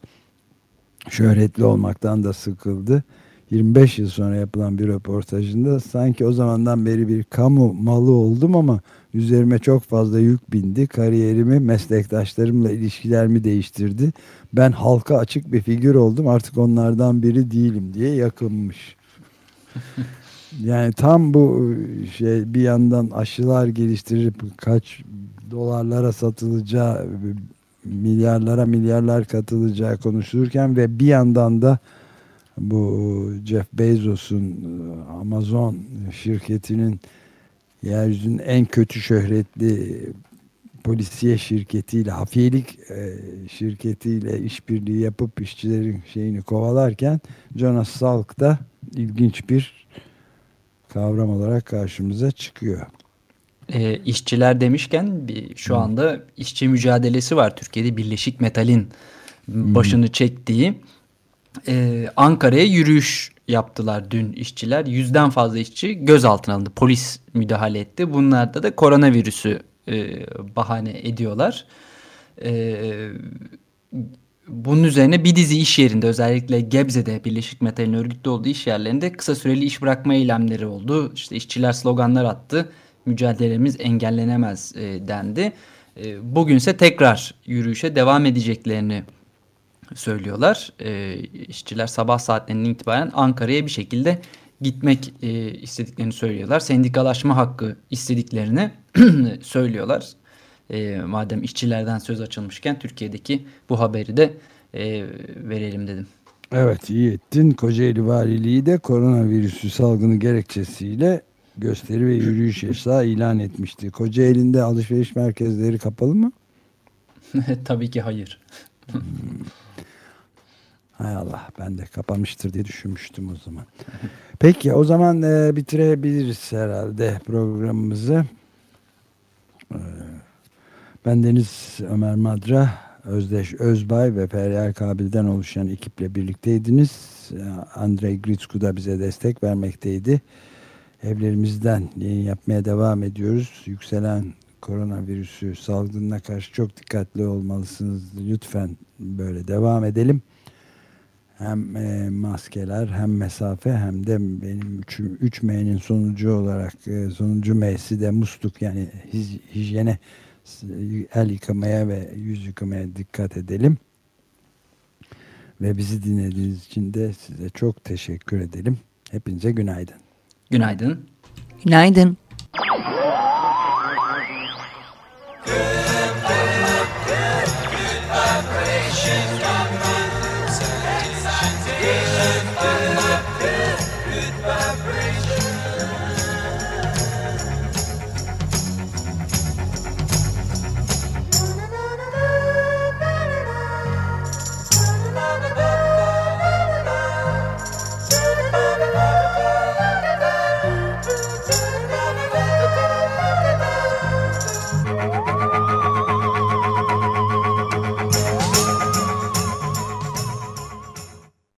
Şöhretli olmaktan da sıkıldı. 25 yıl sonra yapılan bir röportajında sanki o zamandan beri bir kamu malı oldum ama üzerime çok fazla yük bindi. Kariyerimi, meslektaşlarımla ilişkilerimi değiştirdi. Ben halka açık bir figür oldum artık onlardan biri değilim diye yakınmış. [laughs] yani tam bu şey bir yandan aşılar geliştirip kaç dolarlara satılacağı milyarlara milyarlar katılacağı konuşulurken ve bir yandan da bu Jeff Bezos'un e, Amazon şirketinin yeryüzünün en kötü şöhretli polisiye şirketiyle, hafiyelik e, şirketiyle işbirliği yapıp işçilerin şeyini kovalarken Jonas Salk da ilginç bir kavram olarak karşımıza çıkıyor. E, işçiler demişken şu anda işçi mücadelesi var. Türkiye'de Birleşik Metal'in başını çektiği e, Ankara'ya yürüyüş yaptılar dün işçiler. Yüzden fazla işçi gözaltına alındı. Polis müdahale etti. Bunlarda da koronavirüsü e, bahane ediyorlar. E, bunun üzerine bir dizi iş yerinde özellikle Gebze'de Birleşik Metal'in örgütlü olduğu iş yerlerinde kısa süreli iş bırakma eylemleri oldu. İşte işçiler sloganlar attı. Mücadelemiz engellenemez e, dendi. E, bugünse tekrar yürüyüşe devam edeceklerini söylüyorlar. E, işçiler sabah saatlerinden itibaren Ankara'ya bir şekilde gitmek e, istediklerini söylüyorlar. Sendikalaşma hakkı istediklerini [clears throat] söylüyorlar. E, madem işçilerden söz açılmışken Türkiye'deki bu haberi de e, verelim dedim. Evet iyi ettin. Kocaeli Valiliği de koronavirüsü salgını gerekçesiyle gösteri ve yürüyüş yasağı ilan etmişti. Kocaeli'nde alışveriş merkezleri kapalı mı? [laughs] Tabii ki hayır. [laughs] Hay Allah ben de kapamıştır diye düşünmüştüm o zaman. [laughs] Peki o zaman e, bitirebiliriz herhalde programımızı. E, ben Deniz Ömer Madra, Özdeş Özbay ve Feryal Kabil'den oluşan ekiple birlikteydiniz. E, Andrei Gritsku da bize destek vermekteydi. Evlerimizden yayın yapmaya devam ediyoruz. Yükselen koronavirüsü salgınına karşı çok dikkatli olmalısınız. Lütfen böyle devam edelim hem e, maskeler hem mesafe hem de benim 3 M'nin sonucu olarak e, sonucu M'si de musluk yani hijyene el yıkamaya ve yüz yıkamaya dikkat edelim. Ve bizi dinlediğiniz için de size çok teşekkür edelim. Hepinize günaydın. Günaydın. Günaydın. günaydın.